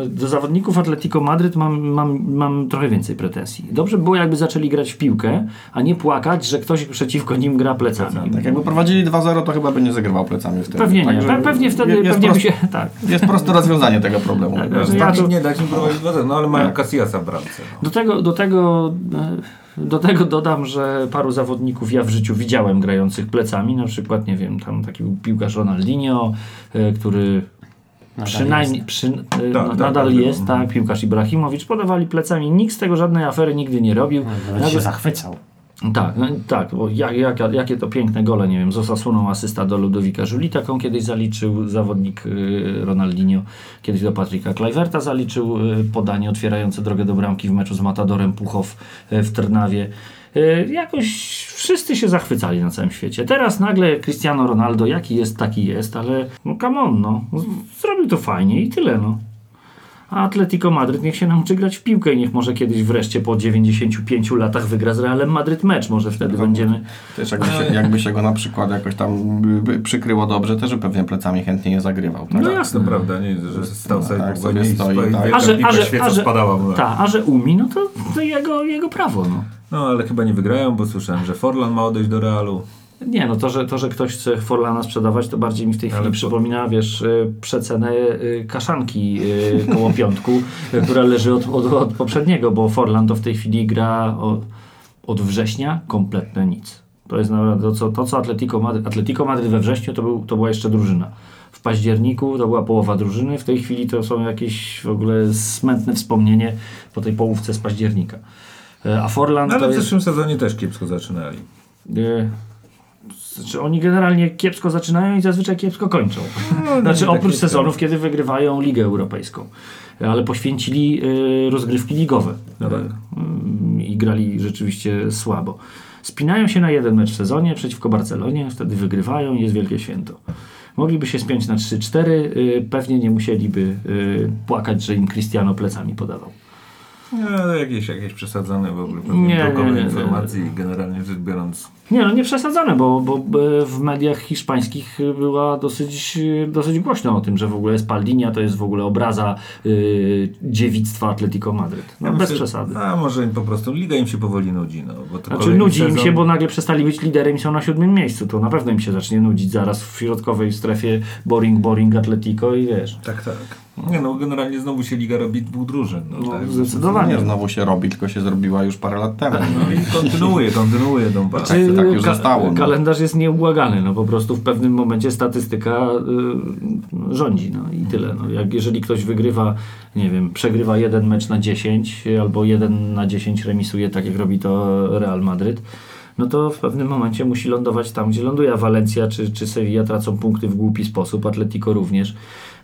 do zawodników Atletico Madryt mam, mam, mam trochę więcej pretensji. Dobrze by było, jakby zaczęli grać w piłkę, a nie płakać, że ktoś przeciwko nim gra plecami. Tak jakby prowadzili 2-0, to chyba by nie zagrywał plecami wtedy. Pewnie nie. Pe, pewnie wtedy jest pewnie by prost- się... Tak. Jest proste rozwiązanie tego problemu. Tak, no ja Dać to- nie dać im prowadzić 2 no ale Tak. mają Casillasa w bramce. No. Do tego, do, tego, e, do tego dodam, że paru zawodników ja w życiu widziałem grających plecami. Na przykład, nie wiem, tam taki był piłkarz Ronaldinho, e, który Nadal przynajmniej przy, e, Tak, no, tak, nadal tak, jest, tak. piłkarz Ibrahimowicz, podawali plecami. Nikt z tego żadnej afery nigdy nie robił. Nawet się zachwycał. Tak, no, tak, bo jak, jak, jakie to piękne gole, nie wiem, z Osasuną asysta do Ludowika Żuli, taką kiedyś zaliczył zawodnik y, Ronaldinho, kiedyś do Patryka Kluiverta zaliczył y, podanie otwierające drogę do bramki w meczu z Matadorem Puchow y, w Trnawie. Jakoś wszyscy się zachwycali na całym świecie. Teraz nagle Cristiano Ronaldo, jaki jest, taki jest, ale no come on, no, zrobił to fajnie i tyle, no. A Atletico Madryt niech się nauczy grać w piłkę i niech może kiedyś wreszcie po 95 latach wygra z Realem Madryt mecz. Może wtedy będziemy... Też jakby się, jakby się go na przykład jakoś tam przykryło dobrze, też pewnie plecami chętnie nie zagrywał. Tak? No jasne. prawda, nie, że stał sobie tak, tak, sobie i stoi, stoi, tak. A że, a że, świeca a że, spadała na- ta, a że umi, no to, to jego, jego prawo. No. No ale chyba nie wygrają, bo słyszałem, że Forlan ma odejść do Realu. Nie, no to że, to, że ktoś chce Forlana sprzedawać, to bardziej mi w tej chwili po- przypomina, wiesz, y, przecenę y, kaszanki y, koło piątku, która leży od, od, od poprzedniego, bo Forlan to w tej chwili gra od, od września kompletne nic. To jest naprawdę to, co, to, co Atletico Madryt, Atletico Madryt we wrześniu to, był, to była jeszcze drużyna. W październiku to była połowa drużyny, w tej chwili to są jakieś w ogóle smętne wspomnienie po tej połówce z października. Y, A Forlan No, ale w jest... zeszłym sezonie też kiepsko zaczynali. Nie. Znaczy oni generalnie kiepsko zaczynają i zazwyczaj kiepsko kończą. znaczy tak oprócz jest, sezonów, kiedy wygrywają Ligę Europejską. Ale poświęcili y, rozgrywki ligowe. No tak. Y, I grali rzeczywiście słabo. Spinają się na jeden mecz w sezonie przeciwko Barcelonie, wtedy wygrywają i jest wielkie święto. Mogliby się spiąć na 3-4, y, pewnie nie musieliby y, płakać, że im Cristiano plecami podawał. Nie, to jakieś, jakieś przesadzone w ogóle pewnie Nie, nie, nie, informacji generalnie rzecz biorąc. Nie, no nie przesadzone, bo, bo bo w mediach hiszpańskich była dosyć, dosyć głośno o tym, że w ogóle Spaldinia to jest w ogóle obraza y, dziewictwa Atletico Madryt. No Ja bez myślę- przesady. A może im po prostu liga im się powoli nudzi. No, bo to Znaczy nudzi im sezon- się, bo nagle przestali być liderem i są na siódmym miejscu. To na pewno im się zacznie nudzić zaraz w środkowej strefie boring, boring Atletico i wiesz. Tak, tak. Nie no, generalnie znowu się liga robi dwóch drużyn. No, No, tak. zdecydowanie. Nie, znowu się robi, tylko się zrobiła już parę lat temu. No i kontynuuje, kontynuuje tą pracę. Czy tak już zostało, no. Kalendarz jest nieubłagany, no po prostu w pewnym momencie statystyka y, rządzi, no i tyle. No, jak jeżeli ktoś wygrywa, nie wiem, przegrywa jeden mecz na 10 albo jeden na 10 remisuje, tak jak robi to Real Madryt, no to w pewnym momencie musi lądować tam, gdzie ląduje. A Valencia czy, czy Sevilla tracą punkty w głupi sposób, Atletico również.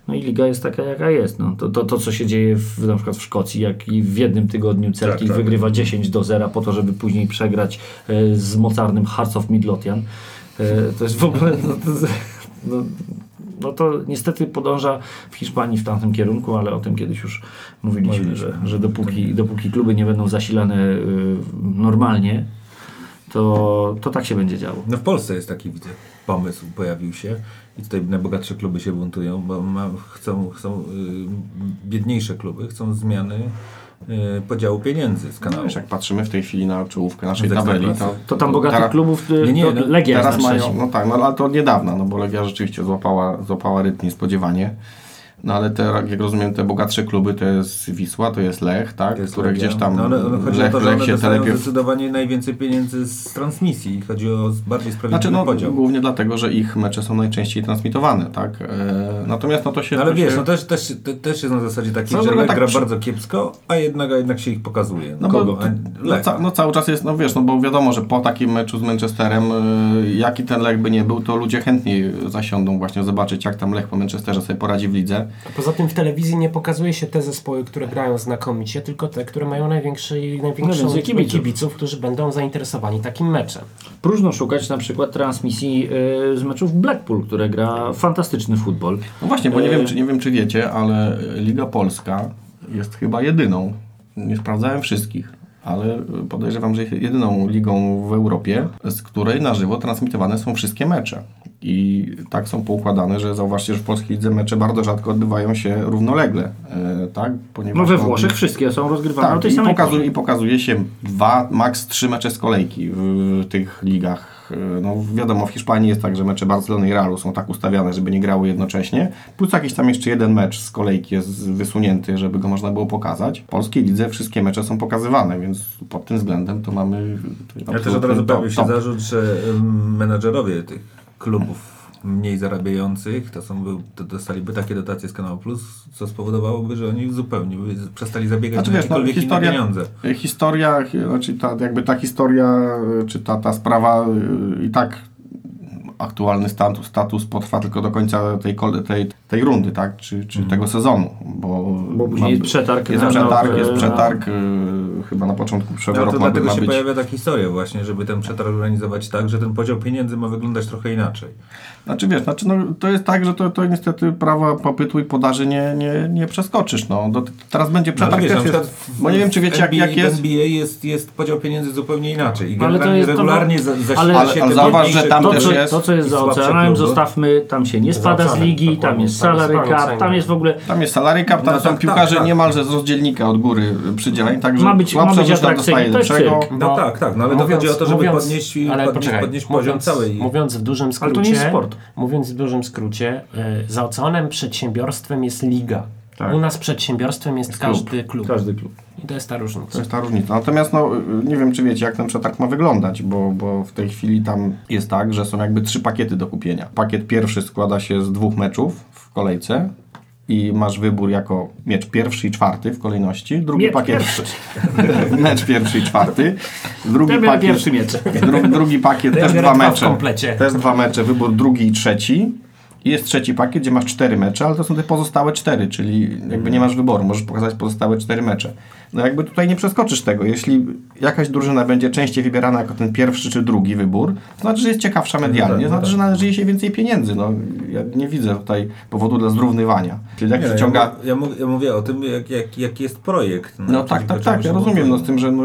No i liga jest taka, jaka jest. No, to, to, to, co się dzieje w, na przykład w Szkocji, jak i w jednym tygodniu Celtic Tak, tak. wygrywa 10 do 0 po to, żeby później przegrać e, z mocarnym Hearts of Midlothian. E, to jest w ogóle... No, to, no, no to niestety podąża w Hiszpanii w tamtym kierunku, ale o tym kiedyś już mówiliśmy, że, że dopóki, dopóki kluby nie będą zasilane y, normalnie, to, to tak się będzie działo. No w Polsce jest taki, widzę, pomysł pojawił się i tutaj najbogatsze kluby się buntują, bo ma, chcą, chcą y, biedniejsze kluby, chcą zmiany y, podziału pieniędzy z No, kanału. wiesz, jak patrzymy w tej chwili na czołówkę naszej Z tabeli, to, To tam bogatych teraz- klubów y, Nie, nie, to no, Legia Teraz mają, no tak, no ale to od niedawna, no bo Legia rzeczywiście złapała, złapała rytm niespodziewanie. No ale te, jak rozumiem, te bogatsze kluby to jest Wisła, to jest Lech, tak? Jest które Legia. gdzieś tam No, one, one, chodzi Lech, o to, że Lech one się telepie zdecydowanie najwięcej pieniędzy z transmisji. Chodzi o bardziej sprawiedliwy Znaczy, no, podział. głównie dlatego, że ich mecze są najczęściej transmitowane, tak? E, natomiast no to się... No, ale to wiesz, się, no też, też, te- też jest na zasadzie takiej, że Lech tak gra przy- bardzo kiepsko, a jednak, a jednak się ich pokazuje. No, Kogo? bo, A, no, ca, no cały czas jest, no wiesz, no bo wiadomo, że po takim meczu z Manchesterem, y, jaki ten Lech by nie był, to ludzie chętniej zasiądą właśnie zobaczyć, jak tam Lech po Manchesterze sobie poradzi w lidze. A Poza tym w telewizji nie pokazuje się te zespoły, które grają znakomicie, tylko te, które mają największy, największą Najwięcej liczbę kibiców. kibiców, którzy będą zainteresowani takim meczem. Próżno szukać na przykład transmisji y, z meczów Blackpool, które gra fantastyczny futbol. No właśnie, bo nie E, wiem, czy, nie wiem, czy wiecie, ale Liga Polska jest chyba jedyną, nie sprawdzałem wszystkich, ale podejrzewam, że jest jedyną ligą w Europie, z której na żywo transmitowane są wszystkie mecze. I tak są poukładane, że zauważcie, że w polskiej lidze mecze bardzo rzadko odbywają się równolegle, e, tak? Ponieważ No we Włoszech wszystkie są rozgrywane tak, tej i samej pokazuje, i pokazuje się dwa, maks trzy mecze z kolejki w tych ligach. No wiadomo, w Hiszpanii jest tak, że mecze Barcelony i Realu są tak ustawiane, żeby nie grały jednocześnie. Plus jakiś tam jeszcze jeden mecz z kolejki jest wysunięty, żeby go można było pokazać. W polskiej lidze wszystkie mecze są pokazywane, więc pod tym względem to mamy... Ja też od razu pojawił się top. zarzut, że menadżerowie tych klubów mniej zarabiających to są, to dostaliby takie dotacje z Kanału Plus, co spowodowałoby, że oni zupełnie przestali zabiegać Znaczy na no, jakiekolwiek historia, inne pieniądze. historia, znaczy ta, jakby ta historia, y, czy ta, ta sprawa y, i tak aktualny status, status potrwa tylko do końca tej, tej, tej rundy, tak? Czy, czy tego sezonu, bo, Mhm. Bo później jest przetarg jest na przetarg, nowe- jest przetarg y, chyba na początku przyszłego No, to dlatego ma się być. pojawia ta historia właśnie, żeby ten przetarg organizować tak, że ten podział pieniędzy ma wyglądać trochę inaczej. Znaczy wiesz, znaczy, no, to jest tak, że to, to niestety prawa popytu i podaży nie, nie, nie przeskoczysz. No. Do, teraz będzie No, przetarg wiesz, na też przykład jest, w, bo nie wiem, czy wiecie, jak, NBA, jak jest. W NBA jest, jest podział pieniędzy zupełnie inaczej. I Ale to jest- to- regularnie za, zasila ale- Ale, się ale zauważ, że tam to, też co, jest... to, co jest i za oceanem, zostawmy, tam się nie spada z ligi, tam dokładnie. jest Tam jest salary cap, tam jest w ogóle... Tam jest salary cap, tam No są tak, piłkarze tak, tak. niemalże z rozdzielnika od góry przydzielań, także Ma być- ma być dostaje To jest. No Bo tak, tak, no ale to chodzi o to, żeby podnieść, ale podnieść, poczekaj, podnieść poziom mówiąc, całej... Mówiąc w dużym skrócie, Ale to nie jest sport. mówiąc w dużym skrócie, y, za oceanem przedsiębiorstwem jest liga. Tak. U nas przedsiębiorstwem jest, każdy klub. Każdy klub. I to jest ta To różnica. jest ta różnica. Natomiast no, nie wiem, czy wiecie, jak ten przetarg ma wyglądać, bo, bo w tej chwili tam jest tak, że są jakby trzy pakiety do kupienia. Pakiet pierwszy składa się z dwóch meczów w kolejce i masz wybór jako mecz pierwszy i czwarty w kolejności. Drugi Miecz pakiet... pierwszy. mecz pierwszy i czwarty. Drugi pakiet... pierwszy miecz. Dru, drugi pakiet Ja też dwa mecze. komplecie. Też dwa mecze, wybór drugi i trzeci. Jest trzeci pakiet, gdzie masz cztery mecze, ale to są te pozostałe cztery, czyli jakby nie masz wyboru, możesz pokazać pozostałe cztery mecze. No jakby tutaj nie przeskoczysz tego. Jeśli jakaś drużyna będzie częściej wybierana jako ten pierwszy czy drugi wybór, to znaczy, że jest ciekawsza medialnie, to znaczy, że należy jej się więcej pieniędzy. No, ja nie widzę tutaj powodu dla zrównywania. Czyli jak Nie, przyciąga... ja, ja, mówię o tym, jak, jak, jaki jest projekt. No tak, czyli tak, tak, czego ja rozumiem, no z tym, że no,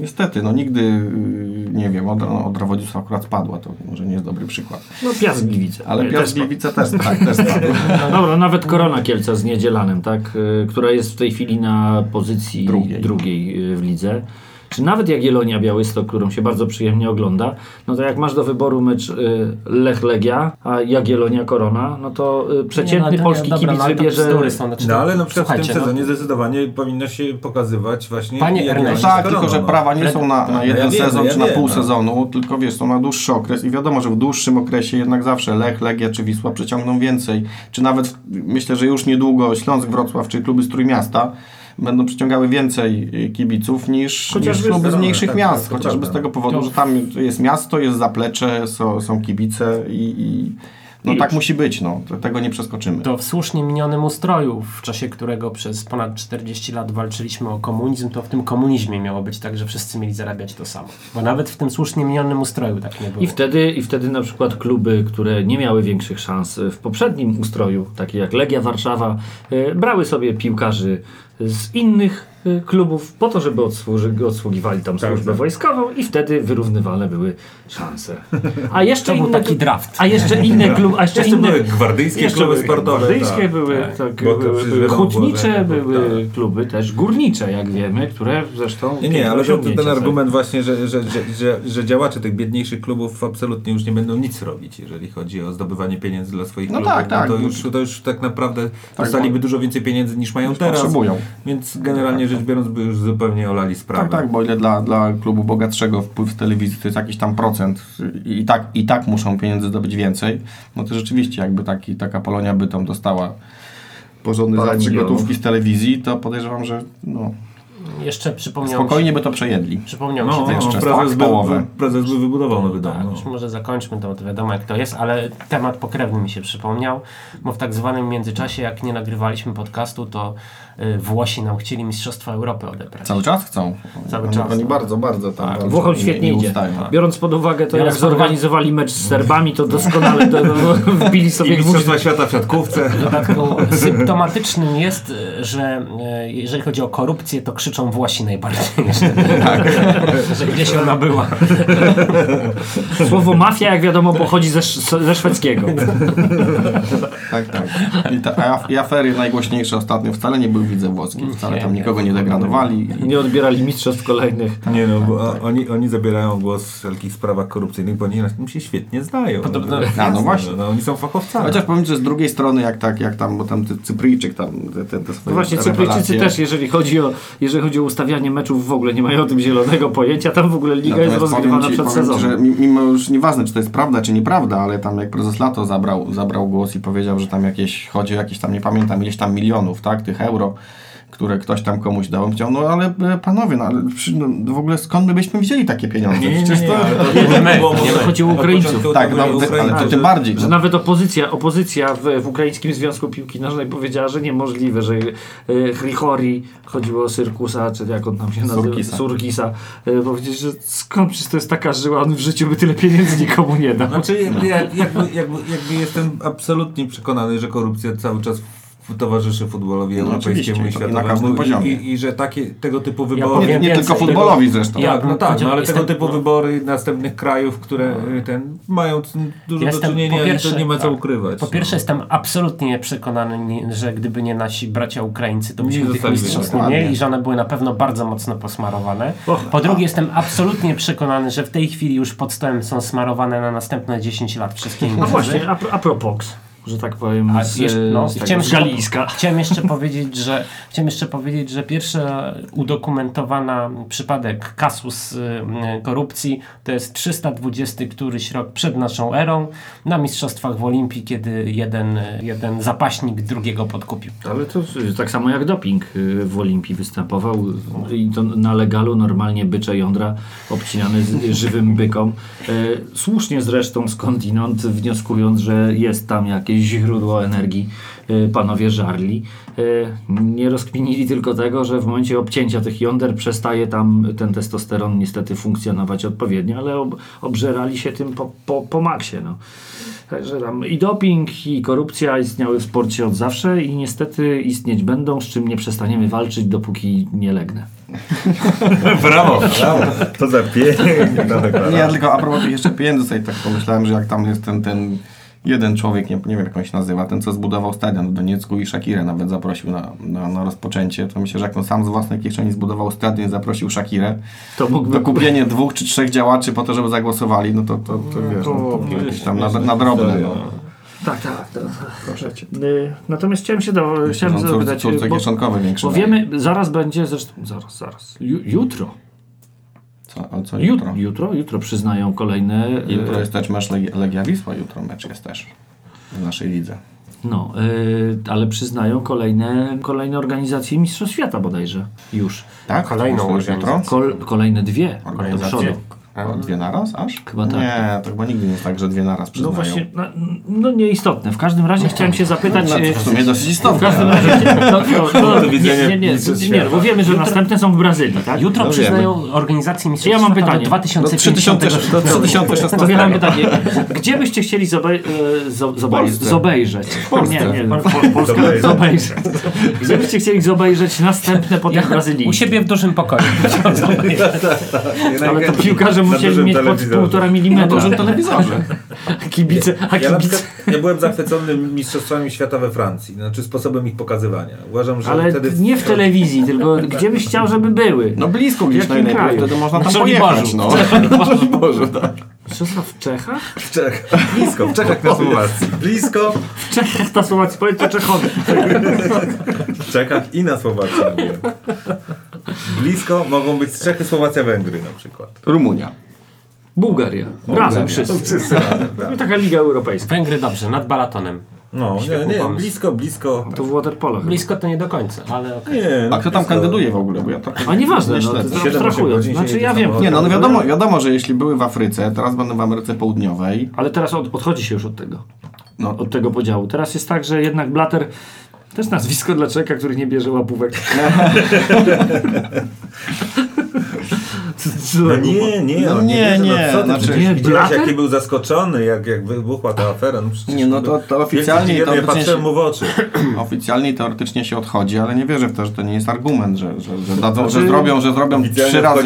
niestety, no nigdy, yy, nie wiem, Odra, no, Odra Wodzisław akurat spadła, to może nie jest dobry przykład. No Piast Gliwice. Ale Piotr Gliwice też, tak, też spadł. Dobra, nawet Korona Kielca z Niedzielanem, tak, y, która jest w tej chwili na pozycji Drugiej. drugiej y, w lidze. Czy nawet Jagiellonia Białystok, którą się bardzo przyjemnie ogląda, no to jak masz do wyboru mecz y, Lech Legia, a Jagiellonia Korona, no to y, przeciętny Nie, no, polski nie, dobra, kibic no, wybierze... są, znaczy No ale na przykład w tym no, sezonie zdecydowanie powinno się pokazywać właśnie... Panie Erneście, No tak, korona, tylko że no. prawa nie są na, na jeden ja wiem, sezon ja czy na wiem, pół no. sezonu, tylko wiesz, są na dłuższy okres i wiadomo, że w dłuższym okresie jednak zawsze Lech, Legia czy Wisła przyciągną więcej. Czy nawet myślę, że już niedługo Śląsk, Wrocław czy kluby z Trójmiasta będą przyciągały więcej y, kibiców niż, Chociażby niż kluby z z- mniejszych tak, miast. tak, chociażby prawda. z tego powodu, że tam jest miasto, jest zaplecze, są, są kibice i, i no I tak musi być, no. Tego nie przeskoczymy. To w słusznie minionym ustroju, w czasie którego przez ponad 40 lat walczyliśmy o komunizm, to w tym komunizmie miało być tak, że wszyscy mieli zarabiać to samo. Bo nawet w tym słusznie minionym ustroju tak nie było. I wtedy, I wtedy na przykład kluby, które nie miały większych szans w poprzednim ustroju, takie jak Legia Warszawa, y, brały sobie piłkarzy z innych y, klubów po to, żeby odsłuży, odsługiwali tam Tak, służbę tak. wojskową i wtedy wyrównywane były szanse. A jeszcze To był inne, taki draft. A jeszcze inne kluby, a jeszcze, Jeszcze inne były gwardyjskie jeszcze kluby sportowe. Gwardyjskie tak. były, tak. tak, były, hutnicze, były tak. kluby też górnicze, jak wiemy, które zresztą Nie, nie, ale to, ten argument właśnie, że, że, że, że, że działacze tych biedniejszych klubów absolutnie już nie będą nic robić, jeżeli chodzi o zdobywanie pieniędzy dla swoich No klubów. tak, tak. To już, to już tak naprawdę dostaliby bo- dużo więcej pieniędzy niż mają teraz. Potrzebują. Więc generalnie rzecz biorąc by już zupełnie olali sprawę. Tak, tak, bo ile dla, dla klubu bogatszego wpływ z telewizji to jest jakiś tam procent i, i, tak, i tak muszą pieniędzy zdobyć więcej, no to rzeczywiście jakby taki, taka Polonia by tam dostała porządny milionów. gotówki z telewizji, to podejrzewam, że no, Jeszcze przypomniał spokojnie mi by to przejedli. się, przypomniał mi No, się no, jeszcze prezes, fakt by, połowę. prezes by wybudował nowy dom. Tak, No. już może zakończmy to, to wiadomo jak to jest, ale temat pokrewny mi się przypomniał, bo w tak zwanym międzyczasie, jak nie nagrywaliśmy podcastu, to y, Włosi nam chcieli Mistrzostwa Europy odebrać. Cały czas chcą. Cały czas, Oni no. bardzo, bardzo tam Tak, Włochom nie- świetnie nie idzie. ustają. Biorąc pod uwagę to, Biorąc jak zorganizowali mecz z Serbami, to doskonale do, do, wbili sobie I dwóch Mistrzostwa Świata w siatkówce. W dodatku symptomatycznym jest, y, że y, jeżeli chodzi o korupcję, to krzyczą Włosi najbardziej. tak. że gdzieś ona była. Słowo mafia, jak wiadomo, pochodzi ze, ze szwedzkiego. Tak, tak. I, ta, I afery najgłośniejsze ostatnio wcale nie były widzę włoskie. Wcale tam nikogo nie nie. degradowali. I nie odbierali mistrzostw kolejnych. Nie no, bo oni, oni zabierają głos w wszelkich sprawach korupcyjnych, bo oni na tym się świetnie znają. Podobno- no, A, no właśnie. No, no, oni są fachowcami. Chociaż powiem, że z drugiej strony, jak tak, jak tam, bo tam Cypryjczyk tam te, te, te swoje No właśnie rewelacje- Cypryjczycy też, jeżeli chodzi, o, jeżeli chodzi o ustawianie meczów, w ogóle nie mają o tym zielonego pojęcia. Tam w ogóle liga jest Natomiast rozgrywana powiem ci- przed ci, sezonem. że mi- mimo już nieważne, czy to jest prawda, czy nieprawda, ale tam jak prezes Lato zabrał, zabrał głos i powiedział, że tam jakieś, chodzi o jakieś tam, nie pamiętam, ileś tam milionów, tak, tych euro, które ktoś tam komuś dał. On powiedział, no ale e, panowie, no, ale przy, no, w ogóle skąd my byśmy wzięli takie pieniądze? Nie, nie, nie, Przecież nie, to... Nie my, nie. Chodzi o Ukraińców. Tak, to no, ale to tym bardziej. Że No, nawet opozycja, opozycja w, w Ukraińskim Związku Piłki Nożnej powiedziała, że niemożliwe, że Hrichori, chodziło o Syrkusa, czy jak on tam się nazywa, Surkisa. Surkisa, e, powiedział, że skąd przecież to jest taka żyła, on w życiu by tyle pieniędzy nikomu nie dał. Znaczy, jakby, jakby, jakby, jakby jestem absolutnie przekonany, że korupcja cały czas towarzyszy futbolowi No europejskiemu i światowemu i, poziomie. i, i że takie, tego typu Ja wybory... powiem Nie, nie tylko futbolowi zresztą. Ja tak, no tak, no, ale jestem- tego typu wybory następnych krajów, które y, ten, mają dużo Jestem do czynienia pierwsze- i to nie ma co tak. ukrywać. Po pierwsze no. jestem absolutnie przekonany, że gdyby nie nasi bracia Ukraińcy, to byśmy tych mistrzostw nie mieli, że one były na pewno bardzo mocno posmarowane. Och, Po drugie jestem absolutnie przekonany, że w tej chwili już pod stołem są smarowane na następne 10 lat wszystkie imprezy. właśnie, a, a propos, że tak powiem, z, jeszcze, no, z, chciałem, z jeszcze, Galiska. chciałem jeszcze powiedzieć, że chciałem jeszcze powiedzieć, że pierwsza udokumentowana przypadek kasus y, y, korupcji to jest 320 któryś rok przed naszą erą na mistrzostwach w Olimpii, kiedy jeden, jeden zapaśnik drugiego podkupił. Ale to tak samo jak doping y, w Olimpii występował i to na legalu normalnie bycze jądra obcinane z żywym bykom. Y, Słusznie zresztą skądinąd wnioskując, że jest tam jakieś źródło energii, y, panowie żarli. Y, Nie rozkminili tylko tego, że w momencie obcięcia tych jąder przestaje tam ten testosteron niestety funkcjonować odpowiednio, ale ob, obżerali się tym po, po, po maksie. No. Także tam i doping, i korupcja istniały w sporcie od zawsze i niestety istnieć będą, z czym nie przestaniemy walczyć, dopóki nie legnę. Brawo, brawo. To za piękna Nie, ja tylko a propos jeszcze pieniędzy sobie tak pomyślałem, że jak tam jest ten, ten jeden człowiek, nie, nie wiem jak on się nazywa, ten co zbudował stadion w Doniecku i Shakirę nawet zaprosił na, na, na rozpoczęcie, to myślę, że jak on sam z własnej kieszeni zbudował stadion i zaprosił Shakirę, To mógłby do kupienia dwóch czy trzech działaczy po to, żeby zagłosowali, no to, to, to wiesz, no, to, to jakieś tam na, na drobne. No. Tak, tak. To, proszę cię. Y, Natomiast chciałem się do, chciałem zapytać, córce bo, bo wiemy, zaraz będzie, zresztą, zaraz, zaraz, Ju, jutro, Co, a co jutro, jutro? jutro, przyznają kolejne, y, Jutro jest też mecz Legia, Legia Wisła, jutro mecz jest też w naszej lidze. no, y, ale przyznają kolejne, kolejne organizacje Mistrzostw Świata bodajże, już. Tak? Kolejną organizację. Kol, kolejne dwie do Organizacje? przodu. A, Dwie naraz aż? Chyba tak. Nie, to chyba nigdy nie jest tak, że dwie naraz No przyznają. właśnie, no, no nieistotne. W każdym razie chciałem się zapytać... No, y, w sumie dosyć w istotne. każdym ale- razie, no, no, no, widzenia nie, nie, nie, nie, bo wiemy, że następne są w Brazylii, tak? Jutro No przyznają organizację mistrzostw Ja mam pytanie. do Do 2050 3000 do 2016 To ja mam pytanie, gdzie byście chcieli e, zobejrzeć? Nie, nie, po, Polska Zobejrzeć. Gdzie byście chcieli zobejrzeć następne po tej Brazylii? U siebie w dużym pokoju. Ale to piłkarze Na musieli dużym mieć pod telewizorze. półtora Na milimetra. dużym telewizorze. Kibice, a Ja, na kibice... przykład, ja byłem zachwycony mistrzostwami świata we Francji, znaczy sposobem ich pokazywania. Uważam, że Ale wtedy... nie w telewizji, tylko gdzie byś chciał, żeby były? No blisko gdzieś najlepiej, kraju? wtedy można tam Na pojechać. No. Boże, tak. Co w Czechach? W Czechach. Blisko, w Czechach na Słowacji. Blisko W Czechach na Słowacji, powiedz to Czechowi. w Czechach i na Słowacji. Blisko mogą być Czechy, Słowacja, Węgry na przykład. Rumunia. Bułgaria. Razem wszyscy. Wszyscy razem, No, tak. taka Liga Europejska. Węgry dobrze, nad Balatonem. No, nie, nie, blisko, blisko. To w waterpolo. Blisko to nie do końca, ale okej. Nie, A kto tam blisko. kandyduje w ogóle? Bo ja to A nieważne, nie no, to Siedem, abstrahując. osiem godzin Znaczy się ja wiem. Nie, no, no wiadomo, wiadomo, że jeśli były w Afryce, teraz będą w Ameryce Południowej. Ale teraz od, odchodzi się już od tego. No, Od tego podziału. Teraz jest tak, że jednak Blatter też nazwisko dla człowieka, który nie bierze łapówek. No nie, nie, No no nie, nie, nie, no co ty, znaczy- Nie, widziałeś Blatter? jaki był zaskoczony, jak, jak wybuchła ta afera. No, Nie, no to- to oficjalnie wielki to ja oficjalnie patrzyłem się- mu w oczy. oficjalnie i teoretycznie się odchodzi, ale nie wierzę w to, że to nie jest argument, że, że, że, dadzą, że Znaczy, zrobią, że zrobią trzy razy,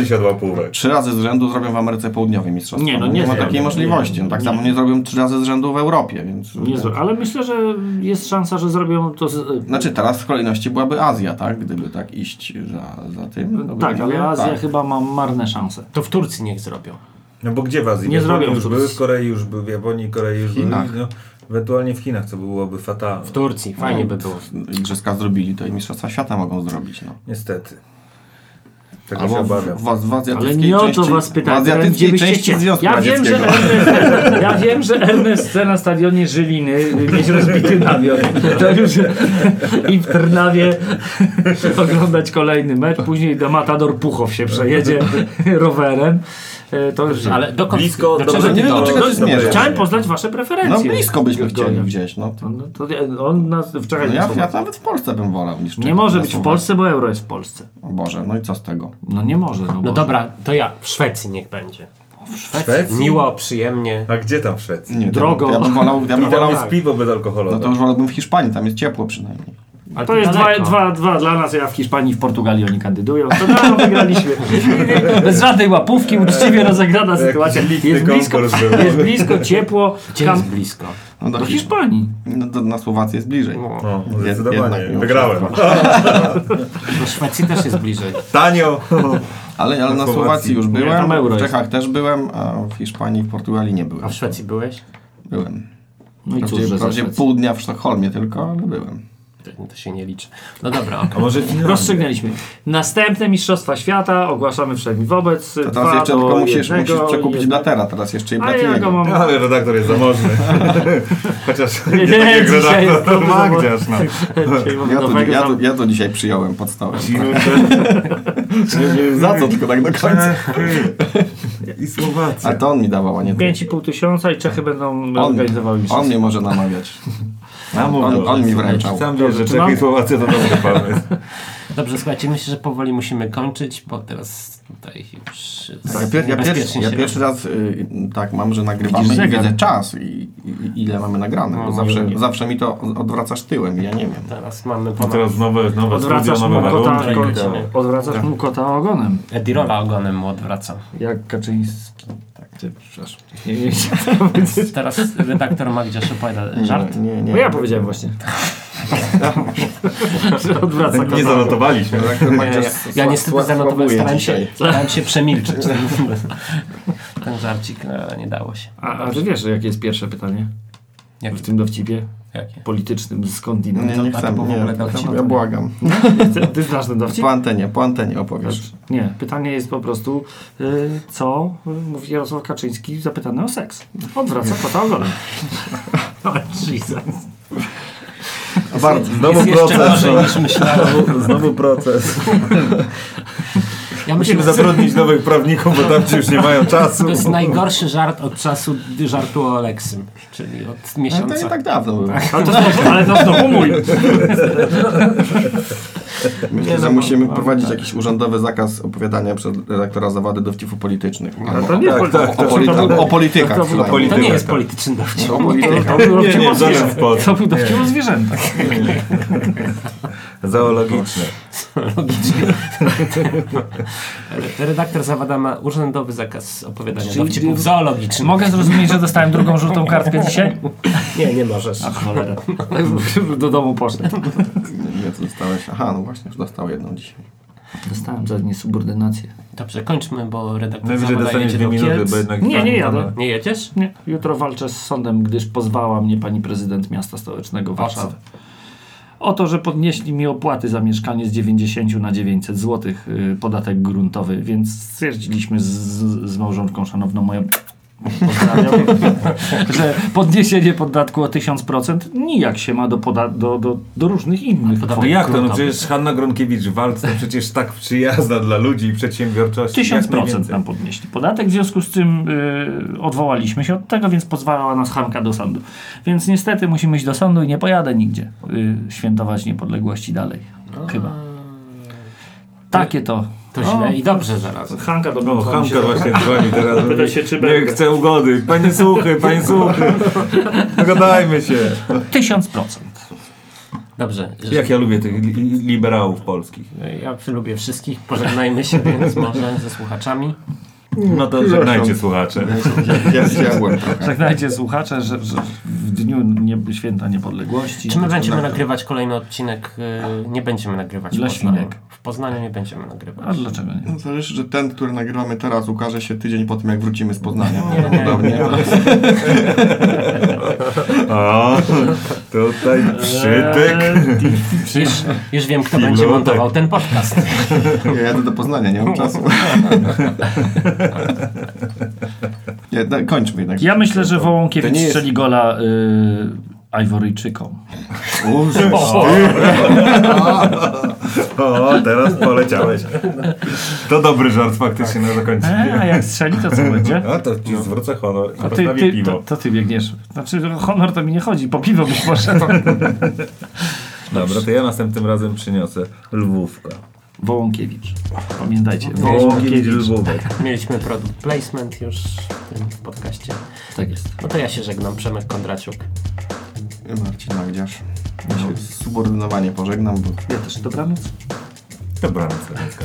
trzy razy z rzędu zrobią w Ameryce Południowej mistrzostwo. Nie, no nie ma zrobią. takiej możliwości. No, tak Nie. samo nie zrobią trzy razy z rzędu w Europie, więc... Nie zro- ale myślę, że jest szansa, że zrobią to. Z, Znaczy teraz w kolejności byłaby Azja, tak? Gdyby tak iść za, za tym. no, tak, ale nie? Azja Tak. chyba ma marne szanse. To w Turcji niech zrobią. No bo gdzie w Azji? Nie zrobią już w były, w Korei już były, w Japonii, Korei już były. Chinach. No, ewentualnie w Chinach, co byłoby fatalne. W Turcji, fajnie by było. Igrzyska zrobili, to i Mistrzostwa Świata mogą zrobić. No. Niestety. Tego Albo się w, obawiam. w, w azjatyckiej Ale nie o to was w pytałem. azjatyckiej Gdzie byście części? Związku ja wiem, że. Ernest, ja wiem, że Ernest chce na stadionie Żyliny mieć rozbity namiot. To już i w Trnawie oglądać kolejny mecz. Później do Matador Puchow się przejedzie rowerem. E, To już Ale dokąd... Blisko, do dobrze, ty nie wiem, to- do czego zmierzasz. Chciałem poznać wasze preferencje. No blisko byśmy chcieli gdzieś. No, to, No, to ja- on nas w Czechach no ja, ja nawet w Polsce bym wolał niż Nie może być w. Polsce, bo euro jest w Polsce. O Boże, no i co z tego? No nie może. No, No dobra, to ja. W Szwecji niech będzie. W Szwecji? Miło, przyjemnie. A gdzie tam w Szwecji? Nie, to- Drogo. to Ja bym wolał, ja bym wolał jest piwo bezalkoholowe. no to już wolałbym w Hiszpanii, tam jest ciepło przynajmniej. Ale To jest dwa, dwa, dwa dla nas, ja w Hiszpanii, w Portugalii oni kandydują. To dawno wygraliśmy. Bez żadnej łapówki, uczciwie rozegrana sytuacja. Jest blisko, jest blisko, ciepło. Gdzie jest blisko? No do do Hiszpanii. No, do, na Słowację jest bliżej. No, Jest- zdecydowanie. jednak Wygrałem. Do Szwecji też jest bliżej. Tanio. Ale, ale na Słowacji. Słowacji już byłem, w jest. Czechach też byłem, a w Hiszpanii, w Portugalii nie byłem. A w Szwecji byłeś? Byłem. No i cóż, Wprawdzie, że pół dnia w Sztokholmie tylko, ale byłem. To, to się nie liczy. No dobra. A może? Rozstrzygnęliśmy. Następne Mistrzostwa Świata ogłaszamy wszemi wobec. To teraz jeszcze tylko musisz, musisz przekupić Blatera, teraz jeszcze i A ja mam... Ale redaktor jest zamożny. Chociaż Nie, nie, tak jak redaktor to Magdziarz. No. Ja to, ja, to, ja to dzisiaj przyjąłem pod stołem. Minutę. Nie wiem za co, tylko tak do końca. I Słowacja. A to on mi dawał, a nie ty. 5,5 tysiąca i Czechy będą On, organizowały on mistrzostwa. mnie może namawiać. On, mówię, on mi wręczał. Sam wiesz, że Czy Czechy mam? i Słowacja to dobry pomysł. Dobrze, słuchajcie, myślę, że powoli musimy kończyć, bo teraz tutaj już jest Ja, pier, ja, pierwszy, ja pierwszy raz y, tak mam, że nagrywamy Widzisz i widzę czas i, i ile mamy nagrane, No, bo zawsze, nie. zawsze mi to odwracasz tyłem i ja nie wiem. Teraz mamy No ponad... teraz nowe, nowe studio, Odwracasz nowe mu kota, warunki. odwracasz mu kota ogonem. Edirola ogonem mu odwracam. Jak Kaczyński. Ty, przepraszam. Nie, nie, nie. Teraz redaktor Magdziarz opowiada żart. Nie, nie, nie. Bo ja powiedziałem właśnie. Że odwraca Nie zanotowaliśmy. Tak, Ja, niestety zanotowałem, starałem się, starałem się przemilczeć ten, żarcik, no, nie dało się. A, a ty wiesz, jakie jest pierwsze pytanie? Jak W tym dowcipie Jakie? politycznym skąd Nie, inąd. nie to chcę, było w ogóle nie, dowcip? ja błagam. Ty, ty znasz ten dowcip? Po antenie, po antenie opowiesz. Nie, pytanie jest po prostu, y, co y, mówi Jarosław Kaczyński zapytany o seks. Odwraca kota ogonem. O, Jesus. Bardzo. Znowu Jest proces. znowu proces. Ja myślę, Musimy że zatrudnić nowych prawników, bo tam ci już nie mają czasu. to jest najgorszy żart od czasu żartu o Oleksym, czyli od Ale to miesiąca. nie tak dawno było. Ale to, znowu, ale to znowu mój. Myślę, że musimy prowadzić jakiś urzędowy zakaz opowiadania przez redaktora zawady dowcipów politycznych. Ale to nie o, tak, tak, o, polity- to był- o politykach. to był-. To nie jest tak. polityczny dowcip. O politykach. To był Nie, dowcip nie. To był dowcip o zwierzętach. Zoologiczne. Logicznie. Redaktor Zawada ma urzędowy zakaz opowiadania Czyli- dowcipów zoologicznych. Mogę zrozumieć, że dostałem drugą żółtą kartkę dzisiaj? Nie, nie możesz. A cholera. Do domu poszedł. Nie, co dostałeś? Aha, no właśnie, już dostał jedną dzisiaj. Dostałem za niesubordynację. Dobrze, kończmy, bo redaktor Najwyżej Zawada dostaniesz jedzie dwie do minuty, bo jednak... Nie, nie jadę. Nie jedziesz? Nie, jutro walczę z sądem, gdyż pozwała mnie pani prezydent miasta stołecznego Warszawy. O to, że podnieśli mi opłaty za mieszkanie z 90 na 900 zł podatek gruntowy, więc stwierdziliśmy z, z małżonką szanowną moją pozdrawiam, że podniesienie podatku o 1000% nijak się ma do, poda- do, do, do różnych innych No jak to? No przecież Hanna Gronkiewicz-Waltz to przecież tak przyjazna dla ludzi i przedsiębiorczości. jak 1000% najwięcej. nam podnieśli podatek, w związku z czym y, odwołaliśmy się od tego, więc pozwalała nas Hanka do sądu. Więc niestety musimy iść do sądu i nie pojadę nigdzie y, świętować niepodległości dalej. Chyba. Takie to. To źle i dobrze zaraz. Hanka do No, Hanka właśnie dzwoni teraz. Pyta się, czy Nie chcę ugody. Panie słuchy, panie słuchy. Dogadajmy się. 1000%. Dobrze. Jak ja lubię tych li liberałów polskich. Ja lubię wszystkich. Pożegnajmy się więc może ze słuchaczami. No to żegnajcie słuchacze. Ja zjadłem. Żegnajcie słuchacze, że, że w dniu nie, święta niepodległości. Czy my będziemy nagrywać kolejny odcinek? y, Nie będziemy nagrywać Dla świnek. W Poznaniu nie będziemy nagrywać. A dlaczego nie? No, Zależy, że ten, który nagrywamy teraz, ukaże się tydzień po tym, jak wrócimy z Poznania. Nie, nie. Prawdopodobnie. O, tutaj przytyk. Już, już wiem, kto Pilotek. będzie montował ten podcast. Ja jadę do Poznania, nie mam czasu. Nie, da, kończmy jednak. Ja myślę, że Wołąkiewicz nie jest- strzeli gola y, Iworyjczykom. O, teraz poleciałeś. To dobry żart faktycznie na zakończenie. E, a jak strzeli, to co będzie? A to ci zwrócę honor i A ty, ty, piwo. to, to ty biegniesz. Znaczy, honor to mi nie chodzi, po piwo byś poszedł. Dobra, to ja następnym razem przyniosę lwówka. Wołąkiewicz. Pamiętajcie, Wołąkiewicz Wołąkiewicz. lwówek. Mieliśmy produkt placement już w tym podcaście. Tak jest. No to ja się żegnam, Przemek Kondraciuk. Marcin Magdziarz. Ja się subordynowanie pożegnam, bo Ja też dobranoc. Dobranoc, Radziecka.